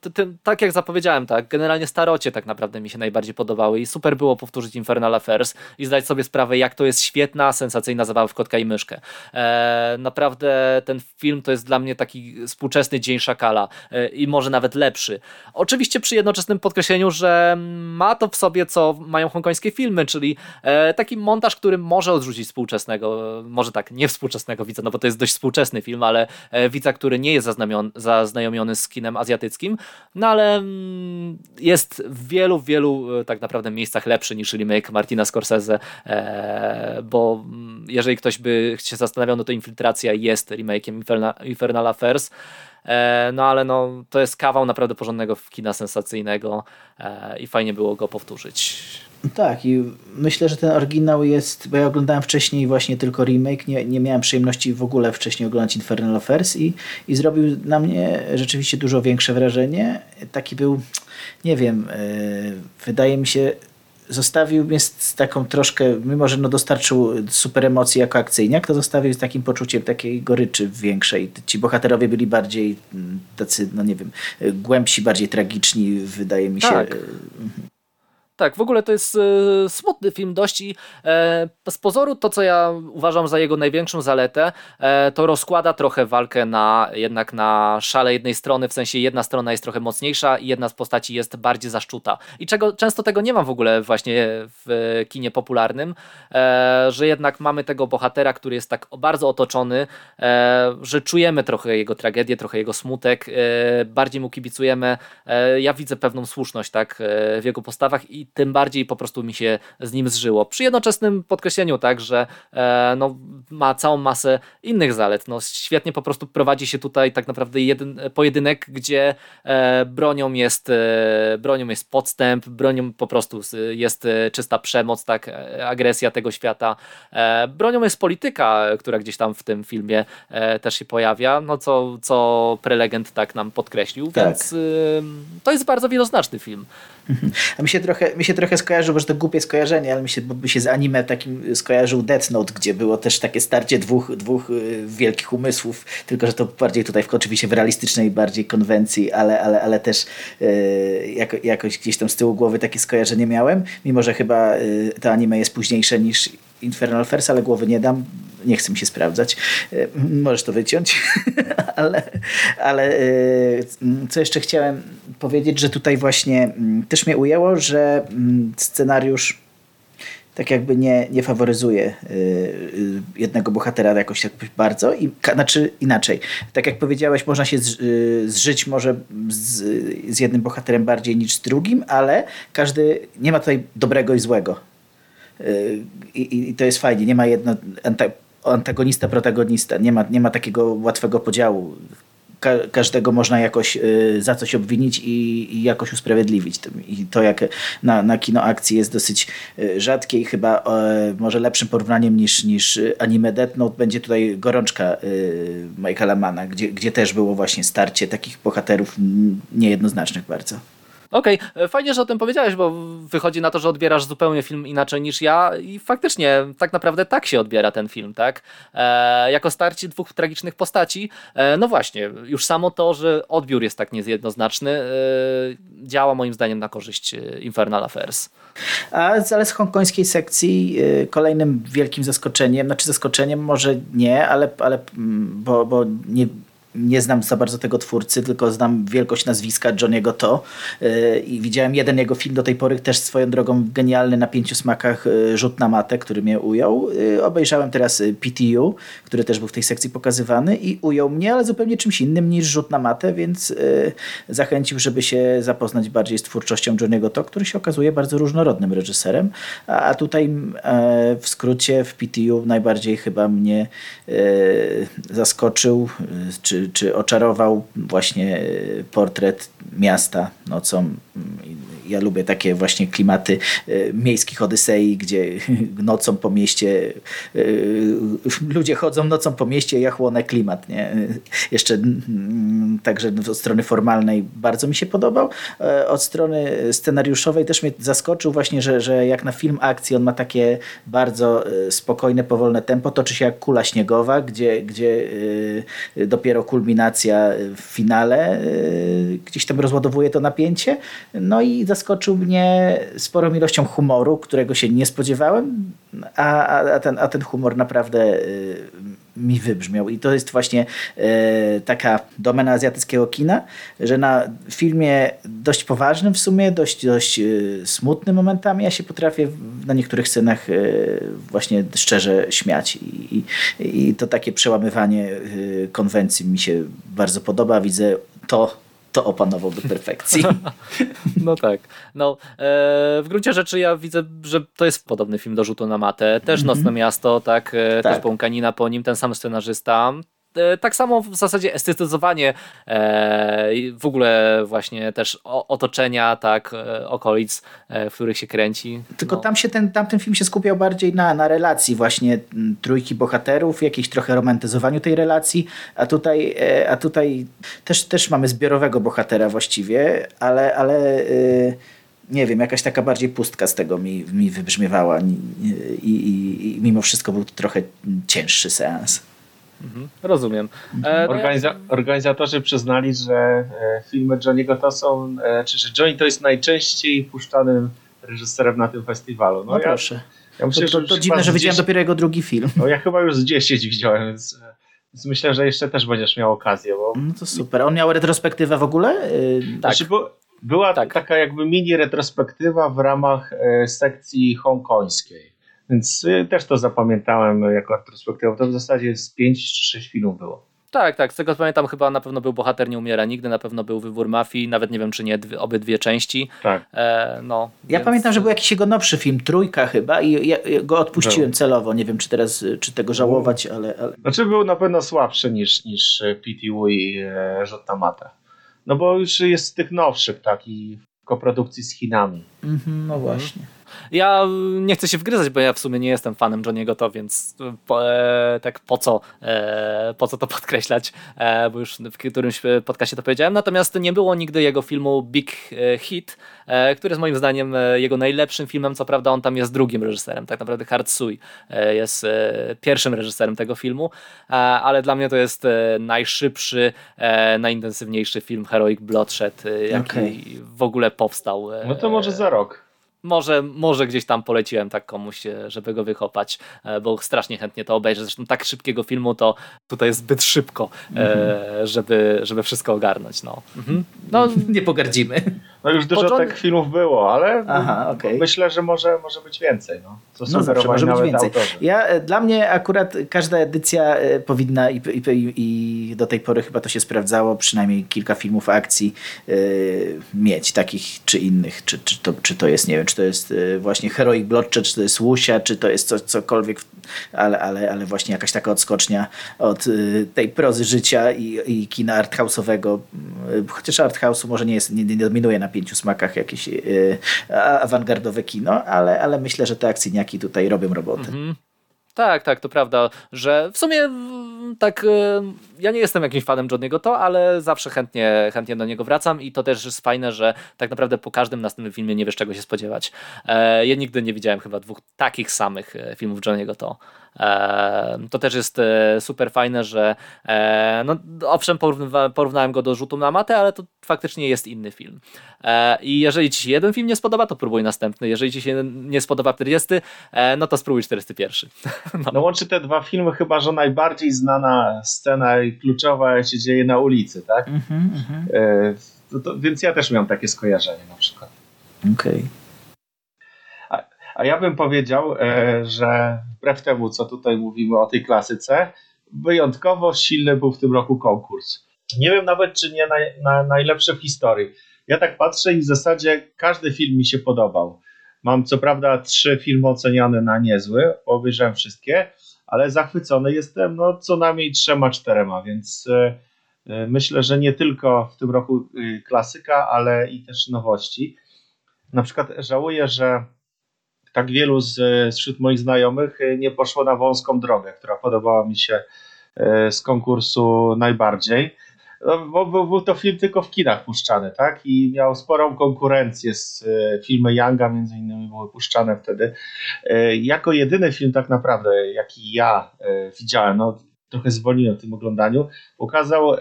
ty, ty, tak jak zapowiedziałem, tak, generalnie starocie tak naprawdę mi się najbardziej podobały i super było powtórzyć Infernal Affairs i zdać sobie sprawę, jak to jest świetna, sensacyjna zabawa w kotka i myszkę. E, naprawdę ten film to jest dla mnie taki współczesny Dzień Szakala e, i może nawet lepszy. Oczywiście przy jednoczesnym podkreśleniu, że ma to w sobie, co mają hongkońskie filmy, czyli e, taki montaż, który może odrzucić współczesnego może tak, nie współczesnego widza, no bo to jest dość współczesny film, ale e, widza, który nie jest zaznajomiony z kinem azjatyckim, no ale mm, jest w wielu, wielu e, tak naprawdę miejscach lepszy niż remake Martina Scorsese, e, bo mm, jeżeli ktoś by się zastanawiał, no to Infiltracja jest remake'iem Infernal Affairs, no ale no, to jest kawał naprawdę porządnego kina sensacyjnego i fajnie było go powtórzyć. Tak, i myślę, że ten oryginał jest, bo ja oglądałem wcześniej właśnie tylko remake, nie, nie miałem przyjemności w ogóle wcześniej oglądać Infernal Affairs i, i zrobił na mnie rzeczywiście dużo większe wrażenie. Taki był, nie wiem, yy, wydaje mi się, zostawił mnie z taką troszkę, mimo że no dostarczył super emocji jako akcyjniak, to zostawił z takim poczuciem takiej goryczy większej. Ci bohaterowie byli bardziej mm, tacy, no nie wiem, głębsi, bardziej tragiczni, wydaje mi się. Tak. Tak, w ogóle to jest e, smutny film dość i e, z pozoru to, co ja uważam za jego największą zaletę, e, to rozkłada trochę walkę na jednak na szale jednej strony, w sensie jedna strona jest trochę mocniejsza i jedna z postaci jest bardziej zaszczuta. I czego często tego nie ma w ogóle właśnie w kinie popularnym, e, że jednak mamy tego bohatera, który jest tak bardzo otoczony, e, że czujemy trochę jego tragedię, trochę jego smutek, e, bardziej mu kibicujemy. ja widzę pewną słuszność tak w jego postawach i tym bardziej po prostu mi się z nim zżyło. Przy jednoczesnym podkreśleniu tak, że e, no, ma całą masę innych zalet. No, świetnie po prostu prowadzi się tutaj tak naprawdę jeden pojedynek, gdzie e, bronią, jest, e, bronią jest podstęp, bronią po prostu jest e, czysta przemoc, tak, e, agresja tego świata. E, bronią jest polityka, która gdzieś tam w tym filmie też się pojawia, no co, co prelegent tak nam podkreślił, tak. więc to jest bardzo wieloznaczny film. A mi się trochę, mi się trochę skojarzył, bo że to głupie skojarzenie, ale mi się, bo się z anime takim skojarzył Death Note, gdzie było też takie starcie dwóch, dwóch y, wielkich umysłów, tylko że to bardziej tutaj oczywiście w realistycznej bardziej konwencji, ale, ale, ale też yy, jako, jakoś gdzieś tam z tyłu głowy takie skojarzenie miałem, mimo że chyba yy, to anime jest późniejsze niż Infernal First, ale głowy nie dam. Nie chcę mi się sprawdzać. E, możesz to wyciąć. ale ale e, co jeszcze chciałem powiedzieć, że tutaj właśnie też mnie ujęło, że scenariusz tak jakby nie, nie faworyzuje jednego bohatera jakoś tak bardzo. I, znaczy inaczej. Tak jak powiedziałeś, można się zżyć może z, z jednym bohaterem bardziej niż z drugim, ale każdy, nie ma tutaj dobrego i złego. I, i to jest fajnie. Nie ma jedno antagonista, protagonista. Nie ma, nie ma takiego łatwego podziału. Ka każdego można jakoś y, za coś obwinić i, i, jakoś usprawiedliwić. I to jak na, na kino akcji jest dosyć y, rzadkie i chyba y, może lepszym porównaniem niż, niż anime Death Note będzie tutaj Gorączka y, Michaela Mana, gdzie, gdzie też było właśnie starcie takich bohaterów niejednoznacznych bardzo. Okej, okay. E, fajnie, że o tym powiedziałeś, bo wychodzi na to, że odbierasz zupełnie film inaczej niż ja i faktycznie tak naprawdę tak się odbiera ten film, tak? E, jako starcie dwóch tragicznych postaci, e, no właśnie, już samo to, że odbiór jest tak niejednoznaczny, e, działa moim zdaniem na korzyść e, Infernal Affairs. A ale z hongkońskiej sekcji e, kolejnym wielkim zaskoczeniem, znaczy zaskoczeniem może nie, ale, ale mm, bo, bo nie, nie znam za bardzo tego twórcy, tylko znam wielkość nazwiska Johniego To y, i widziałem jeden jego film do tej pory, też swoją drogą genialny na pięciu smakach y, Rzut na matę, który mnie ujął. Y, obejrzałem teraz PTU, który też był w tej sekcji pokazywany i ujął mnie, ale zupełnie czymś innym niż Rzut na matę, więc zachęcił, żeby się zapoznać bardziej z twórczością Johniego To, który się okazuje bardzo różnorodnym reżyserem, a tutaj w skrócie w PTU najbardziej chyba mnie zaskoczył, czy czy, oczarował właśnie portret miasta nocą. Ja lubię takie właśnie klimaty e, miejskich Odysei, gdzie nocą po mieście e, ludzie chodzą nocą po mieście, ja chłonę klimat. Nie? Jeszcze także od strony formalnej bardzo mi się podobał. Od strony scenariuszowej też mnie zaskoczył właśnie, że, że jak na film akcji on ma takie bardzo spokojne, powolne tempo, toczy się jak kula śniegowa, gdzie, gdzie dopiero kulminacja w finale gdzieś tam rozładowuje to napięcie. No i zaskoczył mnie sporą ilością humoru, którego się nie spodziewałem, a, a, ten, a ten humor naprawdę y, mi wybrzmiał. I to jest właśnie y, taka domena azjatyckiego kina, że na filmie dość poważnym w sumie, dość, dość smutnym momentami, ja się potrafię na niektórych scenach właśnie szczerze śmiać. I, i to takie przełamywanie konwencji mi się bardzo podoba. Widzę to, to opanował do perfekcji. no tak. No, e, w gruncie rzeczy ja widzę, że to jest podobny film do rzutu na matę. Też -hmm. Nocne Miasto, tak, e, tak. też Bąkanina po nim, ten sam scenarzysta. E, tak samo w zasadzie estetyzowanie e, w ogóle właśnie też otoczenia, tak, e, okolic, w których się kręci. Tylko no. tam się ten, tamten film się skupiał bardziej na, na relacji właśnie trójki bohaterów, jakieś trochę romantyzowaniu tej relacji, a tutaj, a tutaj też, też mamy zbiorowego bohatera właściwie, ale, ale nie wiem, jakaś taka bardziej pustka z tego mi, mi wybrzmiewała i, i, i mimo wszystko był to trochę cięższy seans. Mhm, rozumiem. E, Organiza organizatorzy przyznali, że e, filmy Johnny'ego to są, e, czy że Johnny to jest najczęściej puszczanym reżyserem na tym festiwalu. No, no proszę. Ja myślę, to, to, to dziwne, że widziałem dopiero jego drugi film. No ja chyba już z 10 widziałem, więc, e, więc, myślę, że jeszcze też będziesz miał okazję. Bo... No to super. On miał retrospektywę w ogóle? Yy, tak. Znaczy, bo była tak. taka jakby mini retrospektywa w ramach sekcji hongkońskiej. Więc y, też to zapamiętałem jako retrospektywę. To w zasadzie z 5 czy 6 filmów było. Tak, tak. Z tego co pamiętam, chyba na pewno był Bohater nie umiera nigdy, na pewno był Wybór Mafii, nawet nie wiem, czy nie dwie, obydwie części. Tak. E, no, ja więc... pamiętam, że był jakiś jego nowszy film, Trójka chyba i ja go odpuściłem był. celowo. Nie wiem, czy teraz, czy tego żałować, ale, ale... Znaczy był na pewno słabszy niż, niż PTU i e, Rzut Mata. No bo już jest z tych nowszych, tak, i w koprodukcji z Chinami. Mhm, no właśnie. Ja nie chcę się wgryzać, bo ja w sumie nie jestem fanem Johniego to, więc po, e, tak po co, e, po co to podkreślać, e, bo już w którymś podcastie to powiedziałem. Natomiast nie było nigdy jego filmu Big e, Hit, e, który jest moim zdaniem e, jego najlepszym filmem. Co prawda on tam jest drugim reżyserem, tak naprawdę Hard Sui jest pierwszym reżyserem tego filmu, ale dla mnie to jest najszybszy, najintensywniejszy film Heroic Bloodshed, jaki okay. w ogóle powstał. No to może za rok może, może gdzieś tam poleciłem tak komuś, e, żeby go wychopać, e, bo strasznie chętnie to obejrzę. Zresztą tak szybkiego filmu to tutaj jest zbyt szybko, mm -hmm. żeby, żeby wszystko ogarnąć. No. Mhm. no nie pogardzimy. No już dużo John... tych filmów było, ale Aha, okay. myślę, że może, może być więcej. No, co no zawsze może być więcej. Ja, e, dla mnie akurat każda edycja e, powinna i, i, i, do tej pory chyba to się sprawdzało, przynajmniej kilka filmów akcji yy, mieć, takich czy innych. Czy, czy, to, czy to jest, nie wiem, czy to jest właśnie Heroic Bloodshed, czy to jest Łusia, czy to jest co, cokolwiek, ale, ale, ale właśnie jakaś taka odskocznia od tej prozy życia i, i kina arthouse'owego. Chociaż arthouse'u może nie, jest, nie, nie dominuje na pięciu smakach jakieś yy, awangardowe kino, ale, ale myślę, że te akcyjniaki tutaj robią robotę. Mhm. Tak, tak, to prawda, że w sumie tak, e, ja nie jestem jakimś fanem Johniego to, ale zawsze chętnie, chętnie do niego wracam i to też jest fajne, że tak naprawdę po każdym następnym filmie nie wiesz czego się spodziewać. E, ja nigdy nie widziałem chyba dwóch takich samych e, filmów Johniego to. To też jest super fajne, że no, owszem porównałem go do rzutu na matę, ale to faktycznie jest inny film. I jeżeli ci się jeden film nie spodoba, to próbuj następny. Jeżeli ci się nie spodoba 40, no to spróbuj 41. No. no łączy te dwa filmy chyba, że najbardziej znana scena i kluczowa się dzieje na ulicy, tak? Mm -hmm, to, to, więc ja też miałem takie skojarzenie na przykład. Okej. Okay. A, ja bym powiedział, e, że wbrew temu, co tutaj mówimy o tej klasyce, wyjątkowo silny był w tym roku konkurs. Nie wiem nawet, czy nie na, najlepszy w historii. Ja tak patrzę i w zasadzie każdy film mi się podobał. Mam co prawda trzy filmy oceniane na niezły, obejrzałem wszystkie, ale zachwycony jestem no, co najmniej trzema, czterema, więc y, myślę, że nie tylko w tym roku klasyka, ale i też nowości. Na przykład żałuję, że tak wielu z, wśród moich znajomych nie poszło na wąską drogę, która podobała mi się z konkursu najbardziej. No, bo, był to film tylko w kinach puszczany, tak? I miał sporą konkurencję z e, filmy Younga, między innymi były puszczane wtedy. Jako jedyny film tak naprawdę, jaki ja widziałem, no trochę zwolniłem w tym oglądaniu, pokazał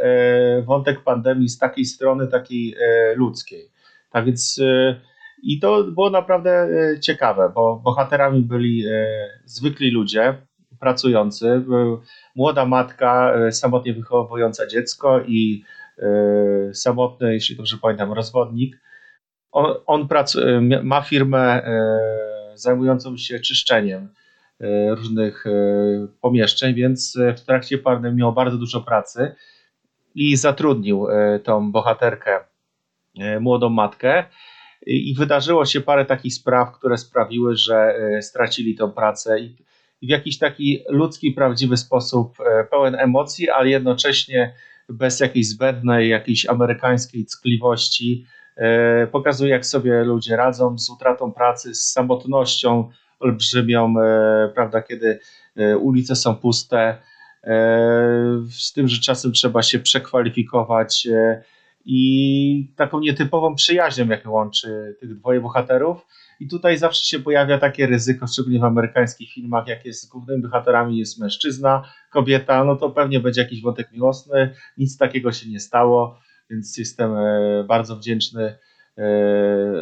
wątek pandemii z takiej strony, takiej ludzkiej. Tak więc i to było naprawdę ciekawe, bo bohaterami byli zwykli ludzie, pracujący, młoda matka e, samotnie wychowująca dziecko i e, samotny, jeśli dobrze pamiętam, rozwodnik. On, on e, ma firmę zajmującą się czyszczeniem różnych pomieszczeń, więc w trakcie pandemii miał bardzo dużo pracy i zatrudnił tą bohaterkę, młodą matkę. I wydarzyło się parę takich spraw, które sprawiły, że stracili tą pracę i w jakiś taki ludzki, prawdziwy sposób, e, pełen emocji, ale jednocześnie bez jakiejś zbędnej, jakiejś amerykańskiej ckliwości. E, pokazuje, jak sobie ludzie radzą z utratą pracy, z samotnością olbrzymią, e, prawda, kiedy ulice są puste, z tym, że czasem trzeba się przekwalifikować i taką nietypową przyjaźnią, jaką łączy tych dwoje bohaterów i tutaj zawsze się pojawia takie ryzyko, szczególnie w amerykańskich filmach, jak jest z głównymi bohaterami jest mężczyzna, kobieta, no to pewnie będzie jakiś wątek miłosny. Nic takiego się nie stało, więc jestem e, bardzo wdzięczny, e,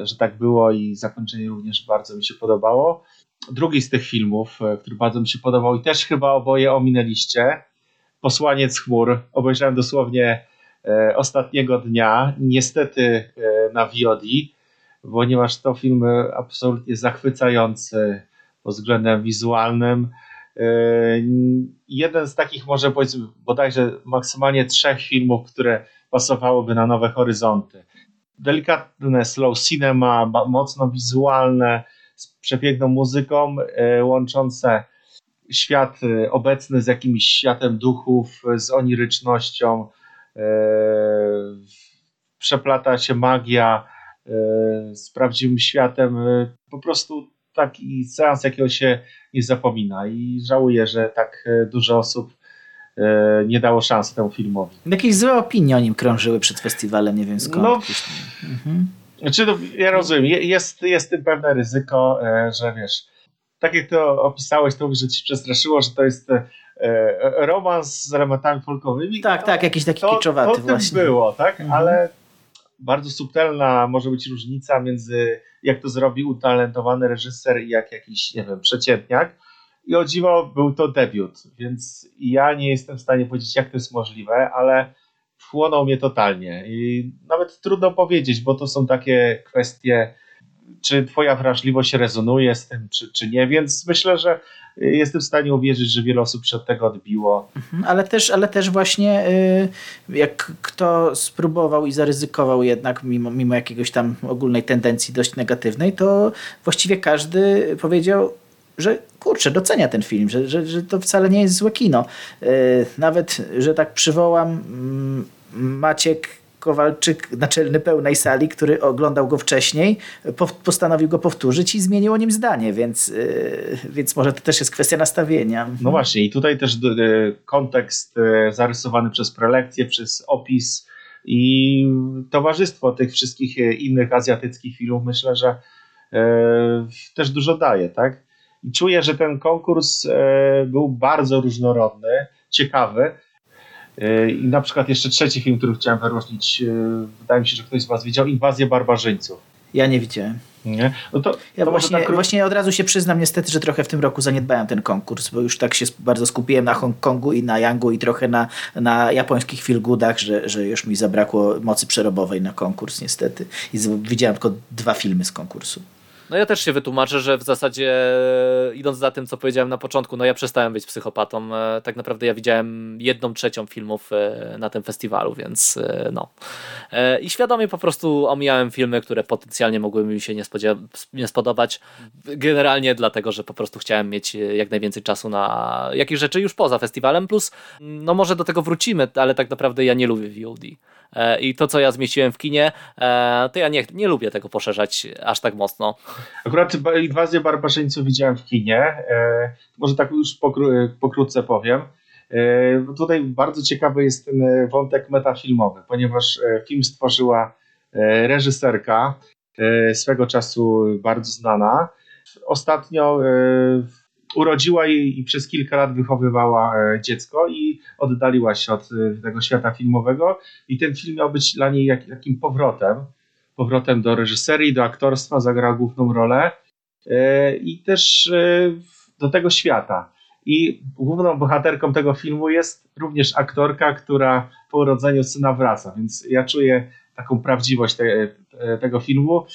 że tak było i zakończenie również bardzo mi się podobało. Drugi z tych filmów, e, który bardzo mi się podobał i też chyba oboje ominęliście, Posłaniec chmur. Obejrzałem dosłownie ostatniego dnia, niestety na VOD ponieważ to film absolutnie zachwycający pod względem wizualnym. E, jeden z takich może powiedzmy bodajże maksymalnie trzech filmów, które pasowałyby na nowe horyzonty. Delikatne slow cinema, mocno wizualne, z przepiękną muzyką, e, łączące świat e, obecny z jakimś światem duchów, z onirycznością. Przeplata się magia, E, z prawdziwym światem. E, po prostu taki seans, jakiego się nie zapomina i żałuję, że tak e, dużo osób nie dało szansy temu filmowi. Jakieś złe opinie o nim krążyły przed festiwalem, nie wiem skąd. No, mhm. Znaczy, no, ja rozumiem, jest, jest tym pewne ryzyko, że wiesz, tak jak to opisałeś, to że ci przestraszyło, że to jest romans z elementami folkowymi. Tak, tak, jakiś taki to, kiczowaty to właśnie. było, tak, mhm. ale bardzo subtelna może być różnica między jak to zrobi utalentowany reżyser i jak jakiś, nie wiem, przeciętniak. I o dziwo był to debiut, więc ja nie jestem w stanie powiedzieć, jak to jest możliwe, ale wchłonął mnie totalnie. I nawet trudno powiedzieć, bo to są takie kwestie, czy twoja wrażliwość rezonuje z tym, czy, czy nie, więc myślę, że jestem w stanie uwierzyć, że wiele osób się od tego odbiło. Mhm, ale też, ale też właśnie y, jak kto spróbował i zaryzykował jednak mimo, mimo jakiegoś tam ogólnej tendencji dość negatywnej, to właściwie każdy powiedział, że kurczę, docenia ten film, że, że, że to wcale nie jest złe kino. Y, nawet, że tak przywołam mm, Maciek Kowalczyk, naczelny pełnej sali, który oglądał go wcześniej, postanowił go powtórzyć i zmienił o nim zdanie, więc, yy, więc może to też jest kwestia nastawienia. No właśnie i tutaj też yy, kontekst yy, zarysowany przez prelekcję, przez opis i towarzystwo tych wszystkich innych azjatyckich filmów myślę, że też dużo daje, tak? I czuję, że ten konkurs był bardzo różnorodny, ciekawy, i na przykład jeszcze trzeci film, który chciałem wyróżnić, e, wydaje mi się, że ktoś z Was widział, Inwazję Barbarzyńców. Ja nie widziałem. Nie? No to, ja to właśnie, tak... właśnie od razu się przyznam niestety, że trochę w tym roku zaniedbałem ten konkurs, bo już tak się bardzo skupiłem na Hongkongu i na Yangu i trochę na, na japońskich filgudach, że, że już mi zabrakło mocy przerobowej na konkurs niestety. I widziałem tylko dwa filmy z konkursu. No ja też się wytłumaczę, że w zasadzie idąc za tym, co powiedziałem na początku, no ja przestałem być psychopatą. E, tak naprawdę ja widziałem jedną trzecią filmów e, na tym festiwalu, więc e, no. I świadomie po prostu omijałem filmy, które potencjalnie mogłyby mi się nie, nie spodobać. Generalnie dlatego, że po prostu chciałem mieć jak najwięcej czasu na jakieś rzeczy już poza festiwalem, plus no może do tego wrócimy, ale tak naprawdę ja nie lubię VOD. E, i to, co ja zmieściłem w kinie, e, to ja nie, nie lubię tego poszerzać aż tak mocno. Akurat Inwazję Barbarzyńców widziałem w kinie, e, może tak już pokrótce powiem. Tutaj bardzo ciekawy jest ten wątek metafilmowy, ponieważ film stworzyła reżyserka, swego czasu bardzo znana. Ostatnio urodziła jej i przez kilka lat wychowywała dziecko i oddaliła się od e, tego świata filmowego i ten film miał być dla niej jak, takim powrotem, powrotem do reżyserii, do aktorstwa, zagrała główną rolę e, i też do tego świata. I główną bohaterką tego filmu jest również aktorka, która po urodzeniu syna wraca, więc ja czuję taką prawdziwość te, tego filmu.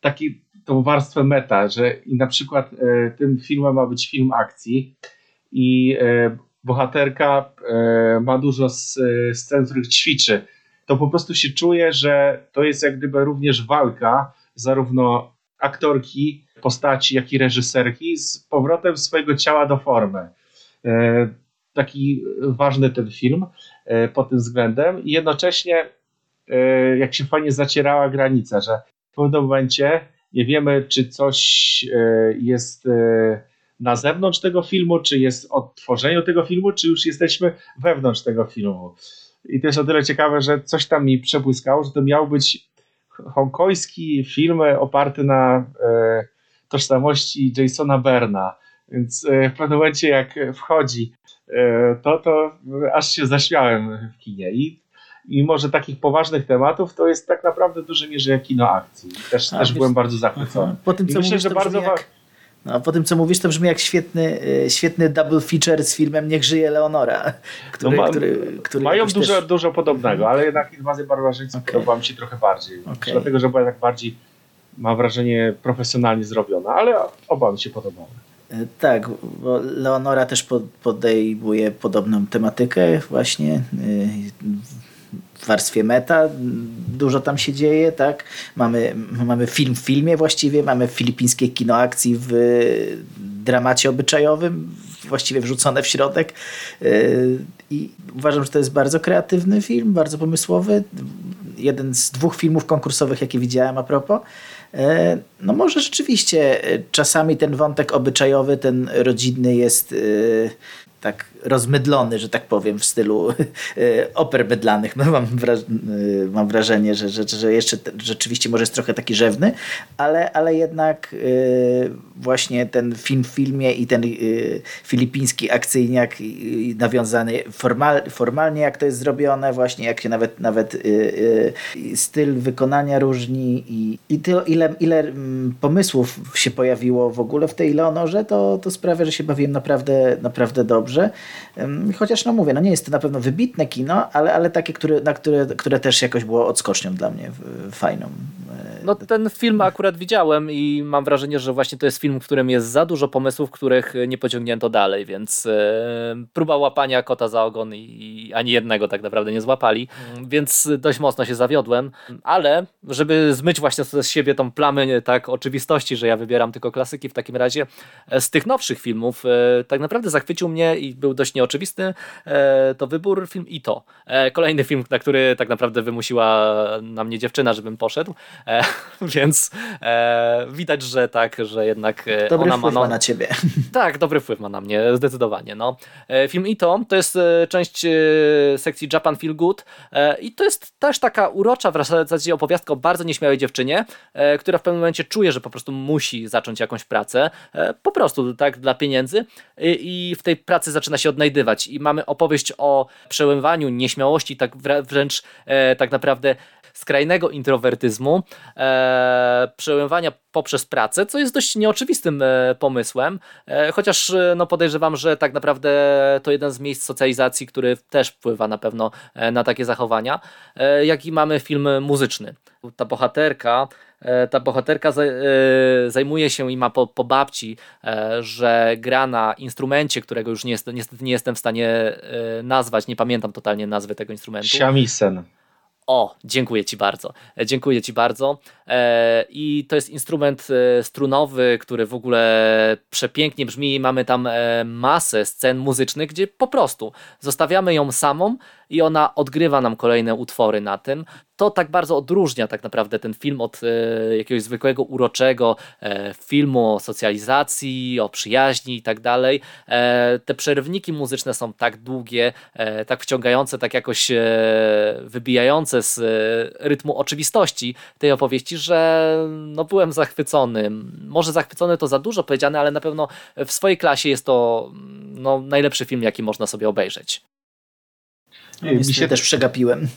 Taki tą warstwę meta, że i na przykład tym filmem ma być film akcji i e, bohaterka e, ma dużo scen, w których ćwiczy, to po prostu się czuje, że to jest jak gdyby również walka zarówno aktorki, postaci, jak i reżyserki z powrotem swojego ciała do formy. Taki ważny ten film pod tym względem i jednocześnie jak się fajnie zacierała granica, że w pewnym momencie nie wiemy, czy coś e, jest e, na zewnątrz tego filmu, czy jest odtworzeniu tego filmu, czy już jesteśmy wewnątrz tego filmu. I to jest o tyle ciekawe, że coś tam mi przebłyskało, że to miał być hongkoński film oparty na e, tożsamości Jasona Berna. Więc w pewnym momencie, jak wchodzi, to, to aż się zaśmiałem w kinie. I i może takich poważnych tematów, to jest tak naprawdę w dużej mierze kino akcji. Też, A, też wiesz, byłem bardzo zachwycony. Po tym, co myślę, mówisz, że bardzo jak, no, po tym, co mówisz, to brzmi jak świetny, e, świetny double feature z filmem Niech żyje Leonora. Który, no, ma, który, który mają dużo, też... dużo podobnego, ale jednak Inwazja Barbarzyńców okay. podobała mi się trochę bardziej. Okay. Dlatego, że była tak bardziej, mam wrażenie, profesjonalnie zrobiona, ale oba mi się podobały. E, tak, bo Leonora też podejmuje podobną tematykę właśnie e, w warstwie meta, dużo tam się dzieje, tak? Mamy, mamy film w filmie właściwie, mamy filipińskie kino akcji w dramacie obyczajowym, właściwie wrzucone w środek. Yy, I uważam, że to jest bardzo kreatywny film, bardzo pomysłowy. Jeden z dwóch filmów konkursowych, jakie widziałem a propos. Yy, no może rzeczywiście czasami ten wątek obyczajowy, ten rodzinny jest tak rozmydlony, że tak powiem, w stylu e, oper mydlanych. No, mam, wraż e, mam wrażenie, że, że, że jeszcze rzeczywiście może jest trochę taki rzewny, ale, ale jednak e, właśnie ten film w filmie i ten filipiński akcyjniak nawiązany formal, formalnie, jak to jest zrobione, właśnie jak się nawet, nawet styl wykonania różni i, i to, ile, ile mm, pomysłów się pojawiło w ogóle w tej Leonorze, to, to sprawia, że się bawiłem naprawdę, naprawdę dobrze. Chociaż no mówię, no nie jest to na pewno wybitne kino, ale, ale takie, które, na które, które też jakoś było odskocznią dla mnie fajną. E, no ten film akurat widziałem i mam wrażenie, że właśnie to jest film, w którym jest za dużo pomysłów, których nie pociągnięto dalej, więc e, próba łapania kota za ogon i ani jednego tak naprawdę nie złapali, więc dość mocno się zawiodłem, ale żeby zmyć właśnie z siebie tą plamę tak oczywistości, że ja wybieram tylko klasyki w takim razie, e, z tych nowszych filmów tak naprawdę zachwycił mnie i był dość nieoczywisty to wybór film i to. Kolejny film, na który tak naprawdę wymusiła na mnie dziewczyna, żebym poszedł, więc e, widać, że tak, że jednak e, dobry ona ma, no, ma na ciebie. Tak, dobry wpływ ma na mnie, zdecydowanie. No. E, film Ito to jest e, część sekcji Japan Feel Good i to jest też taka urocza w zasadzie opowiastka o bardzo nieśmiałej dziewczynie, która w pewnym momencie czuje, że po prostu musi zacząć jakąś pracę, po prostu tak dla pieniędzy i w tej pracy zaczyna się odnajdywać i mamy opowieść o przełamywaniu nieśmiałości, tak wręcz tak naprawdę skrajnego introwertyzmu, e, przełamywania poprzez pracę, co jest dość nieoczywistym e, pomysłem, e, chociaż e, no podejrzewam, że tak naprawdę to jeden z miejsc socjalizacji, który też wpływa na pewno e, na takie zachowania, e, jak i mamy film muzyczny. Ta bohaterka ta bohaterka zajmuje się i ma po, po babci, że gra na instrumencie, którego już niestety nie jestem w stanie nazwać, nie pamiętam totalnie nazwy tego instrumentu. Shamisen. O, dziękuję Ci bardzo. E, dziękuję Ci bardzo. E, I to jest instrument e, strunowy, który w ogóle przepięknie brzmi. Mamy tam masę scen muzycznych, gdzie po prostu zostawiamy ją samą i ona odgrywa nam kolejne utwory na tym. To tak bardzo odróżnia tak naprawdę ten film od e, jakiegoś zwykłego, uroczego e, filmu o socjalizacji, o przyjaźni i tak dalej. E, te przerwniki muzyczne są tak długie, e, tak wciągające, tak jakoś e, wybijające z rytmu oczywistości tej opowieści, że no byłem zachwycony. Może zachwycony to za dużo powiedziane, ale na pewno w swojej klasie jest to no, najlepszy film, jaki można sobie obejrzeć. No, mi się też przegapiłem.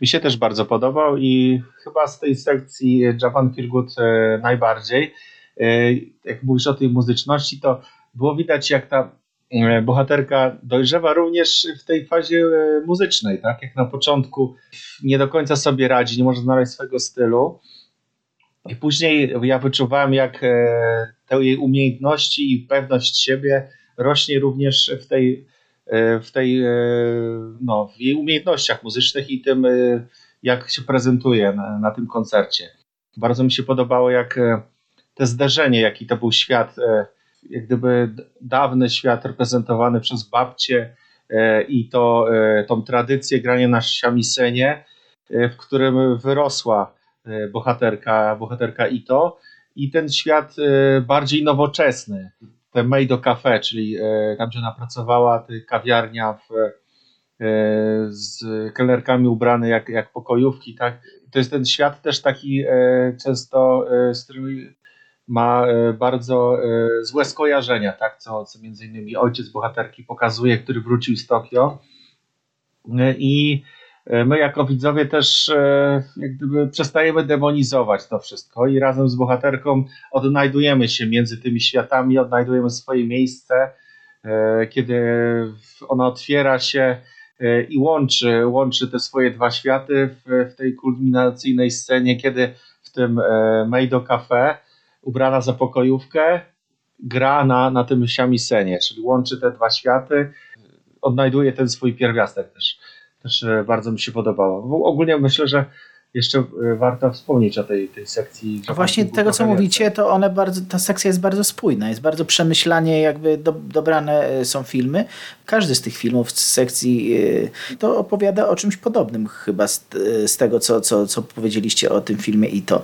Mi się też bardzo podobał i chyba z tej sekcji Japan Feel Good e, najbardziej. E, jak mówisz o tej muzyczności, to było widać jak ta e, bohaterka dojrzewa również w tej fazie muzycznej, tak? Jak na początku nie do końca sobie radzi, nie może znaleźć swojego stylu. I później ja wyczuwałem, jak te jej umiejętności i pewność siebie rośnie również w tej E, w tej, e, no, w jej umiejętnościach muzycznych i tym, e, jak się prezentuje na, na tym koncercie. Bardzo mi się podobało, jak te zderzenie, jaki to był świat, jak gdyby dawny świat reprezentowany przez babcie i to, tą tradycję grania na siamisenie, w którym wyrosła bohaterka, bohaterka Ito i ten świat bardziej nowoczesny, te Meido Cafe, czyli e, tam, gdzie ona pracowała, kawiarnia w, e, z kelnerkami ubrane jak, jak pokojówki, tak? To jest ten świat też taki e, często, z którym ma bardzo złe skojarzenia, tak? Co, co między innymi ojciec bohaterki pokazuje, który wrócił z Tokio. I my jako widzowie też e, jak gdyby przestajemy demonizować to wszystko i razem z bohaterką odnajdujemy się między tymi światami, odnajdujemy swoje miejsce, e, kiedy ona otwiera się i łączy, łączy te swoje dwa światy w, w tej kulminacyjnej scenie, kiedy w tym Meido Cafe ubrana za pokojówkę gra na, na tym siamisenie, czyli łączy te dwa światy, odnajduje ten swój pierwiastek też też e, bardzo mi się podobało. Ogólnie myślę, że jeszcze e, warto wspomnieć o tej, tej sekcji. No właśnie tego, co mówicie, to one bardzo, ta sekcja jest bardzo spójna, jest bardzo przemyślanie, jakby do, dobrane e, są filmy. Każdy z tych filmów z sekcji to opowiada o czymś podobnym chyba z, z tego, co, co, co powiedzieliście o tym filmie i to,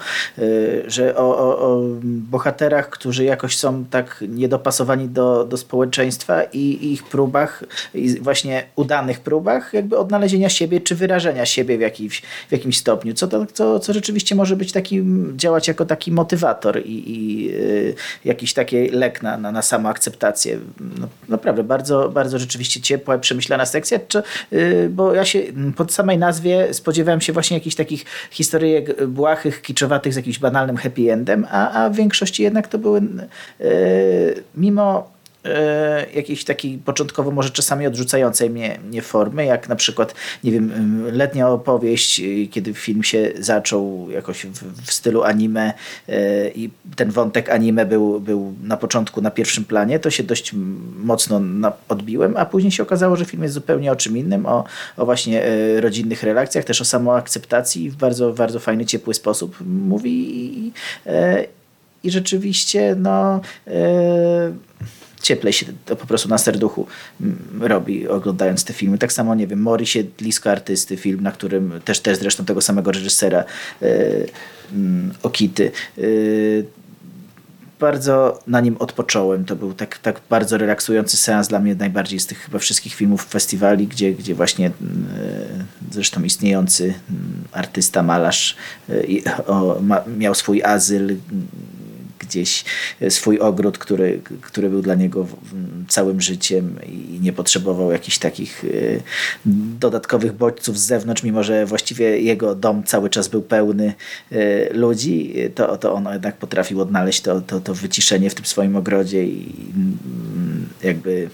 że o, o, o bohaterach, którzy jakoś są tak niedopasowani do, do społeczeństwa i ich próbach, i właśnie udanych próbach jakby odnalezienia siebie, czy wyrażenia siebie w jakimś, w jakimś stopniu co, to, co, co rzeczywiście może być taki, działać jako taki motywator i, i y, jakiś taki lek na, na, na samoakceptację. No, naprawdę, bardzo, bardzo rzeczywiście ciepła, przemyślana sekcja, czy, y, bo ja się pod samej nazwie spodziewałem się właśnie jakichś takich historyjek błahych, kiczowatych z jakimś banalnym happy endem, a, a w większości jednak to były y, mimo jakiejś takiej początkowo może czasami odrzucającej mnie, mnie formy, jak na przykład, nie wiem, letnia opowieść, e, kiedy film się zaczął jakoś w, w stylu anime e, i ten wątek anime był, był na początku na pierwszym planie, to się dość mocno na, odbiłem, a później się okazało, że film jest zupełnie o czym innym, o, o właśnie e, rodzinnych relacjach, też o samoakceptacji i w bardzo, bardzo fajny, ciepły sposób mówi i, e, i rzeczywiście no e, cieplej się to po prostu na serduchu mm, robi oglądając te filmy. Tak samo, nie wiem, Mori się Lisko Artysty, film, na którym też, też zresztą tego samego reżysera e, mm, Okity. E, bardzo na nim odpocząłem. To był tak, tak bardzo relaksujący seans dla mnie najbardziej z tych chyba wszystkich filmów festiwali, gdzie, gdzie właśnie e, zresztą istniejący mm, artysta, malarz miał swój azyl, gdzieś swój ogród, który, który był dla niego całym życiem i nie potrzebował jakichś takich y, dodatkowych bodźców z zewnątrz, mimo że właściwie jego dom cały czas był pełny y, ludzi, to, to on jednak potrafił odnaleźć to, to, to wyciszenie w tym swoim ogrodzie i mm, jakby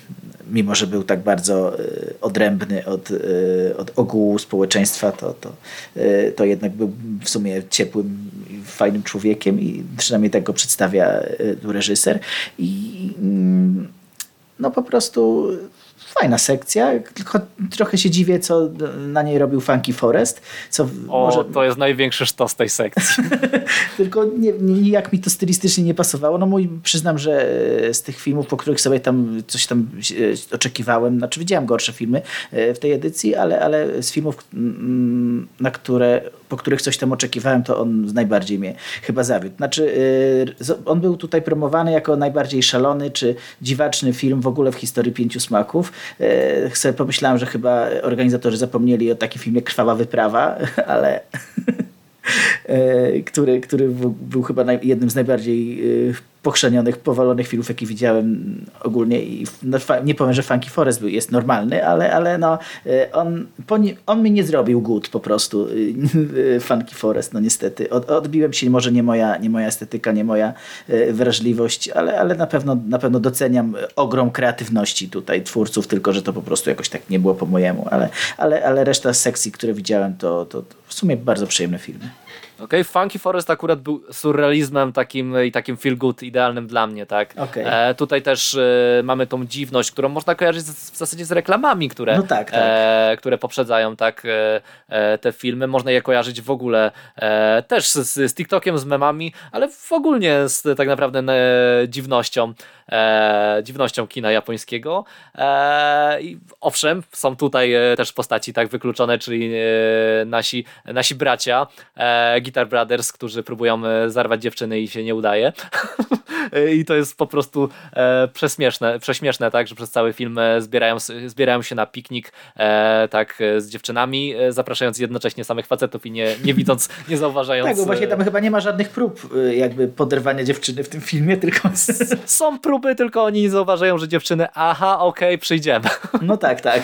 mimo że był tak bardzo y, odrębny od, y, od ogółu społeczeństwa, to, to, y, to jednak był w sumie ciepłym, fajnym człowiekiem i przynajmniej tak go przedstawia reżyser. I mm, no po prostu fajna sekcja, tylko trochę się dziwię, co na niej robił Funky Forest. Co o, może... to jest największy sztos tej sekcji. tylko nie, nijak mi to stylistycznie nie pasowało. No mój, przyznam, że z tych filmów, po których sobie tam coś tam e, oczekiwałem, znaczy widziałem gorsze filmy e, w tej edycji, ale, ale z filmów, na które, po których coś tam oczekiwałem, to on najbardziej mnie chyba zawiódł. Znaczy e, on był tutaj promowany jako najbardziej szalony czy dziwaczny film w ogóle w historii Pięciu Smaków. E, sobie pomyślałem, że chyba organizatorzy zapomnieli o takim filmie Krwawa Wyprawa, ale e, który, który był chyba jednym z najbardziej pochrzanionych, powalonych filmów, jakie widziałem ogólnie i no, nie powiem, że Funky Forest jest normalny, ale, ale no, e, on, on mi nie zrobił good po prostu e, Funky Forest, no niestety. Od, odbiłem się, może nie moja, nie moja estetyka, nie moja e, wrażliwość, ale, ale na, pewno, na pewno doceniam ogrom kreatywności tutaj twórców, tylko że to po prostu jakoś tak nie było po mojemu, ale, ale, ale reszta sekcji, które widziałem, to, to, to w sumie bardzo przyjemne filmy. Okej, okay, Funky Forest akurat był surrealizmem takim i takim feel good idealnym dla mnie, tak? Okay. E, tutaj też e, mamy tą dziwność, którą można kojarzyć z, w zasadzie z reklamami, które, no tak, tak. E, które poprzedzają tak e, e, te filmy. Można je kojarzyć w ogóle e, też z, z TikTokiem, z memami, ale w ogóle z tak naprawdę dziwnością dziwnością kina japońskiego. I owszem, są tutaj też postaci tak wykluczone, czyli nasi, nasi bracia e, Guitar Brothers, którzy próbują e, zarwać dziewczyny i się nie udaje. I to jest po prostu e, prześmieszne, prześmieszne, tak, że przez cały film zbierają, zbierają się na piknik tak z dziewczynami, zapraszając jednocześnie samych facetów i nie, nie widząc, nie zauważając. Tak, bo właśnie tam chyba nie ma żadnych prób jakby poderwania dziewczyny w tym filmie, tylko są próby tylko oni zauważają, że dziewczyny, aha, okej, okay, przyjdziemy. No tak, tak.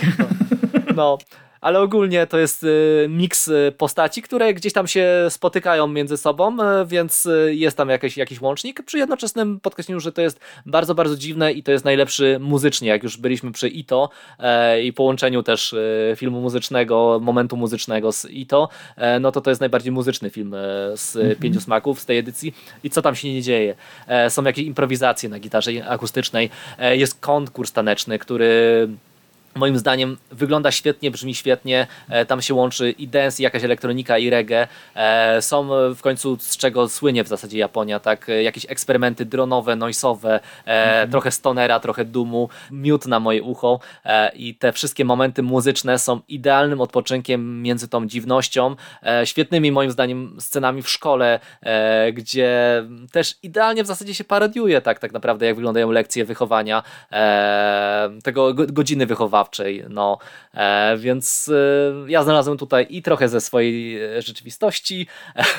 No ale ogólnie to jest y, miks y, postaci, które gdzieś tam się spotykają między sobą, y, więc jest tam jakiś, jakiś łącznik. Przy jednoczesnym podkreśleniu, że to jest bardzo, bardzo dziwne i to jest najlepszy muzycznie, jak już byliśmy przy Ito e, i połączeniu też filmu muzycznego, momentu muzycznego z Ito, e, no to to jest najbardziej muzyczny film e, z mhm. Pięciu Smaków z tej edycji i co tam się nie dzieje. Są jakieś improwizacje na gitarze akustycznej, jest konkurs taneczny, który moim zdaniem wygląda świetnie, brzmi świetnie, e, tam się łączy i dance, i jakaś elektronika, i reggae. E, są w końcu, z czego słynie w zasadzie Japonia, tak, e, jakieś eksperymenty dronowe, noisowe, mm. trochę stonera, trochę dumu, miód na moje ucho i te wszystkie momenty muzyczne są idealnym odpoczynkiem między tą dziwnością, świetnymi moim zdaniem scenami w szkole, gdzie też idealnie w zasadzie się parodiuje tak, tak naprawdę, jak wyglądają lekcje wychowania, tego godziny wychowawcze wychowawczej. No, e, więc e, ja znalazłem tutaj i trochę ze swojej e, rzeczywistości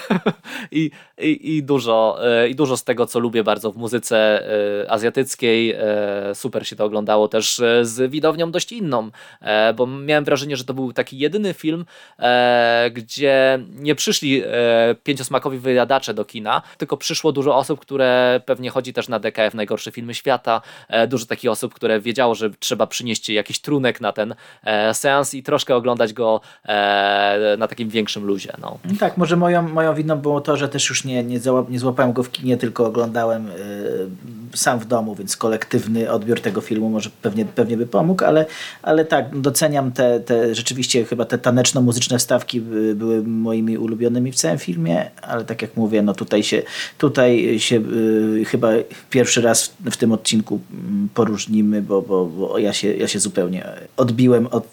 i, i, i, dużo, i dużo z tego, co lubię bardzo w muzyce azjatyckiej. super się to oglądało też z widownią dość inną, bo miałem wrażenie, że to był taki jedyny film, gdzie nie przyszli pięciosmakowi wyjadacze do kina, tylko przyszło dużo osób, które pewnie chodzi też na DKF najgorsze filmy świata, dużo takich osób, które wiedziało, że trzeba przynieść jakiś na ten seans i troszkę oglądać go na takim większym luzie. No. Tak, może moją, moją winą było to, że też już nie, nie, nie złapałem go w kinie, tylko oglądałem y, sam w domu, więc kolektywny odbiór tego filmu może pewnie, pewnie by pomógł, ale, ale tak, doceniam te, te rzeczywiście chyba te taneczno-muzyczne wstawki były moimi ulubionymi w całym filmie, ale tak jak mówię, no tutaj się, tutaj się y, chyba pierwszy raz w, w, tym odcinku mm, poróżnimy, bo, bo, bo ja, się, ja się zupełnie odbiłem od, y,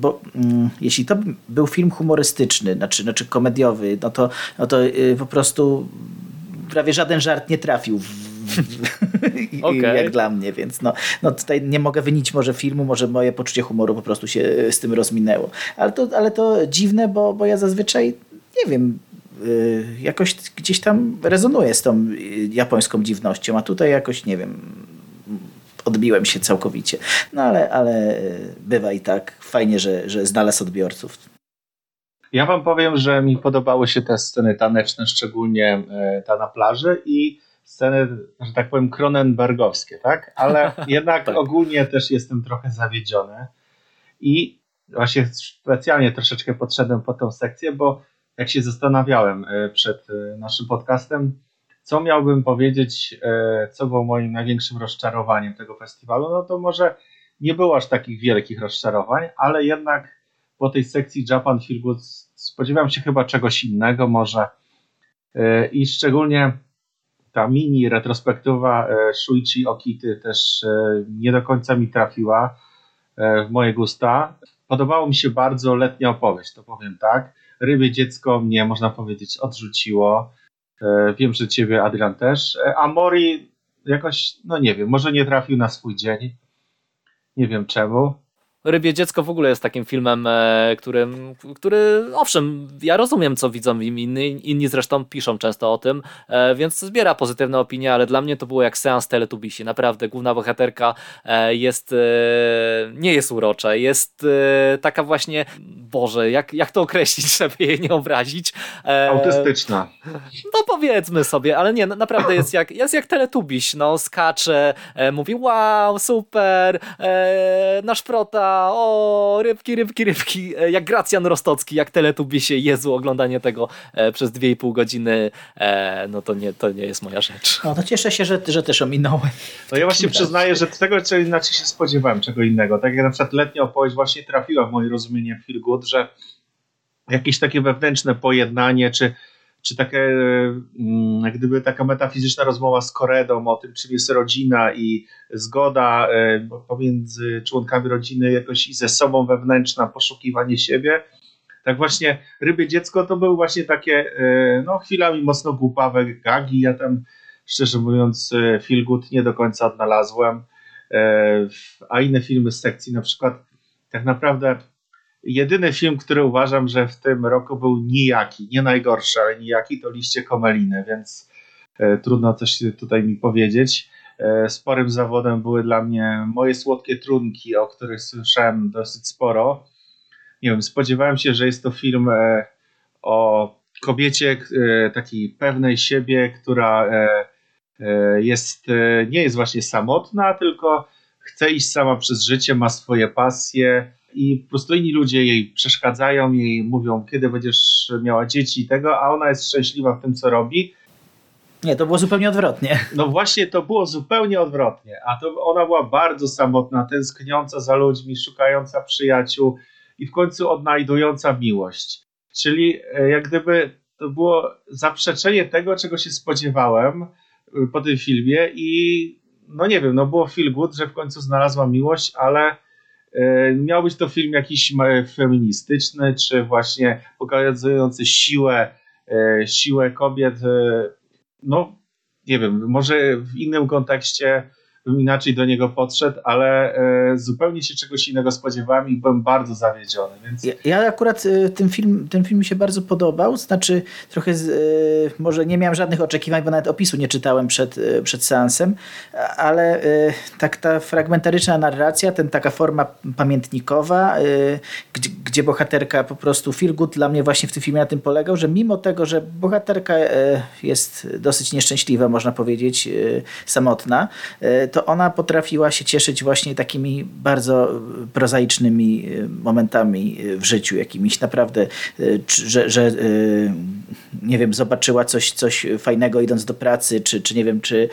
bo y, jeśli to był film humorystyczny, znaczy, znaczy komediowy, no to, no to y, po prostu prawie żaden żart nie trafił w okay. jak dla mnie, więc no, no tutaj nie mogę wynić może filmu, może moje poczucie humoru po prostu się y, z tym rozminęło. Ale to, ale to dziwne, bo, bo ja zazwyczaj, nie wiem, y, jakoś gdzieś tam rezonuję z tą japońską dziwnością, a tutaj jakoś, nie wiem, odbiłem się całkowicie. No ale, ale bywa i tak. Fajnie, że, że znalazł odbiorców. Ja wam powiem, że mi podobały się te sceny taneczne, szczególnie e, ta na plaży i sceny, że tak powiem, Cronenbergowskie, tak? Ale jednak tak. ogólnie też jestem trochę zawiedziony i właśnie specjalnie troszeczkę podszedłem po tą sekcję, bo jak się zastanawiałem e, przed e, naszym podcastem, co miałbym powiedzieć, co było moim największym rozczarowaniem tego festiwalu, no to może nie było aż takich wielkich rozczarowań, ale jednak po tej sekcji Japan Feel Good spodziewam się chyba czegoś innego może e, i szczególnie ta mini retrospektywa e, Shuichi Okity też e, nie do końca mi trafiła w moje gusta. Podobało mi się bardzo letnia opowieść, to powiem tak. Rybie dziecko mnie, można powiedzieć, odrzuciło. Wiem, że ciebie, Adrian, też. A Mori jakoś, no nie wiem, może nie trafił na swój dzień. Nie wiem czemu. Rybie Dziecko w ogóle jest takim filmem, e, którym, który, owszem, ja rozumiem, co widzą inni, inni zresztą piszą często o tym, e, więc zbiera pozytywne opinie, ale dla mnie to było jak seans Teletubbiesi. Naprawdę, główna bohaterka e, jest, nie jest urocza, jest taka właśnie, Boże, jak, jak to określić, żeby jej nie obrazić? Autystyczna. No powiedzmy sobie, ale nie, naprawdę jest jak, jest jak Teletubiś, no, skacze, mówi wow, super, nasz prota o, rybki, rybki, rybki, e, jak Gracjan Rostocki, jak Teletubisie, Jezu, oglądanie tego e, przez 2,5 godziny, e, no to nie, to nie jest moja rzecz. No to cieszę się, że, że też ominąłem. No ja właśnie przyznaję, że tego co inaczej się spodziewałem, czego innego. Tak jak na przykład letnia opowieść właśnie trafiła w moje rozumienie Feel Good, że jakieś takie wewnętrzne pojednanie, czy czy takie, mm, jak gdyby taka metafizyczna rozmowa z Koredą o tym, czym jest rodzina i zgoda e, pomiędzy członkami rodziny jakoś i ze sobą wewnętrzna, poszukiwanie siebie. Tak właśnie Rybie Dziecko to były właśnie takie e, no chwilami mocno głupawe gagi. Ja tam szczerze mówiąc e, Feel Good nie do końca odnalazłem. A inne filmy z sekcji na przykład tak naprawdę Jedyny film, który uważam, że w tym roku był nijaki, nie najgorszy, ale nijaki, to Liście Komeliny, więc e, trudno coś tutaj mi powiedzieć. E, sporym zawodem były dla mnie moje słodkie trunki, o których słyszałem dosyć sporo. Nie wiem, spodziewałem się, że jest to film e, o kobiecie takiej pewnej siebie, która jest, nie jest właśnie samotna, tylko chce iść sama przez życie, ma swoje pasje i po prostu inni ludzie jej przeszkadzają, jej mówią, kiedy będziesz miała dzieci i tego, a ona jest szczęśliwa w tym, co robi. Nie, to było zupełnie odwrotnie. No właśnie, to było zupełnie odwrotnie, a to ona była bardzo samotna, tęskniąca za ludźmi, szukająca przyjaciół i w końcu odnajdująca miłość. Czyli e, jak gdyby to było zaprzeczenie tego, czego się spodziewałem e, po tym filmie i no nie wiem, no było feel good, że w końcu znalazła miłość, ale miał być to film jakiś feministyczny, czy właśnie pokazujący siłę, e, siłę kobiet. E, no, nie wiem, może w innym kontekście bym inaczej do niego podszedł, ale e, zupełnie się czegoś innego spodziewałem i byłem bardzo zawiedziony. Więc... Ja, ja akurat e, ten film, ten film mi się bardzo podobał, znaczy trochę z, e, może nie miałem żadnych oczekiwań, bo nawet opisu nie czytałem przed, przed seansem, ale tak ta fragmentaryczna narracja, ten taka forma pamiętnikowa, gdzie, gdzie bohaterka po prostu feel good dla mnie właśnie w tym filmie na tym polegał, że mimo tego, że bohaterka jest dosyć nieszczęśliwa, można powiedzieć, samotna, to ona potrafiła się cieszyć właśnie takimi bardzo prozaicznymi e, momentami e, w życiu, jakimiś naprawdę, że, że nie wiem, zobaczyła coś, coś fajnego idąc do pracy, czy, czy nie wiem, czy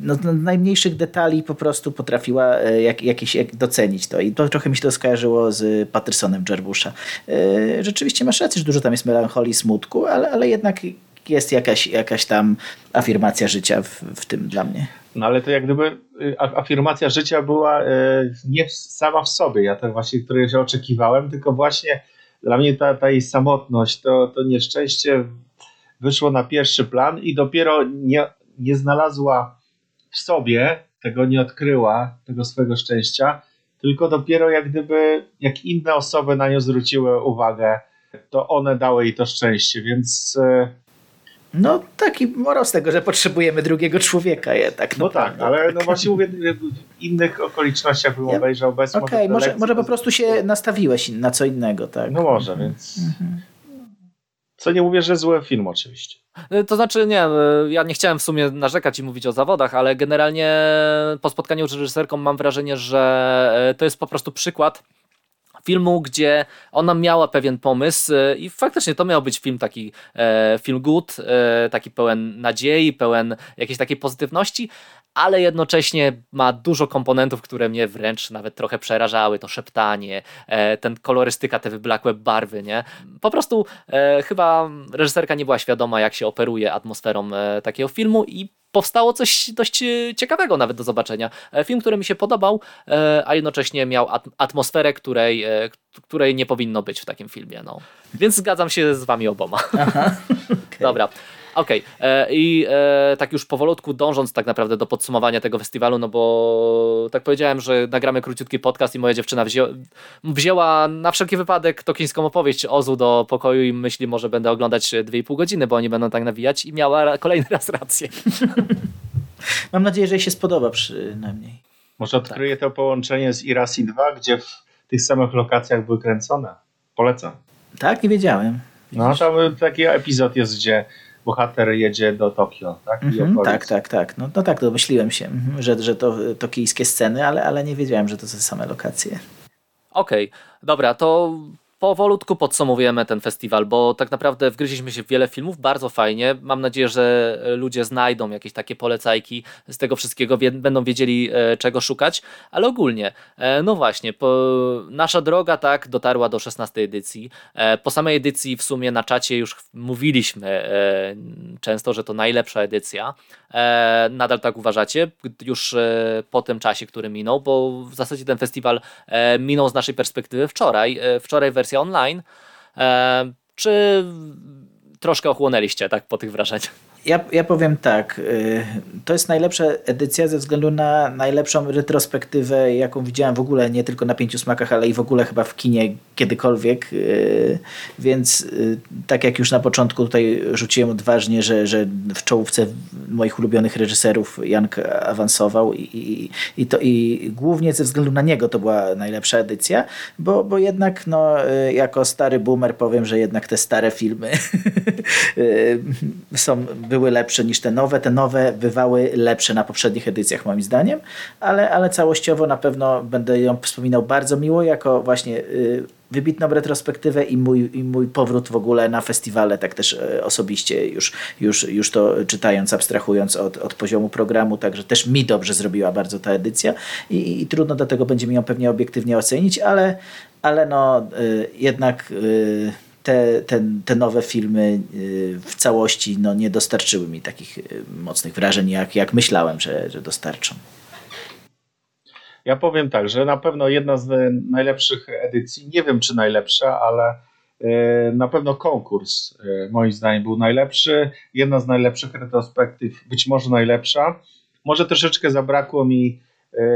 no, no, najmniejszych detali po prostu potrafiła jak, jakieś jak docenić to. I to trochę mi się to skojarzyło z Pattersonem Jarbusza. Rzeczywiście masz rację, że dużo tam jest melancholii, smutku, ale, ale jednak jest jakaś, jakaś tam afirmacja życia w, w tym dla mnie. No ale to jak gdyby y, afirmacja życia była y, nie sama w sobie, ja tak właśnie, której się oczekiwałem, tylko właśnie dla mnie ta, ta jej samotność, to, to nieszczęście wyszło na pierwszy plan i dopiero nie, nie znalazła w sobie, tego nie odkryła, tego swojego szczęścia, tylko dopiero jak gdyby, jak inne osoby na nią zwróciły uwagę, to one dały jej to szczęście, więc y, no taki morał z tego, że potrzebujemy drugiego człowieka jednak. No tak, ale no właśnie mówię, w innych okolicznościach bym ja, obejrzał bez Okej, okay, może, może po prostu się nastawiłeś na co innego, tak? No może, więc... Mhm. Co nie mówię, że zły film oczywiście. E, to znaczy, nie, e, ja nie chciałem w sumie narzekać i mówić o zawodach, ale generalnie po spotkaniu z reżyserką mam wrażenie, że e, to jest po prostu przykład filmu, gdzie ona miała pewien pomysł e, i faktycznie to miał być film taki e, film good, e, taki pełen nadziei, pełen jakiejś takiej pozytywności, ale jednocześnie ma dużo komponentów, które mnie wręcz nawet trochę przerażały. To szeptanie, e, ten kolorystyka, te wyblakłe barwy, nie? Po prostu e, chyba reżyserka nie była świadoma, jak się operuje atmosferą e, takiego filmu i powstało coś dość ciekawego nawet do zobaczenia. E, film, który mi się podobał, a jednocześnie miał atmosferę, której, której nie powinno być w takim filmie. No. Więc zgadzam się z wami oboma. Aha, okay. Dobra. Okej, okay. i e, tak już powolutku dążąc tak naprawdę do podsumowania tego festiwalu, no bo tak powiedziałem, że nagramy króciutki podcast i moja dziewczyna wzię wzięła na wszelki wypadek tokińską opowieść Ozu do pokoju i myśli, może będę oglądać 2,5 godziny, bo oni będą tak nawijać i miała kolejny raz rację. Mam nadzieję, że jej się spodoba przynajmniej. Może odkryję tak. to połączenie z Irasi 2, gdzie w tych samych lokacjach były kręcone. Polecam. Tak, nie wiedziałem. No, tam taki epizod jest, gdzie bohater jedzie do Tokio, tak? Mm -hmm, tak, tak, tak. No, no tak, domyśliłem się, mhm, że, że to tokijskie sceny, ale, ale nie wiedziałem, że to są same lokacje. Okej, okay. dobra, to powolutku podsumowujemy ten festiwal, bo tak naprawdę wgryźliśmy się w wiele filmów, bardzo fajnie. Mam nadzieję, że ludzie znajdą jakieś takie polecajki z tego wszystkiego, będą wiedzieli e, czego szukać, ale ogólnie, e, no właśnie, nasza droga tak dotarła do 16 edycji. E, po samej edycji w sumie na czacie już mówiliśmy często, że to najlepsza edycja. Nadal tak uważacie, już po tym czasie, który minął, bo w zasadzie ten festiwal minął z naszej perspektywy wczoraj. Wczoraj wersja wersja online. E, czy troszkę ochłonęliście tak po tych wrażeniach? Ja, ja powiem tak, y, to jest najlepsza edycja ze względu na najlepszą retrospektywę, jaką widziałem w ogóle, nie tylko na Pięciu Smakach, ale i w ogóle chyba w kinie kiedykolwiek, y, więc y, tak jak już na początku tutaj rzuciłem odważnie, że, że w czołówce moich ulubionych reżyserów Jank awansował i, i, i, to, i głównie ze względu na niego to była najlepsza edycja, bo, bo jednak no, jako stary boomer powiem, że jednak te stare filmy są były lepsze niż te nowe. Te nowe bywały lepsze na poprzednich edycjach moim zdaniem, ale, ale całościowo na pewno będę ją wspominał bardzo miło jako właśnie y, wybitną retrospektywę i mój, i mój powrót w ogóle na festiwale, tak też y, osobiście już, już, już to czytając, abstrahując od, od poziomu programu, także też mi dobrze zrobiła bardzo ta edycja i, i trudno do tego będzie mi ją pewnie obiektywnie ocenić, ale, ale no y, jednak y, te, te, te nowe filmy y, w całości no, nie dostarczyły mi takich y, mocnych wrażeń, jak, jak myślałem, że, że dostarczą. Ja powiem tak, że na pewno jedna z najlepszych edycji, nie wiem czy najlepsza, ale y, na pewno konkurs moim zdaniem był najlepszy. Jedna z najlepszych retrospektyw, być może najlepsza. Może troszeczkę zabrakło mi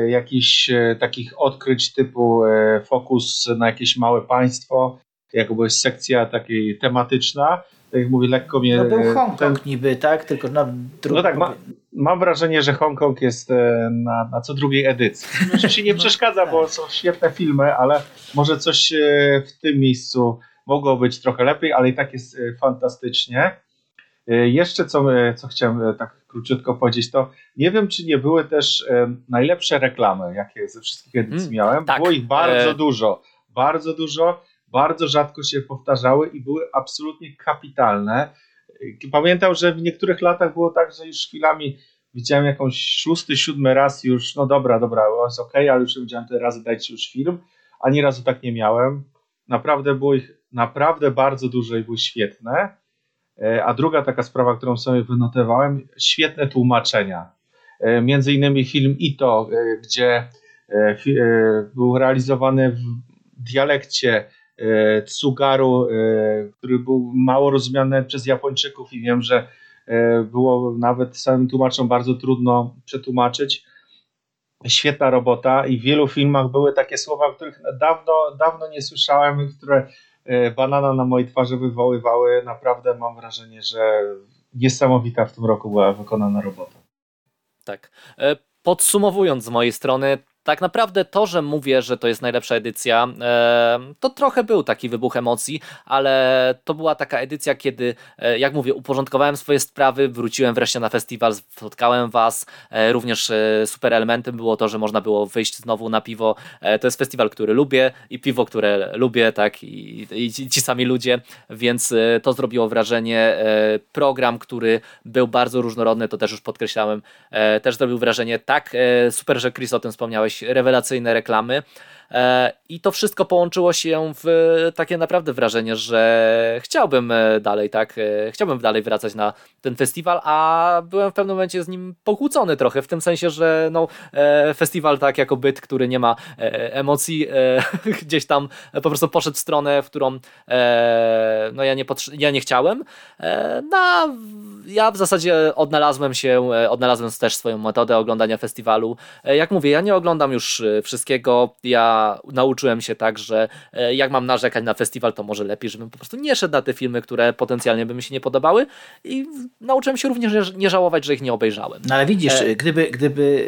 jakichś takich odkryć typu fokus na jakieś małe państwo, jakby sekcja takiej tematyczna. Tak jak mówię, lekko mnie... No był Hongkong ten... niby, tak? Tylko na No tak, ma, mam wrażenie, że Hongkong jest na, na co drugiej edycji. Oczywiście nie no, przeszkadza, tak. bo są świetne filmy, ale może coś w tym miejscu mogło być trochę lepiej, ale i tak jest fantastycznie. E, jeszcze co, e, co chciałem e, tak króciutko powiedzieć, to nie wiem, czy nie były też najlepsze reklamy, jakie ze wszystkich edycji mm, miałem. Tak. Było ich bardzo e... dużo, bardzo dużo, bardzo rzadko się powtarzały i były absolutnie kapitalne. Pamiętam, że w niektórych latach było tak, że już chwilami widziałem jakąś szósty, siódmy raz już, no dobra, dobra, jest ok, ale już widziałem te razy, dajcie już film. Ani razu tak nie miałem. Naprawdę było ich naprawdę bardzo dużo i były świetne. E, a druga taka sprawa, którą sobie wynotowałem, świetne tłumaczenia. E, między innymi film Ito, e, gdzie był realizowany w dialekcie Tsugaru, który był mało rozumiany przez Japończyków i wiem, że było nawet samym tłumaczom bardzo trudno przetłumaczyć. Świetna robota i w wielu filmach były takie słowa, których dawno, dawno nie słyszałem, które E, banana na mojej twarzy wywoływały. Naprawdę mam wrażenie, że niesamowita w tym roku była wykonana robota. Tak. E, podsumowując z mojej strony, tak naprawdę to, że mówię, że to jest najlepsza edycja, e, to trochę był taki wybuch emocji, ale to była taka edycja, kiedy, e, jak mówię, uporządkowałem swoje sprawy, wróciłem wreszcie na festiwal, spotkałem Was. E, również super elementem było to, że można było wyjść znowu na piwo. To jest festiwal, który lubię i piwo, które lubię, tak, i, i ci sami ludzie, więc to zrobiło wrażenie. Program, który był bardzo różnorodny, to też już podkreślałem, też zrobił wrażenie. Tak, super, że Chris o tym wspomniałeś, rewelacyjne reklamy. E, I to wszystko połączyło się w takie naprawdę wrażenie, że chciałbym e, dalej, tak, e, chciałbym dalej wracać na ten festiwal, a byłem w pewnym momencie z nim pokłócony trochę, w tym sensie, że no, festiwal tak jako byt, który nie ma emocji, gdzieś tam po prostu poszedł w stronę, w którą no, ja, nie ja nie chciałem. No, ja w zasadzie odnalazłem się, odnalazłem też swoją metodę oglądania festiwalu. Jak mówię, ja nie oglądam już wszystkiego, ja nauczyłem się tak, że e, jak mam narzekać na festiwal, to może lepiej, żebym po prostu nie szedł na te filmy, które potencjalnie by mi się nie podobały i nauczyłem się również nie żałować, że ich nie obejrzałem. No ale widzisz, e... gdyby, gdyby,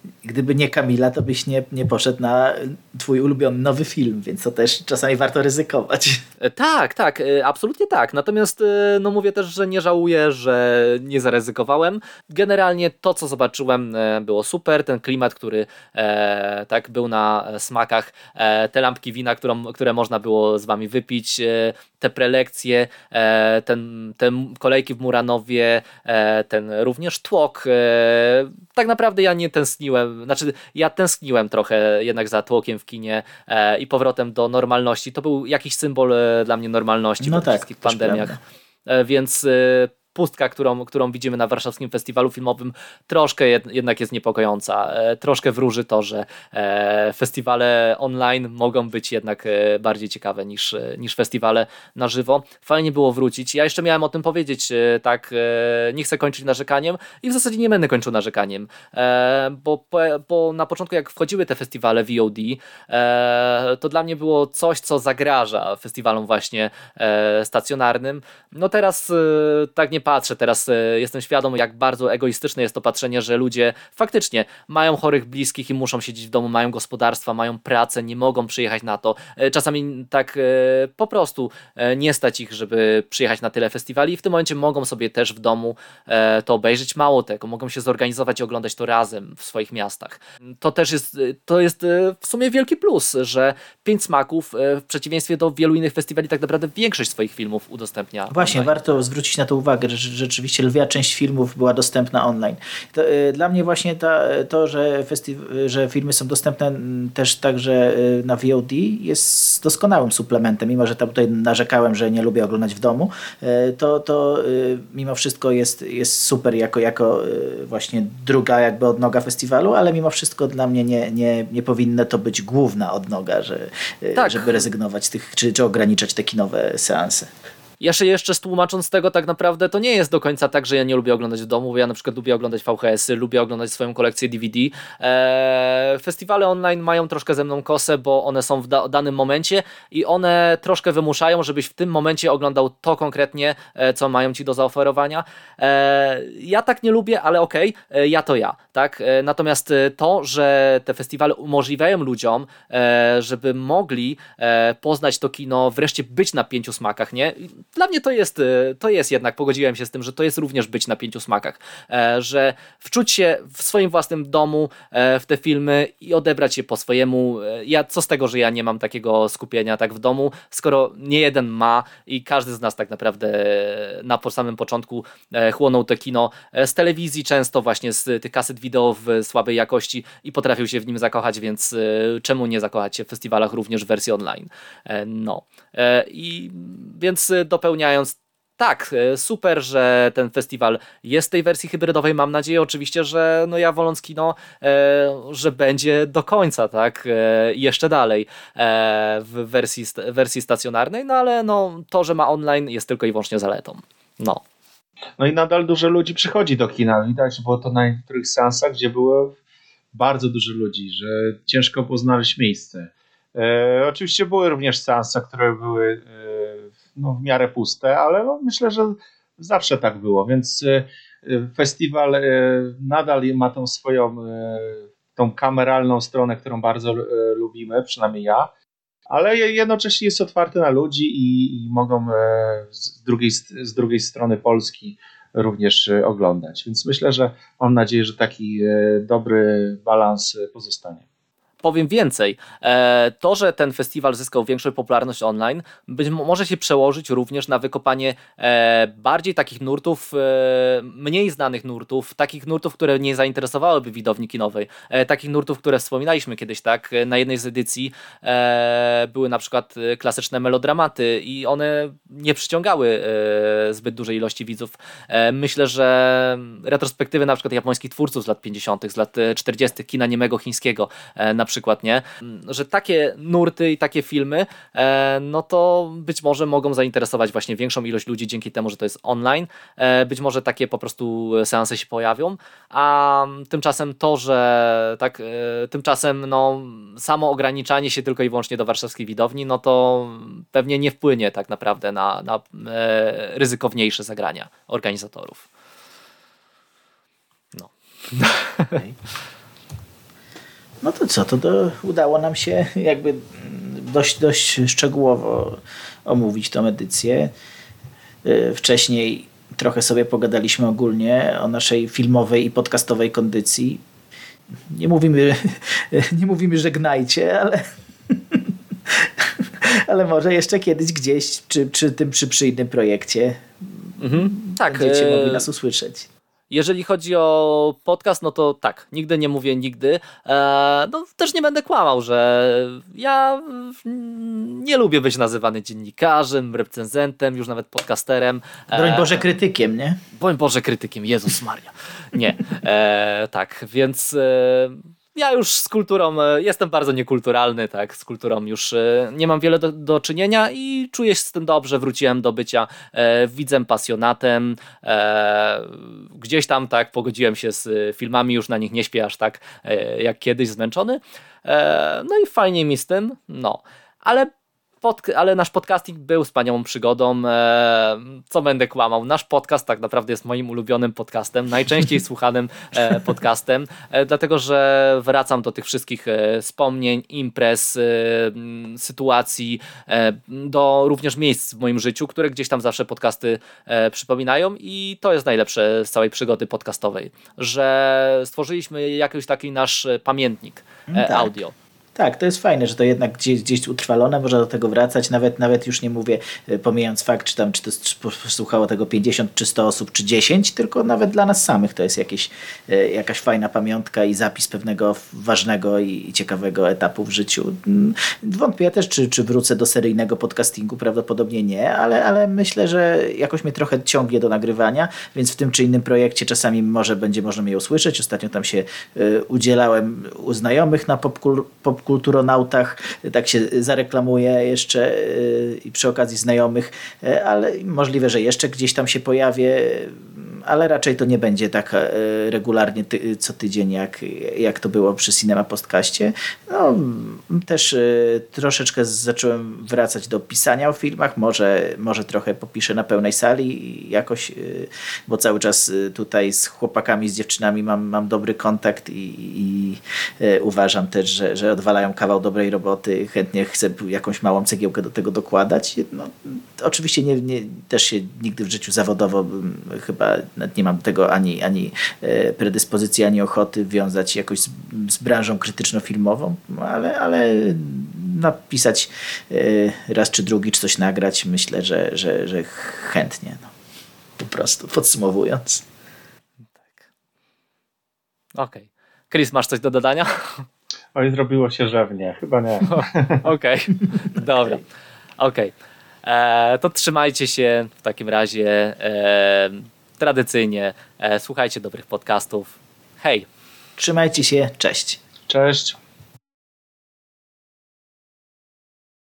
e, gdyby nie Kamila, to byś nie, nie poszedł na twój ulubiony nowy film, więc to też czasami warto ryzykować. E, tak, tak, absolutnie tak. Natomiast no mówię też, że nie żałuję, że nie zaryzykowałem. Generalnie to, co zobaczyłem było super, ten klimat, który e, tak był na smakach, e, te lampki wina, którą, które można było z wami wypić, e, te prelekcje, e, ten, te kolejki w Muranowie, ten również tłok. Tak naprawdę ja nie tęskniłem, znaczy ja tęskniłem trochę jednak za tłokiem w kinie i powrotem do normalności. To był jakiś symbol dla mnie normalności no po tak, wszystkich pandemiach. Prawda. Więc pustka, którą, którą widzimy na warszawskim festiwalu filmowym, troszkę jednak jest niepokojąca. E, troszkę wróży to, że e, festiwale online mogą być jednak e, bardziej ciekawe niż, niż festiwale na żywo. Fajnie było wrócić. Ja jeszcze miałem o tym powiedzieć, tak, nie chcę kończyć narzekaniem i w zasadzie nie będę kończył narzekaniem, bo, bo na początku jak wchodziły te festiwale VOD, to dla mnie było coś, co zagraża festiwalom właśnie stacjonarnym. No teraz tak nie patrzę, teraz e, jestem świadom, jak bardzo egoistyczne jest to patrzenie, że ludzie faktycznie mają chorych bliskich i muszą siedzieć w domu, mają gospodarstwa, mają pracę, nie mogą przyjechać na to. E, czasami tak e, po prostu nie stać ich, żeby przyjechać na tyle festiwali i w tym momencie mogą sobie też w domu to obejrzeć. Mało tego, mogą się zorganizować i oglądać to razem w swoich miastach. To też jest, to jest w sumie wielki plus, że Pięć Smaków w przeciwieństwie do wielu innych festiwali tak naprawdę większość swoich filmów udostępnia. Właśnie, warto zwrócić na to uwagę, rzeczywiście lwia część filmów była dostępna online. To, y, dla mnie właśnie ta, to, że, że filmy są dostępne też także y, na VOD jest doskonałym suplementem, mimo że tam tutaj narzekałem, że nie lubię oglądać w domu, y, to, to mimo wszystko jest, jest super jako, jako właśnie druga jakby odnoga festiwalu, ale mimo wszystko dla mnie nie, nie, nie powinna to być główna odnoga, że, tak. żeby rezygnować z tych, czy, czy ograniczać te kinowe seanse. Ja się jeszcze tłumacząc tego, tak naprawdę to nie jest do końca tak, że ja nie lubię oglądać w domu, bo ja na przykład lubię oglądać VHS-y, lubię oglądać swoją kolekcję DVD. Eee, festiwale online mają troszkę ze mną kosę, bo one są w da danym momencie i one troszkę wymuszają, żebyś w tym momencie oglądał to konkretnie, e, co mają ci do zaoferowania. Eee, ja tak nie lubię, ale okej, okay, ja to ja, tak? E, natomiast e, to, że te festiwale umożliwiają ludziom, e, żeby mogli e, poznać to kino, wreszcie być na pięciu smakach, nie? Dla mnie to jest, e, to jest jednak, pogodziłem się z tym, że to jest również być na pięciu smakach, że wczuć się w swoim własnym domu w te filmy i odebrać je po swojemu. Ja, co z tego, że ja nie mam takiego skupienia tak w domu, skoro nie jeden ma i każdy z nas tak naprawdę na samym początku chłonął to kino z telewizji, często właśnie z tych kaset wideo w słabej jakości i potrafił się w nim zakochać, więc czemu nie zakochać się w festiwalach również w wersji online? No. I więc dopełniając tak, super, że ten festiwal jest w tej wersji hybrydowej. Mam nadzieję oczywiście, że no ja woląc kino, że będzie do końca, tak, jeszcze dalej w wersji, wersji stacjonarnej, no ale no, to, że ma online jest tylko i wyłącznie zaletą. No. No i nadal dużo ludzi przychodzi do kina. Widać było to na niektórych seansach, gdzie było bardzo dużo ludzi, że ciężko było znaleźć miejsce. E, oczywiście były również seanse, które były e, no, w miarę puste, ale no, myślę, że zawsze tak było, więc e, festiwal e, nadal ma tą swoją e, tą kameralną stronę, którą bardzo lubimy, przynajmniej ja, ale jednocześnie jest otwarty na ludzi i, i mogą z drugiej, z drugiej strony Polski również oglądać. Więc myślę, że mam nadzieję, że taki dobry balans pozostanie powiem więcej. E, to, że ten festiwal zyskał większą popularność online, być może się przełożyć również na wykopanie e, bardziej takich nurtów, e, mniej znanych nurtów, takich nurtów, które nie zainteresowałyby widowni kinowej. Takich nurtów, które wspominaliśmy kiedyś, tak? Na jednej z edycji były na przykład klasyczne melodramaty i one nie przyciągały zbyt dużej ilości widzów. Myślę, że retrospektywy na przykład japońskich twórców z lat 50., z lat 40., kina niemego chińskiego na przykład, nie? Że takie nurty i takie filmy, e, no to być może mogą zainteresować właśnie większą ilość ludzi dzięki temu, że to jest online. E, być może takie po prostu seanse się pojawią, a tymczasem to, że tak, e, tymczasem no, samo ograniczanie się tylko i wyłącznie do warszawskiej widowni, no to pewnie nie wpłynie tak naprawdę na, na ryzykowniejsze zagrania organizatorów. No. Okay. No to co, to udało nam się jakby dość, dość szczegółowo omówić tą edycję. Y, wcześniej trochę sobie pogadaliśmy ogólnie o naszej filmowej i podcastowej kondycji. Nie mówimy, nie mówimy żegnajcie, ale, ale może jeszcze kiedyś gdzieś, czy, czy tym przy, przy innym projekcie mhm, tak, będziecie mogli e, nas usłyszeć. Jeżeli chodzi o podcast, no to tak, nigdy nie mówię nigdy. E, no też nie będę kłamał, że ja nie lubię być nazywany dziennikarzem, recenzentem, już nawet podcasterem. E, Broń Boże krytykiem, nie? Broń Boże krytykiem, Jezus Maria. Nie, e, tak, więc ja już z kulturą e, jestem bardzo niekulturalny, tak, z kulturą już e, nie mam wiele do, do czynienia i czuję się z tym dobrze. Wróciłem do bycia e, widzem, pasjonatem. E, gdzieś tam tak pogodziłem się z filmami, już na nich nie śpię aż tak e, jak kiedyś zmęczony. E, no i fajnie mi z tym, no. Ale pod, ale nasz podcasting był wspaniałą przygodą. E, co będę kłamał? Nasz podcast tak naprawdę jest moim ulubionym podcastem, najczęściej słuchanym e, podcastem, e, dlatego że wracam do tych wszystkich e, wspomnień, imprez, e, sytuacji, e, do również miejsc w moim życiu, które gdzieś tam zawsze podcasty przypominają i to jest najlepsze z całej przygody podcastowej, że stworzyliśmy jakiś taki nasz pamiętnik mm, tak. audio. Tak, to jest fajne, że to jednak gdzieś, gdzieś utrwalone, można do tego wracać, nawet nawet już nie mówię, e, pomijając fakt, czy tam, czy to słuchało tego 50 czy 100 osób, czy 10, tylko nawet dla nas samych to jest jakieś, e, jakaś fajna pamiątka i zapis pewnego ważnego i ciekawego etapu w życiu. Mm, wątpię też, czy, czy wrócę do seryjnego podcastingu, prawdopodobnie nie, ale, ale myślę, że jakoś mnie trochę ciągnie do nagrywania, więc w tym czy innym projekcie czasami może będzie można mnie usłyszeć. Ostatnio tam się e, udzielałem u znajomych na popkulturze pop popkulturonautach, tak się zareklamuje jeszcze i przy okazji znajomych, ale możliwe, że jeszcze gdzieś tam się pojawię ale raczej to nie będzie tak regularnie co tydzień, jak, jak to było przy Cinema Postkaście. No, też troszeczkę zacząłem wracać do pisania o filmach, może, może trochę popiszę na pełnej sali jakoś, bo cały czas tutaj z chłopakami, z dziewczynami mam, mam dobry kontakt i, i uważam też, że, że odwalają kawał dobrej roboty. Chętnie chcę jakąś małą cegiełkę do tego dokładać. No, oczywiście nie, nie, też się nigdy w życiu zawodowo chyba nie mam tego ani, ani e, predyspozycji, ani ochoty wiązać jakoś z, z branżą krytyczno-filmową, ale, ale napisać e, raz czy drugi, czy coś nagrać, myślę, że, że, że chętnie. No. Po prostu podsumowując. Tak. Okej. Okay. Chris, masz coś do dodania? Oj, zrobiło się rzewnie. Chyba nie. Okej, okay. dobra. Okej. Okay. E, to trzymajcie się w takim razie. E, tradycyjnie e, słuchajcie dobrych podcastów. Hej! Trzymajcie się, cześć. Cześć.